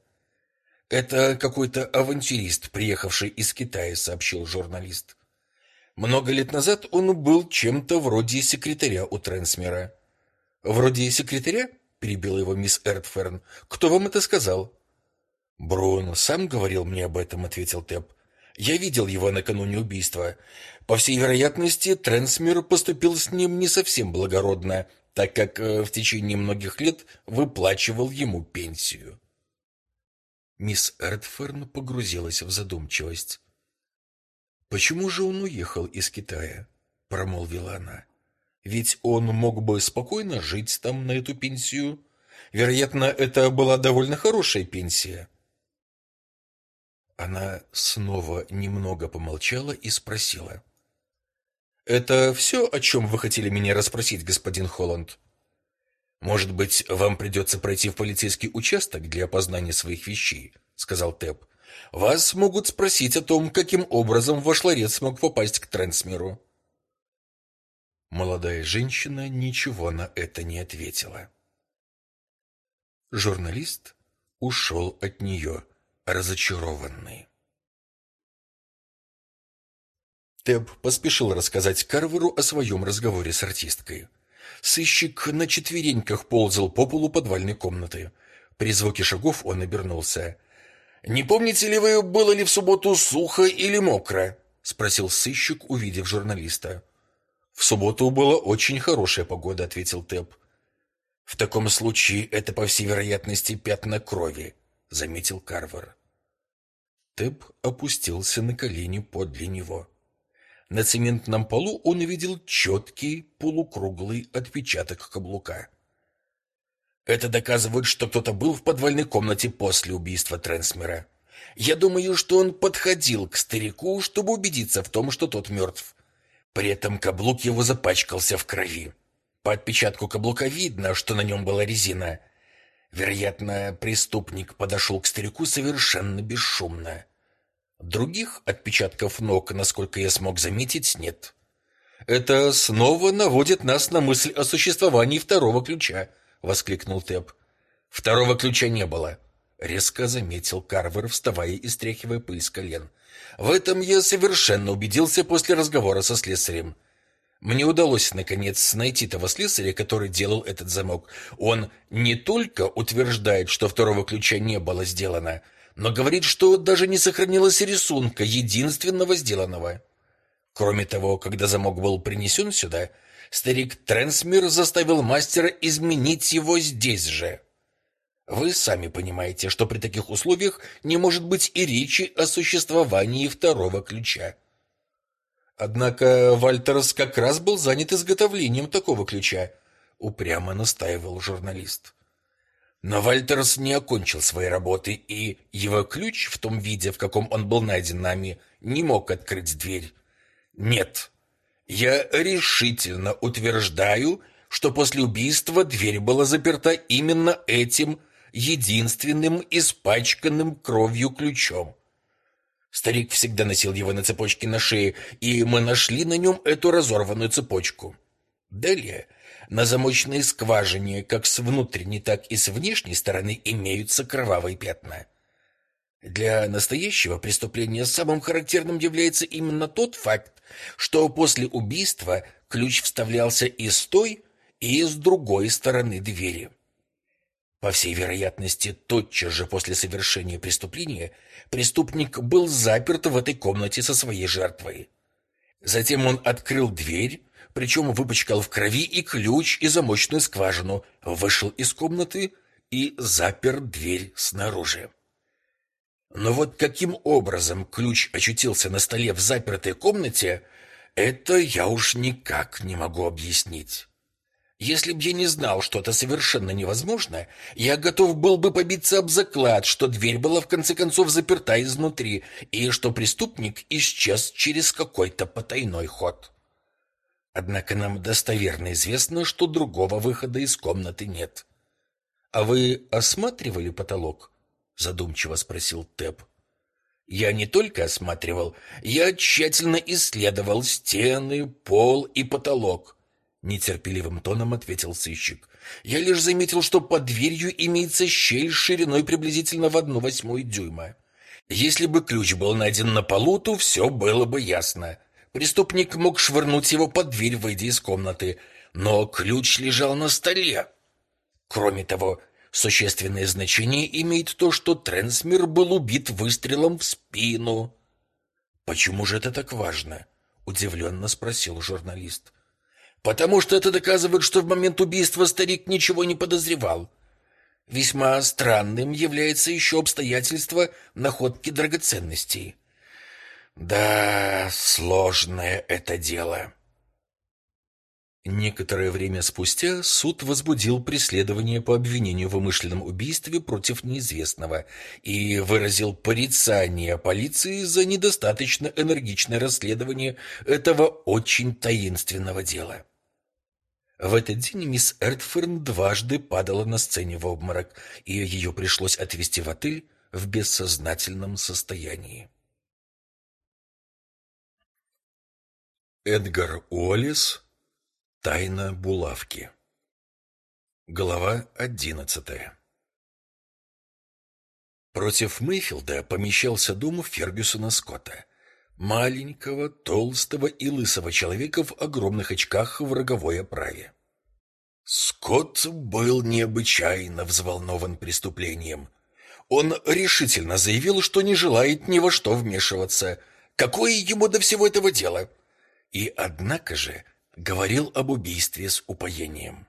Это какой-то авантюрист, приехавший из Китая, сообщил журналист. Много лет назад он был чем-то вроде секретаря у Трансмера. Вроде секретаря? перебила его мисс Эртферн. Кто вам это сказал? Брун сам говорил мне об этом, ответил Тэп. Я видел его накануне убийства. По всей вероятности, Трансмир поступил с ним не совсем благородно, так как э, в течение многих лет выплачивал ему пенсию. Мисс Эртферн погрузилась в задумчивость. Почему же он уехал из Китая? промолвила она. Ведь он мог бы спокойно жить там на эту пенсию. Вероятно, это была довольно хорошая пенсия. Она снова немного помолчала и спросила: "Это все, о чем вы хотели меня расспросить, господин Холланд?" Может быть, вам придется пройти в полицейский участок для опознания своих вещей, сказал Тэп. Вас могут спросить о том, каким образом ваш ларец смог попасть к Трансмиру. Молодая женщина ничего на это не ответила. Журналист ушел от нее разочарованный. Теб поспешил рассказать Карверу о своем разговоре с артисткой. Сыщик на четвереньках ползал по полу подвальной комнаты. При звуке шагов он обернулся. «Не помните ли вы, было ли в субботу сухо или мокро?» — спросил сыщик, увидев журналиста. «В субботу была очень хорошая погода», — ответил Тэп. «В таком случае это, по всей вероятности, пятна крови», — заметил Карвер. Тэп опустился на колени подле него. На цементном полу он увидел четкий полукруглый отпечаток каблука. Это доказывает, что кто-то был в подвальной комнате после убийства Трансмера. Я думаю, что он подходил к старику, чтобы убедиться в том, что тот мертв. При этом каблук его запачкался в крови. По отпечатку каблука видно, что на нем была резина. Вероятно, преступник подошел к старику совершенно бесшумно. Других отпечатков ног, насколько я смог заметить, нет. Это снова наводит нас на мысль о существовании второго ключа, воскликнул Тэп. Второго ключа не было, резко заметил Карвер, вставая и стряхивая пыль с колен. В этом я совершенно убедился после разговора со слесарем. Мне удалось наконец найти того слесаря, который делал этот замок. Он не только утверждает, что второго ключа не было сделано, но говорит, что даже не сохранилось рисунка единственного сделанного. Кроме того, когда замок был принесен сюда, старик Трансмир заставил мастера изменить его здесь же. Вы сами понимаете, что при таких условиях не может быть и речи о существовании второго ключа. Однако Вальтерс как раз был занят изготовлением такого ключа, упрямо настаивал журналист. Но Вальтерс не окончил своей работы, и его ключ в том виде, в каком он был найден нами, не мог открыть дверь. Нет. Я решительно утверждаю, что после убийства дверь была заперта именно этим единственным испачканным кровью ключом. Старик всегда носил его на цепочке на шее, и мы нашли на нем эту разорванную цепочку. Далее на замочной скважине, как с внутренней, так и с внешней стороны, имеются кровавые пятна. Для настоящего преступления самым характерным является именно тот факт, что после убийства ключ вставлялся и с той, и с другой стороны двери. По всей вероятности, тотчас же после совершения преступления преступник был заперт в этой комнате со своей жертвой. Затем он открыл дверь, причем выпачкал в крови и ключ, и замочную скважину, вышел из комнаты и запер дверь снаружи. Но вот каким образом ключ очутился на столе в запертой комнате, это я уж никак не могу объяснить. Если б я не знал, что это совершенно невозможно, я готов был бы побиться об заклад, что дверь была в конце концов заперта изнутри и что преступник исчез через какой-то потайной ход. Однако нам достоверно известно, что другого выхода из комнаты нет. А вы осматривали потолок? Задумчиво спросил Тэп. Я не только осматривал, я тщательно исследовал стены, пол и потолок, нетерпеливым тоном ответил сыщик. Я лишь заметил, что под дверью имеется щель шириной приблизительно в одну восьмую дюйма. Если бы ключ был найден на полу, то все было бы ясно. Преступник мог швырнуть его под дверь, выйдя из комнаты, но ключ лежал на столе. Кроме того, существенное значение имеет то, что Трансмир был убит выстрелом в спину. Почему же это так важно? удивленно спросил журналист. Потому что это доказывает, что в момент убийства старик ничего не подозревал. Весьма странным является еще обстоятельство находки драгоценностей. Да, сложное это дело. Некоторое время спустя суд возбудил преследование по обвинению в умышленном убийстве против неизвестного и выразил порицание полиции за недостаточно энергичное расследование этого очень таинственного дела. В этот день мисс Эртферн дважды падала на сцене в обморок, и ее пришлось отвезти в отель в бессознательном состоянии. Эдгар Уоллес Тайна булавки Глава одиннадцатая Против Мэйфилда помещался дом Фергюсона Скотта, маленького, толстого и лысого человека в огромных очках в роговой оправе. Скотт был необычайно взволнован преступлением. Он решительно заявил, что не желает ни во что вмешиваться. Какое ему до всего этого дело? И однако же говорил об убийстве с упоением.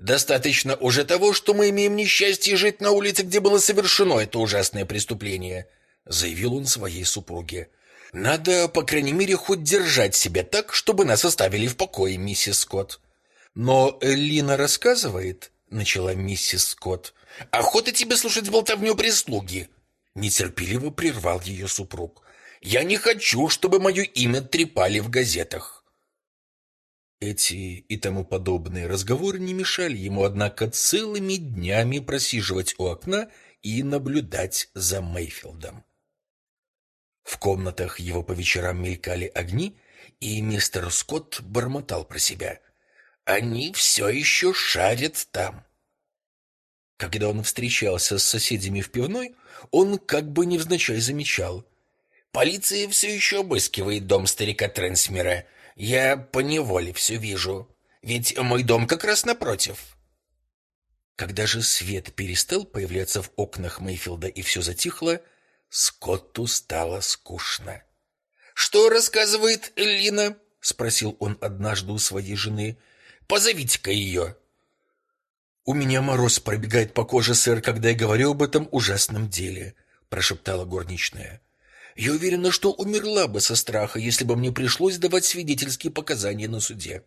Достаточно уже того, что мы имеем несчастье жить на улице, где было совершено это ужасное преступление, заявил он своей супруге. Надо, по крайней мере, хоть держать себя так, чтобы нас оставили в покое, миссис Скотт. Но Лина рассказывает, начала миссис Скотт. Охота тебе слушать болтовню прислуги, нетерпеливо прервал ее супруг. Я не хочу, чтобы мое имя трепали в газетах. Эти и тому подобные разговоры не мешали ему, однако, целыми днями просиживать у окна и наблюдать за Мейфилдом. В комнатах его по вечерам мелькали огни, и мистер Скотт бормотал про себя. «Они все еще шарят там». Когда он встречался с соседями в пивной, он как бы невзначай замечал. «Полиция все еще обыскивает дом старика Трансмера». Я поневоле все вижу, ведь мой дом как раз напротив. Когда же свет перестал появляться в окнах Мейфилда и все затихло, Скотту стало скучно. «Что рассказывает Элина?» — спросил он однажды у своей жены. «Позовите-ка ее». «У меня мороз пробегает по коже, сэр, когда я говорю об этом ужасном деле», — прошептала горничная. Я уверена, что умерла бы со страха, если бы мне пришлось давать свидетельские показания на суде.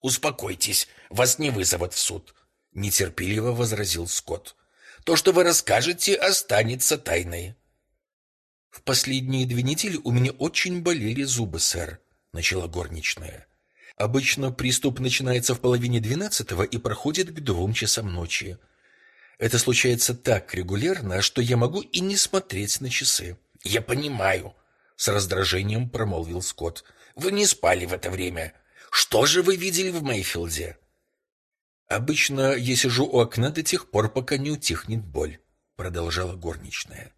Успокойтесь, вас не вызовут в суд, нетерпеливо возразил Скотт. То, что вы расскажете, останется тайной. В последние две недели у меня очень болели зубы, сэр, начала горничная. Обычно приступ начинается в половине двенадцатого и проходит к двум часам ночи. Это случается так регулярно, что я могу и не смотреть на часы. Я понимаю, с раздражением промолвил Скотт. Вы не спали в это время. Что же вы видели в Мейфилде? Обычно я сижу у окна до тех пор, пока не утихнет боль, продолжала горничная.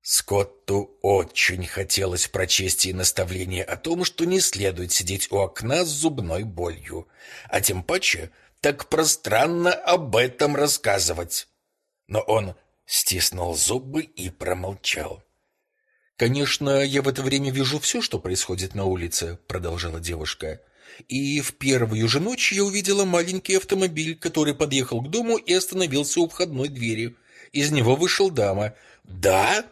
Скотту очень хотелось прочесть ей наставление о том, что не следует сидеть у окна с зубной болью, а тем паче так пространно об этом рассказывать. Но он стиснул зубы и промолчал. Конечно, я в это время вижу все, что происходит на улице, продолжала девушка. И в первую же ночь я увидела маленький автомобиль, который подъехал к дому и остановился у входной двери. Из него вышел дама. "Да?"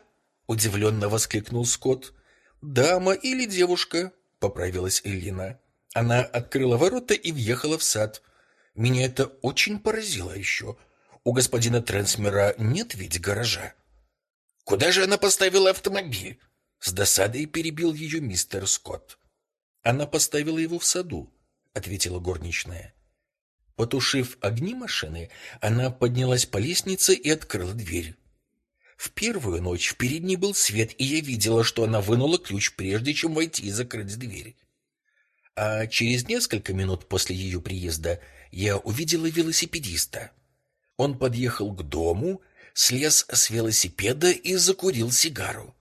удивленно воскликнул Скотт. "Дама или девушка?" поправилась Элина. Она открыла ворота и въехала в сад. Меня это очень поразило еще. У господина Трансмера нет ведь гаража. Куда же она поставила автомобиль? С досадой перебил ее мистер Скотт. Она поставила его в саду, ответила горничная. Потушив огни машины, она поднялась по лестнице и открыла дверь. В первую ночь в передней был свет, и я видела, что она вынула ключ прежде чем войти и закрыть дверь. А через несколько минут после ее приезда я увидела велосипедиста. Он подъехал к дому, слез с велосипеда и закурил сигару.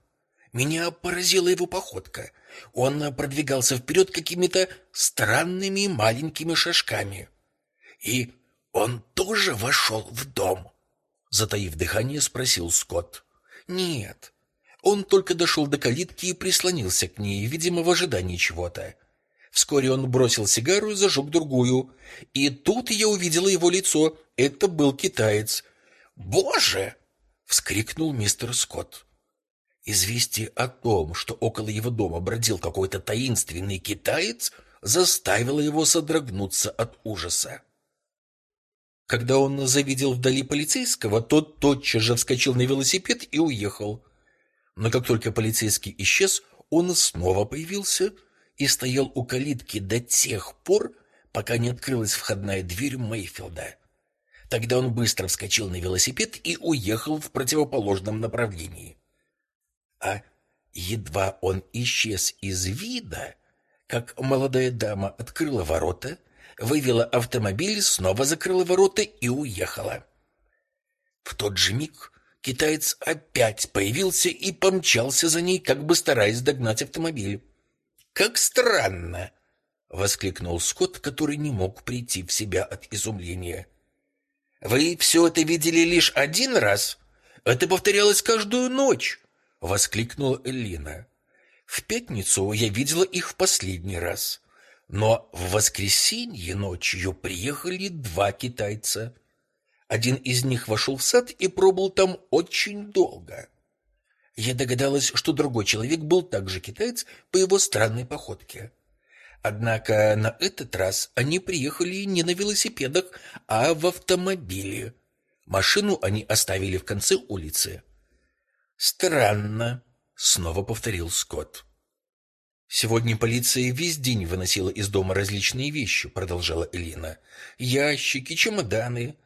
Меня поразила его походка. Он продвигался вперед какими-то странными маленькими шажками. И он тоже вошел в дом. Затаив дыхание, спросил Скотт. Нет. Он только дошел до калитки и прислонился к ней, видимо, в ожидании чего-то. Вскоре он бросил сигару и зажег другую. И тут я увидела его лицо. Это был китаец. «Боже!» — вскрикнул мистер Скотт. Известие о том, что около его дома бродил какой-то таинственный китаец, заставило его содрогнуться от ужаса. Когда он завидел вдали полицейского, тот тотчас же вскочил на велосипед и уехал. Но как только полицейский исчез, он снова появился — и стоял у калитки до тех пор, пока не открылась входная дверь Мейфилда. Тогда он быстро вскочил на велосипед и уехал в противоположном направлении. А едва он исчез из вида, как молодая дама открыла ворота, вывела автомобиль, снова закрыла ворота и уехала. В тот же миг китаец опять появился и помчался за ней, как бы стараясь догнать автомобиль. «Как странно!» — воскликнул Скотт, который не мог прийти в себя от изумления. «Вы все это видели лишь один раз? Это повторялось каждую ночь!» — воскликнула Эллина. В пятницу я видела их в последний раз. Но в воскресенье ночью приехали два китайца. Один из них вошел в сад и пробыл там очень долго. Я догадалась, что другой человек был также китаец по его странной походке. Однако на этот раз они приехали не на велосипедах, а в автомобиле. Машину они оставили в конце улицы. Странно, снова повторил Скотт. Сегодня полиция весь день выносила из дома различные вещи, продолжала Элина. Ящики, чемоданы,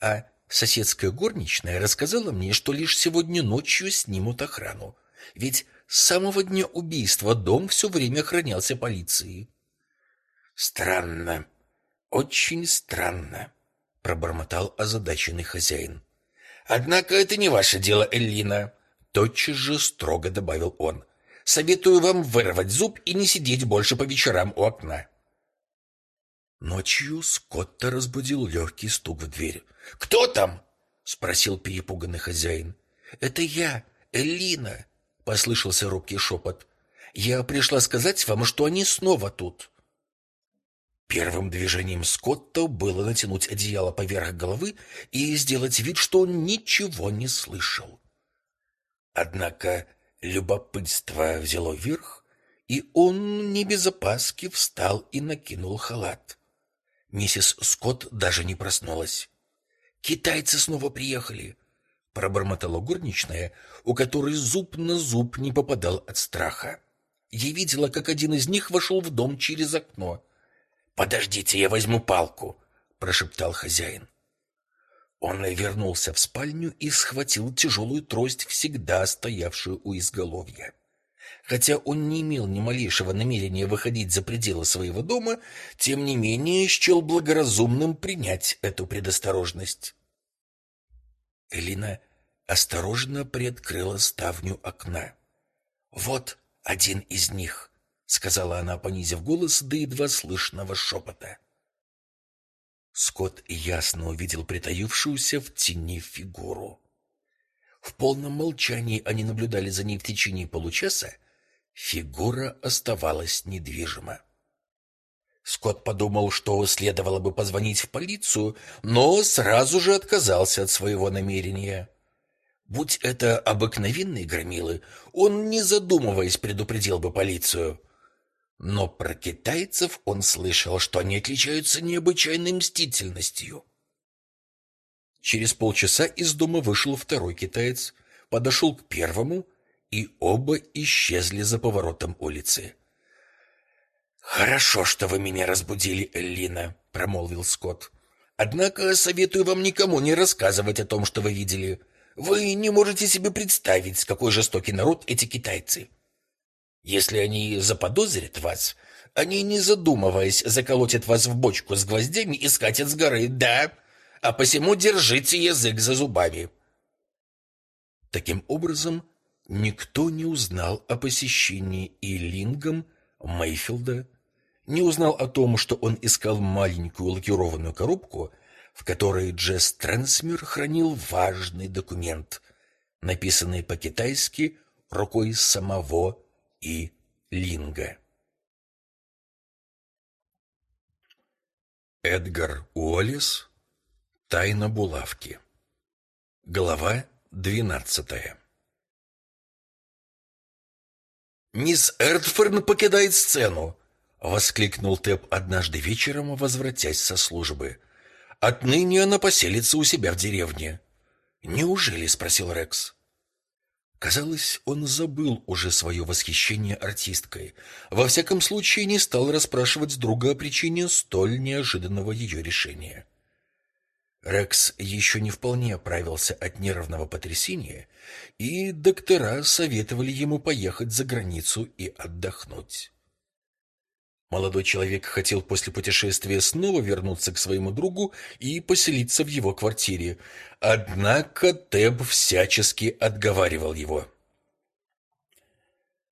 а соседская горничная рассказала мне, что лишь сегодня ночью снимут охрану. Ведь с самого дня убийства дом все время охранялся полицией. Странно, очень странно, пробормотал озадаченный хозяин. Однако это не ваше дело, Эллина тотчас же строго добавил он. Советую вам вырвать зуб и не сидеть больше по вечерам у окна. Ночью Скотта разбудил легкий стук в дверь. «Кто там?» — спросил перепуганный хозяин. «Это я, Элина», — послышался робкий шепот. «Я пришла сказать вам, что они снова тут». Первым движением Скотта было натянуть одеяло поверх головы и сделать вид, что он ничего не слышал. Однако любопытство взяло верх, и он не без опаски встал и накинул халат. Миссис Скотт даже не проснулась. «Китайцы снова приехали!» — пробормотала горничная, у которой зуб на зуб не попадал от страха. Я видела, как один из них вошел в дом через окно. «Подождите, я возьму палку!» — прошептал хозяин. Он вернулся в спальню и схватил тяжелую трость, всегда стоявшую у изголовья. Хотя он не имел ни малейшего намерения выходить за пределы своего дома, тем не менее счел благоразумным принять эту предосторожность. Элина осторожно приоткрыла ставню окна. «Вот один из них», — сказала она, понизив голос до едва слышного шепота. Скотт ясно увидел притаившуюся в тени фигуру. В полном молчании они наблюдали за ней в течение получаса. Фигура оставалась недвижима. Скотт подумал, что следовало бы позвонить в полицию, но сразу же отказался от своего намерения. Будь это обыкновенные громилы, он, не задумываясь, предупредил бы полицию. Но про китайцев он слышал, что они отличаются необычайной мстительностью. Через полчаса из дома вышел второй китаец, подошел к первому, и оба исчезли за поворотом улицы. «Хорошо, что вы меня разбудили, Эллина», — промолвил Скотт. «Однако советую вам никому не рассказывать о том, что вы видели. Вы не можете себе представить, какой жестокий народ эти китайцы. Если они заподозрят вас, они, не задумываясь, заколотят вас в бочку с гвоздями и скатят с горы, да, а посему держите язык за зубами. Таким образом, никто не узнал о посещении Илингом Мейфилда, не узнал о том, что он искал маленькую лакированную коробку, в которой Джесс Трансмир хранил важный документ, написанный по-китайски рукой самого и Линга. Эдгар Уоллес Тайна булавки. Глава двенадцатая. Мисс Эрдферн покидает сцену, воскликнул Тэп однажды вечером, возвратясь со службы. Отныне она поселится у себя в деревне. Неужели, спросил Рекс. Казалось, он забыл уже свое восхищение артисткой. Во всяком случае, не стал расспрашивать друга о причине столь неожиданного ее решения. Рекс еще не вполне оправился от нервного потрясения, и доктора советовали ему поехать за границу и отдохнуть. Молодой человек хотел после путешествия снова вернуться к своему другу и поселиться в его квартире, однако Теб всячески отговаривал его.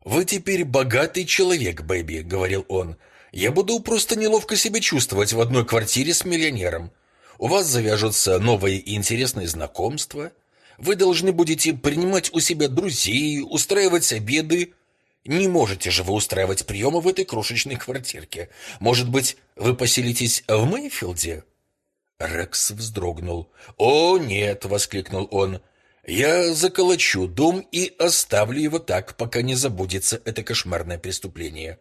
«Вы теперь богатый человек, Бэби», — говорил он. «Я буду просто неловко себя чувствовать в одной квартире с миллионером. У вас завяжутся новые и интересные знакомства. Вы должны будете принимать у себя друзей, устраивать обеды, не можете же вы устраивать приемы в этой крошечной квартирке. Может быть, вы поселитесь в Мейфилде?» Рекс вздрогнул. «О, нет!» — воскликнул он. «Я заколочу дом и оставлю его так, пока не забудется это кошмарное преступление.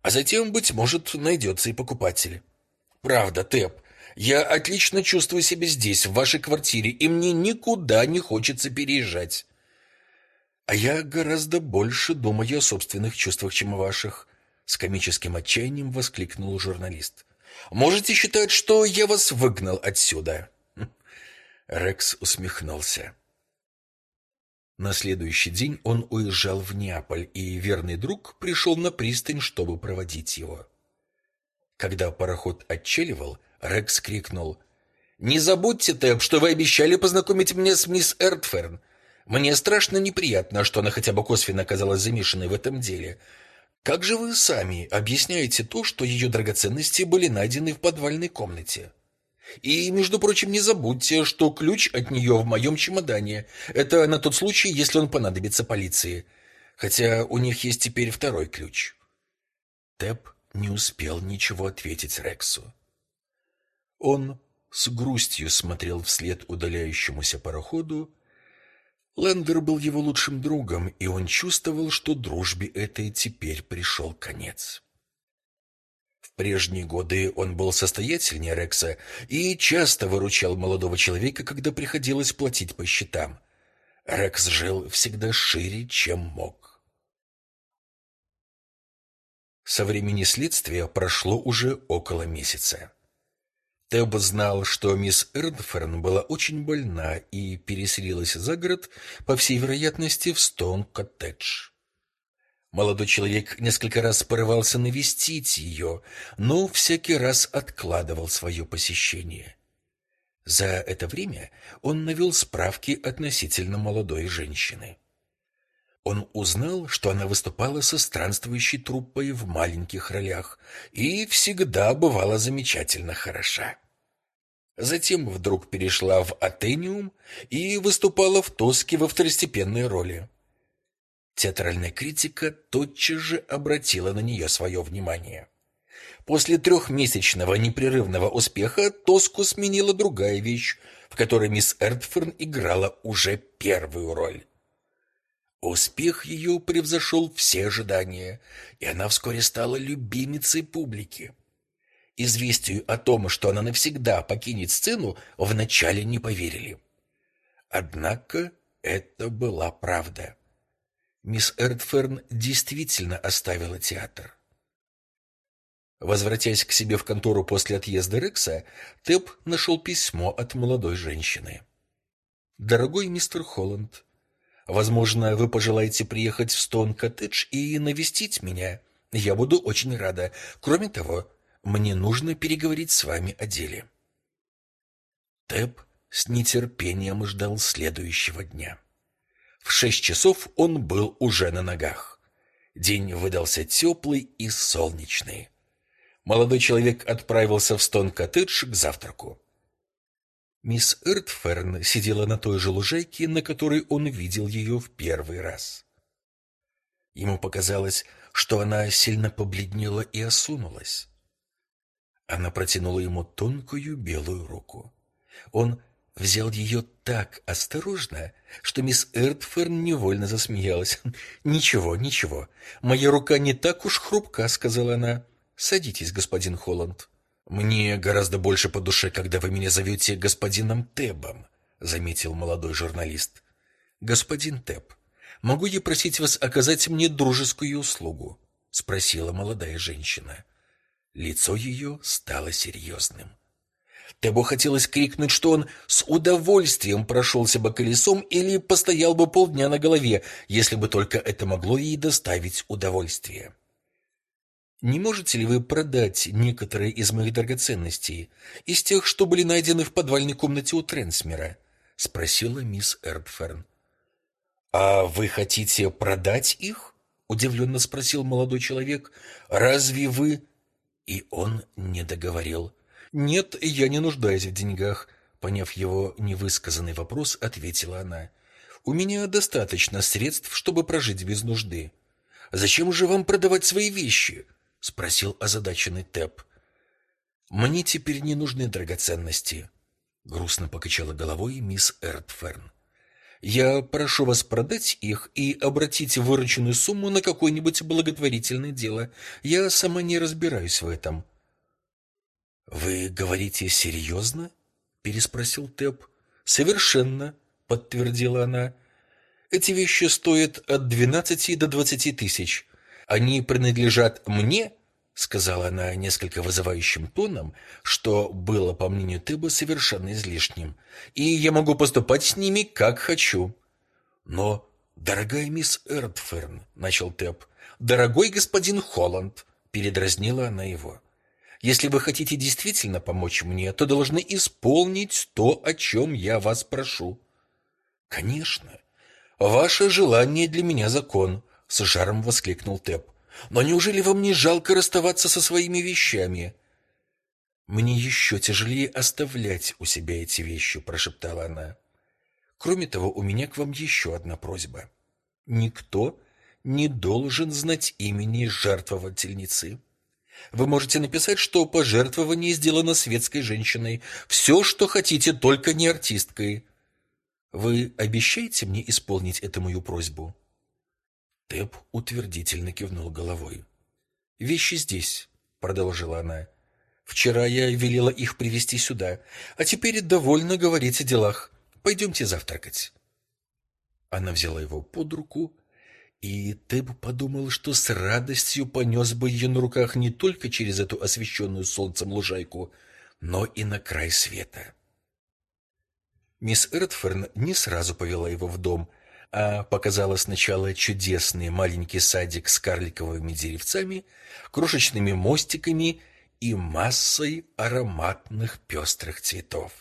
А затем, быть может, найдется и покупатель. Правда, Тэп, я отлично чувствую себя здесь, в вашей квартире, и мне никуда не хочется переезжать. А я гораздо больше думаю о собственных чувствах, чем о ваших, с комическим отчаянием воскликнул журналист. Можете считать, что я вас выгнал отсюда. Рекс усмехнулся. На следующий день он уезжал в Неаполь, и верный друг пришел на пристань, чтобы проводить его. Когда пароход отчаливал, Рекс крикнул: "Не забудьте, Тэп, что вы обещали познакомить меня с мисс Эртферн. Мне страшно неприятно, что она хотя бы косвенно оказалась замешанной в этом деле. Как же вы сами объясняете то, что ее драгоценности были найдены в подвальной комнате? И, между прочим, не забудьте, что ключ от нее в моем чемодане. Это на тот случай, если он понадобится полиции. Хотя у них есть теперь второй ключ. Тэп не успел ничего ответить Рексу. Он с грустью смотрел вслед удаляющемуся пароходу, Лендер был его лучшим другом, и он чувствовал, что дружбе этой теперь пришел конец. В прежние годы он был состоятельнее Рекса и часто выручал молодого человека, когда приходилось платить по счетам. Рекс жил всегда шире, чем мог. Со времени следствия прошло уже около месяца. Теб знал, что мисс Эрдферн была очень больна и переселилась за город, по всей вероятности, в Стоун-коттедж. Молодой человек несколько раз порывался навестить ее, но всякий раз откладывал свое посещение. За это время он навел справки относительно молодой женщины. Он узнал, что она выступала со странствующей труппой в маленьких ролях и всегда бывала замечательно хороша. Затем вдруг перешла в Атениум и выступала в Тоске во второстепенной роли. Театральная критика тотчас же обратила на нее свое внимание. После трехмесячного непрерывного успеха Тоску сменила другая вещь, в которой мисс Эртферн играла уже первую роль. Успех ее превзошел все ожидания, и она вскоре стала любимицей публики. Известию о том, что она навсегда покинет сцену, вначале не поверили. Однако это была правда. Мисс Эртферн действительно оставила театр. Возвратясь к себе в контору после отъезда Рекса, Тэп нашел письмо от молодой женщины. «Дорогой мистер Холланд, Возможно, вы пожелаете приехать в Стоун-коттедж и навестить меня. Я буду очень рада. Кроме того, мне нужно переговорить с вами о деле. Тэп с нетерпением ждал следующего дня. В шесть часов он был уже на ногах. День выдался теплый и солнечный. Молодой человек отправился в Стон-коттедж к завтраку. Мисс Эртферн сидела на той же лужайке, на которой он видел ее в первый раз. Ему показалось, что она сильно побледнела и осунулась. Она протянула ему тонкую белую руку. Он взял ее так осторожно, что мисс Эртферн невольно засмеялась. «Ничего, ничего, моя рука не так уж хрупка», — сказала она. «Садитесь, господин Холланд». «Мне гораздо больше по душе, когда вы меня зовете господином Тебом», — заметил молодой журналист. «Господин Теб, Могу я просить вас оказать мне дружескую услугу?» — спросила молодая женщина. Лицо ее стало серьезным. Тебу хотелось крикнуть, что он с удовольствием прошелся бы колесом или постоял бы полдня на голове, если бы только это могло ей доставить удовольствие. «Не можете ли вы продать некоторые из моих драгоценностей, из тех, что были найдены в подвальной комнате у Трансмера?» — спросила мисс Эрбферн. «А вы хотите продать их?» — удивленно спросил молодой человек. «Разве вы...» И он не договорил. «Нет, я не нуждаюсь в деньгах», — поняв его невысказанный вопрос, ответила она. «У меня достаточно средств, чтобы прожить без нужды». «Зачем же вам продавать свои вещи?» — спросил озадаченный Тэп. «Мне теперь не нужны драгоценности», — грустно покачала головой мисс Эртферн. Я прошу вас продать их и обратить вырученную сумму на какое-нибудь благотворительное дело. Я сама не разбираюсь в этом. Вы говорите серьезно? переспросил Тэп. Совершенно, подтвердила она. Эти вещи стоят от двенадцати до двадцати тысяч. Они принадлежат мне сказала она несколько вызывающим тоном, что было, по мнению Теба, совершенно излишним, и я могу поступать с ними как хочу. Но, дорогая мисс Эрдферн, начал Теб, дорогой господин Холланд, передразнила она его. Если вы хотите действительно помочь мне, то должны исполнить то, о чем я вас прошу. Конечно. Ваше желание для меня закон, с жаром воскликнул Теб. Но неужели вам не жалко расставаться со своими вещами? Мне еще тяжелее оставлять у себя эти вещи, прошептала она. Кроме того, у меня к вам еще одна просьба. Никто не должен знать имени жертвовательницы. Вы можете написать, что пожертвование сделано светской женщиной. Все, что хотите, только не артисткой. Вы обещаете мне исполнить эту мою просьбу? Тэп утвердительно кивнул головой. «Вещи здесь», — продолжила она. «Вчера я велела их привезти сюда, а теперь довольно говорить о делах. Пойдемте завтракать». Она взяла его под руку, и Тэб подумал, что с радостью понес бы ее на руках не только через эту освещенную солнцем лужайку, но и на край света. Мисс Эртферн не сразу повела его в дом — а показала сначала чудесный маленький садик с карликовыми деревцами, крошечными мостиками и массой ароматных пестрых цветов.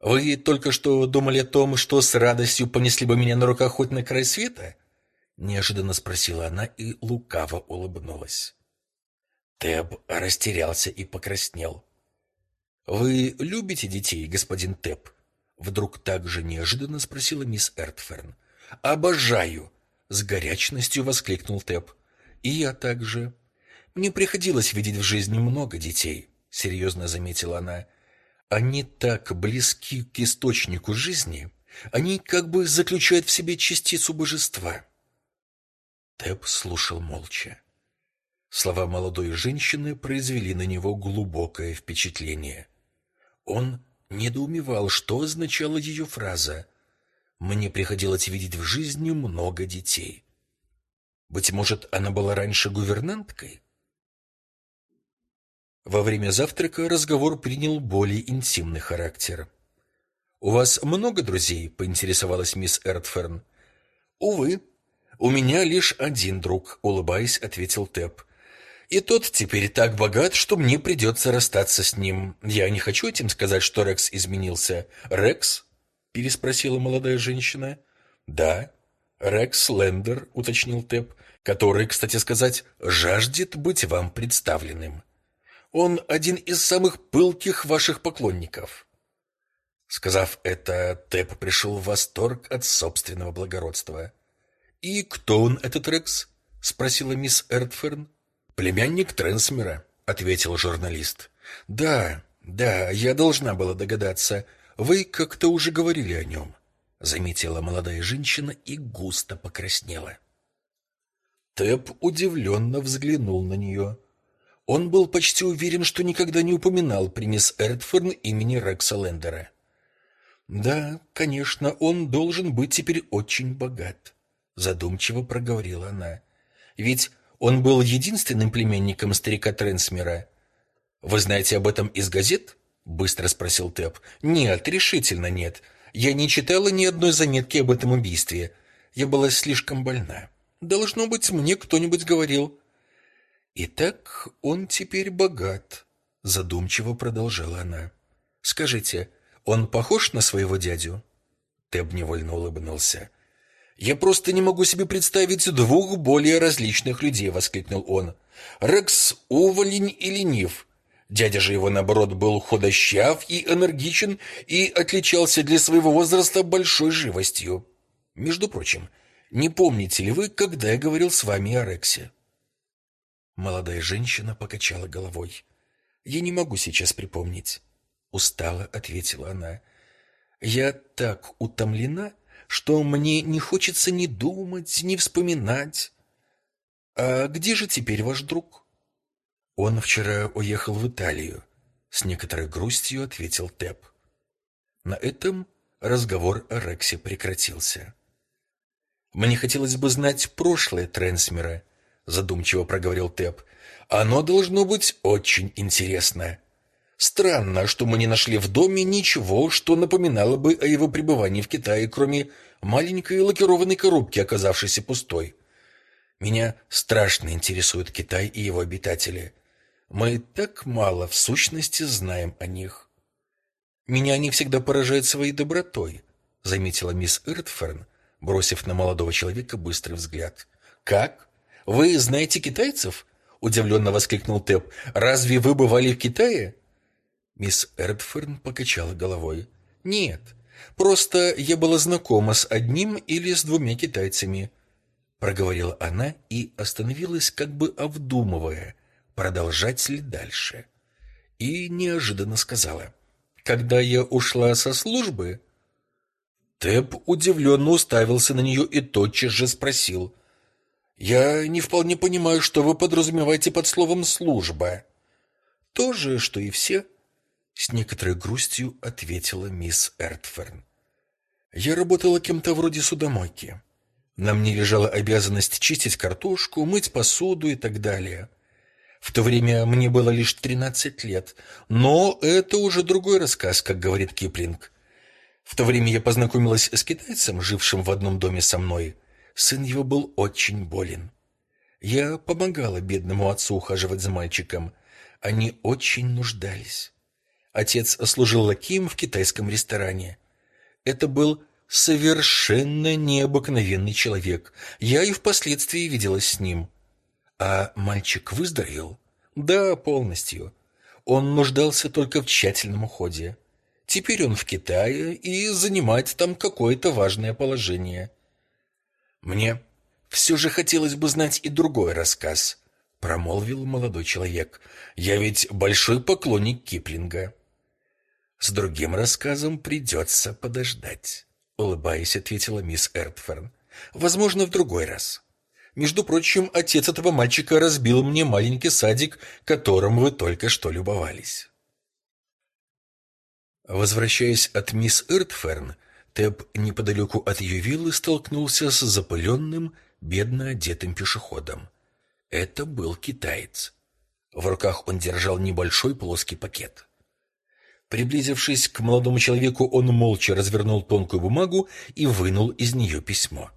«Вы только что думали о том, что с радостью понесли бы меня на руках хоть на край света?» Неожиданно спросила она и лукаво улыбнулась. Тэб растерялся и покраснел. «Вы любите детей, господин Тэб?» Вдруг так же неожиданно спросила мисс Эртферн. «Обожаю!» — с горячностью воскликнул Тэп. «И я также. Мне приходилось видеть в жизни много детей», — серьезно заметила она. «Они так близки к источнику жизни. Они как бы заключают в себе частицу божества». Тэп слушал молча. Слова молодой женщины произвели на него глубокое впечатление. Он недоумевал, что означала ее фраза «Мне приходилось видеть в жизни много детей». Быть может, она была раньше гувернанткой? Во время завтрака разговор принял более интимный характер. «У вас много друзей?» — поинтересовалась мисс Эртферн. «Увы, у меня лишь один друг», — улыбаясь, ответил Тэп. И тот теперь так богат, что мне придется расстаться с ним. Я не хочу этим сказать, что Рекс изменился. Рекс? переспросила молодая женщина. Да, Рекс Лендер, уточнил Тэп, который, кстати сказать, жаждет быть вам представленным. Он один из самых пылких ваших поклонников. Сказав это, Тэп пришел в восторг от собственного благородства. И кто он этот Рекс? спросила мисс Эртферн. «Племянник Трансмера», — ответил журналист. «Да, да, я должна была догадаться. Вы как-то уже говорили о нем», — заметила молодая женщина и густо покраснела. Тэп удивленно взглянул на нее. Он был почти уверен, что никогда не упоминал при мисс Эртфорн имени Рекса Лендера. Да, конечно, он должен быть теперь очень богат, задумчиво проговорила она. Ведь он был единственным племянником старика Тренсмера. Вы знаете об этом из газет? быстро спросил Тэп. Нет, решительно нет. Я не читала ни одной заметки об этом убийстве. Я была слишком больна. Должно быть, мне кто-нибудь говорил. Итак, он теперь богат, задумчиво продолжала она. Скажите, он похож на своего дядю? Тэб невольно улыбнулся. Я просто не могу себе представить двух более различных людей, воскликнул он. Рекс уволень и ленив. Дядя же его, наоборот, был худощав и энергичен и отличался для своего возраста большой живостью. Между прочим, не помните ли вы, когда я говорил с вами о Рексе? Молодая женщина покачала головой. Я не могу сейчас припомнить, устало ответила она. Я так утомлена, что мне не хочется ни думать, ни вспоминать. А где же теперь ваш друг? Он вчера уехал в Италию, с некоторой грустью ответил Тэп. На этом разговор о Рексе прекратился. Мне хотелось бы знать прошлое Трансмера, задумчиво проговорил Тэп. Оно должно быть очень интересно. Странно, что мы не нашли в доме ничего, что напоминало бы о его пребывании в Китае, кроме маленькой лакированной коробки, оказавшейся пустой. Меня страшно интересует Китай и его обитатели. Мы так мало в сущности знаем о них. Меня они всегда поражают своей добротой, заметила мисс Иртферн, бросив на молодого человека быстрый взгляд. Как? Вы знаете китайцев? удивленно воскликнул Тэп. Разве вы бывали в Китае? Мисс Эрдферн покачала головой. Нет, просто я была знакома с одним или с двумя китайцами, проговорила она и остановилась, как бы обдумывая, продолжать ли дальше. И неожиданно сказала: "Когда я ушла со службы, Тэп удивленно уставился на нее и тотчас же спросил: "Я не вполне понимаю, что вы подразумеваете под словом служба?" "То же, что и все", с некоторой грустью ответила мисс Эртферн. "Я работала кем-то вроде судомойки. На мне лежала обязанность чистить картошку, мыть посуду и так далее. В то время мне было лишь тринадцать лет, но это уже другой рассказ, как говорит Киплинг. В то время я познакомилась с китайцем, жившим в одном доме со мной. Сын его был очень болен. Я помогала бедному отцу ухаживать за мальчиком. Они очень нуждались. Отец служил лакеем в китайском ресторане. Это был совершенно необыкновенный человек. Я и впоследствии виделась с ним. А мальчик выздоровел? Да, полностью. Он нуждался только в тщательном уходе. Теперь он в Китае и занимает там какое-то важное положение. Мне все же хотелось бы знать и другой рассказ, промолвил молодой человек. Я ведь большой поклонник Киплинга. С другим рассказом придется подождать, улыбаясь, ответила мисс Эртферн. Возможно, в другой раз. Между прочим, отец этого мальчика разбил мне маленький садик, которым вы только что любовались. Возвращаясь от мисс Иртферн, Тэб неподалеку от ее виллы столкнулся с запыленным, бедно одетым пешеходом. Это был китаец. В руках он держал небольшой плоский пакет. Приблизившись к молодому человеку, он молча развернул тонкую бумагу и вынул из нее письмо.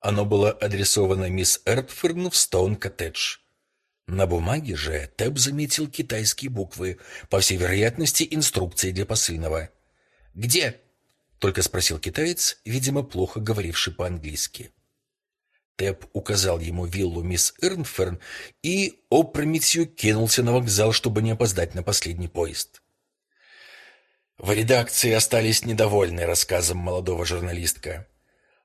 Оно было адресовано мисс Эртферн в Стоун-коттедж. На бумаге же Тэб заметил китайские буквы, по всей вероятности, инструкции для посыльного. «Где?» — только спросил китаец, видимо, плохо говоривший по-английски. Тэб указал ему виллу мисс Эрнферн и опрометью кинулся на вокзал, чтобы не опоздать на последний поезд. В редакции остались недовольны рассказом молодого журналистка.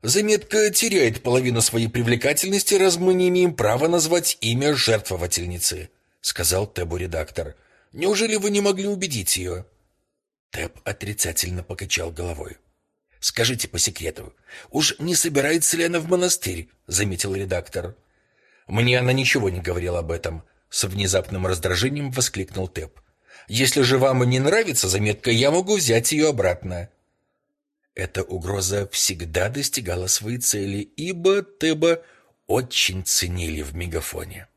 Заметка теряет половину своей привлекательности, раз мы не имеем права назвать имя жертвовательницы, сказал Тэбу редактор. Неужели вы не могли убедить ее?» Тэб отрицательно покачал головой. Скажите по секрету, уж не собирается ли она в монастырь? заметил редактор. Мне она ничего не говорила об этом, с внезапным раздражением воскликнул Тэб. Если же вам не нравится заметка, я могу взять ее обратно. Эта угроза всегда достигала своей цели, ибо Теба очень ценили в мегафоне.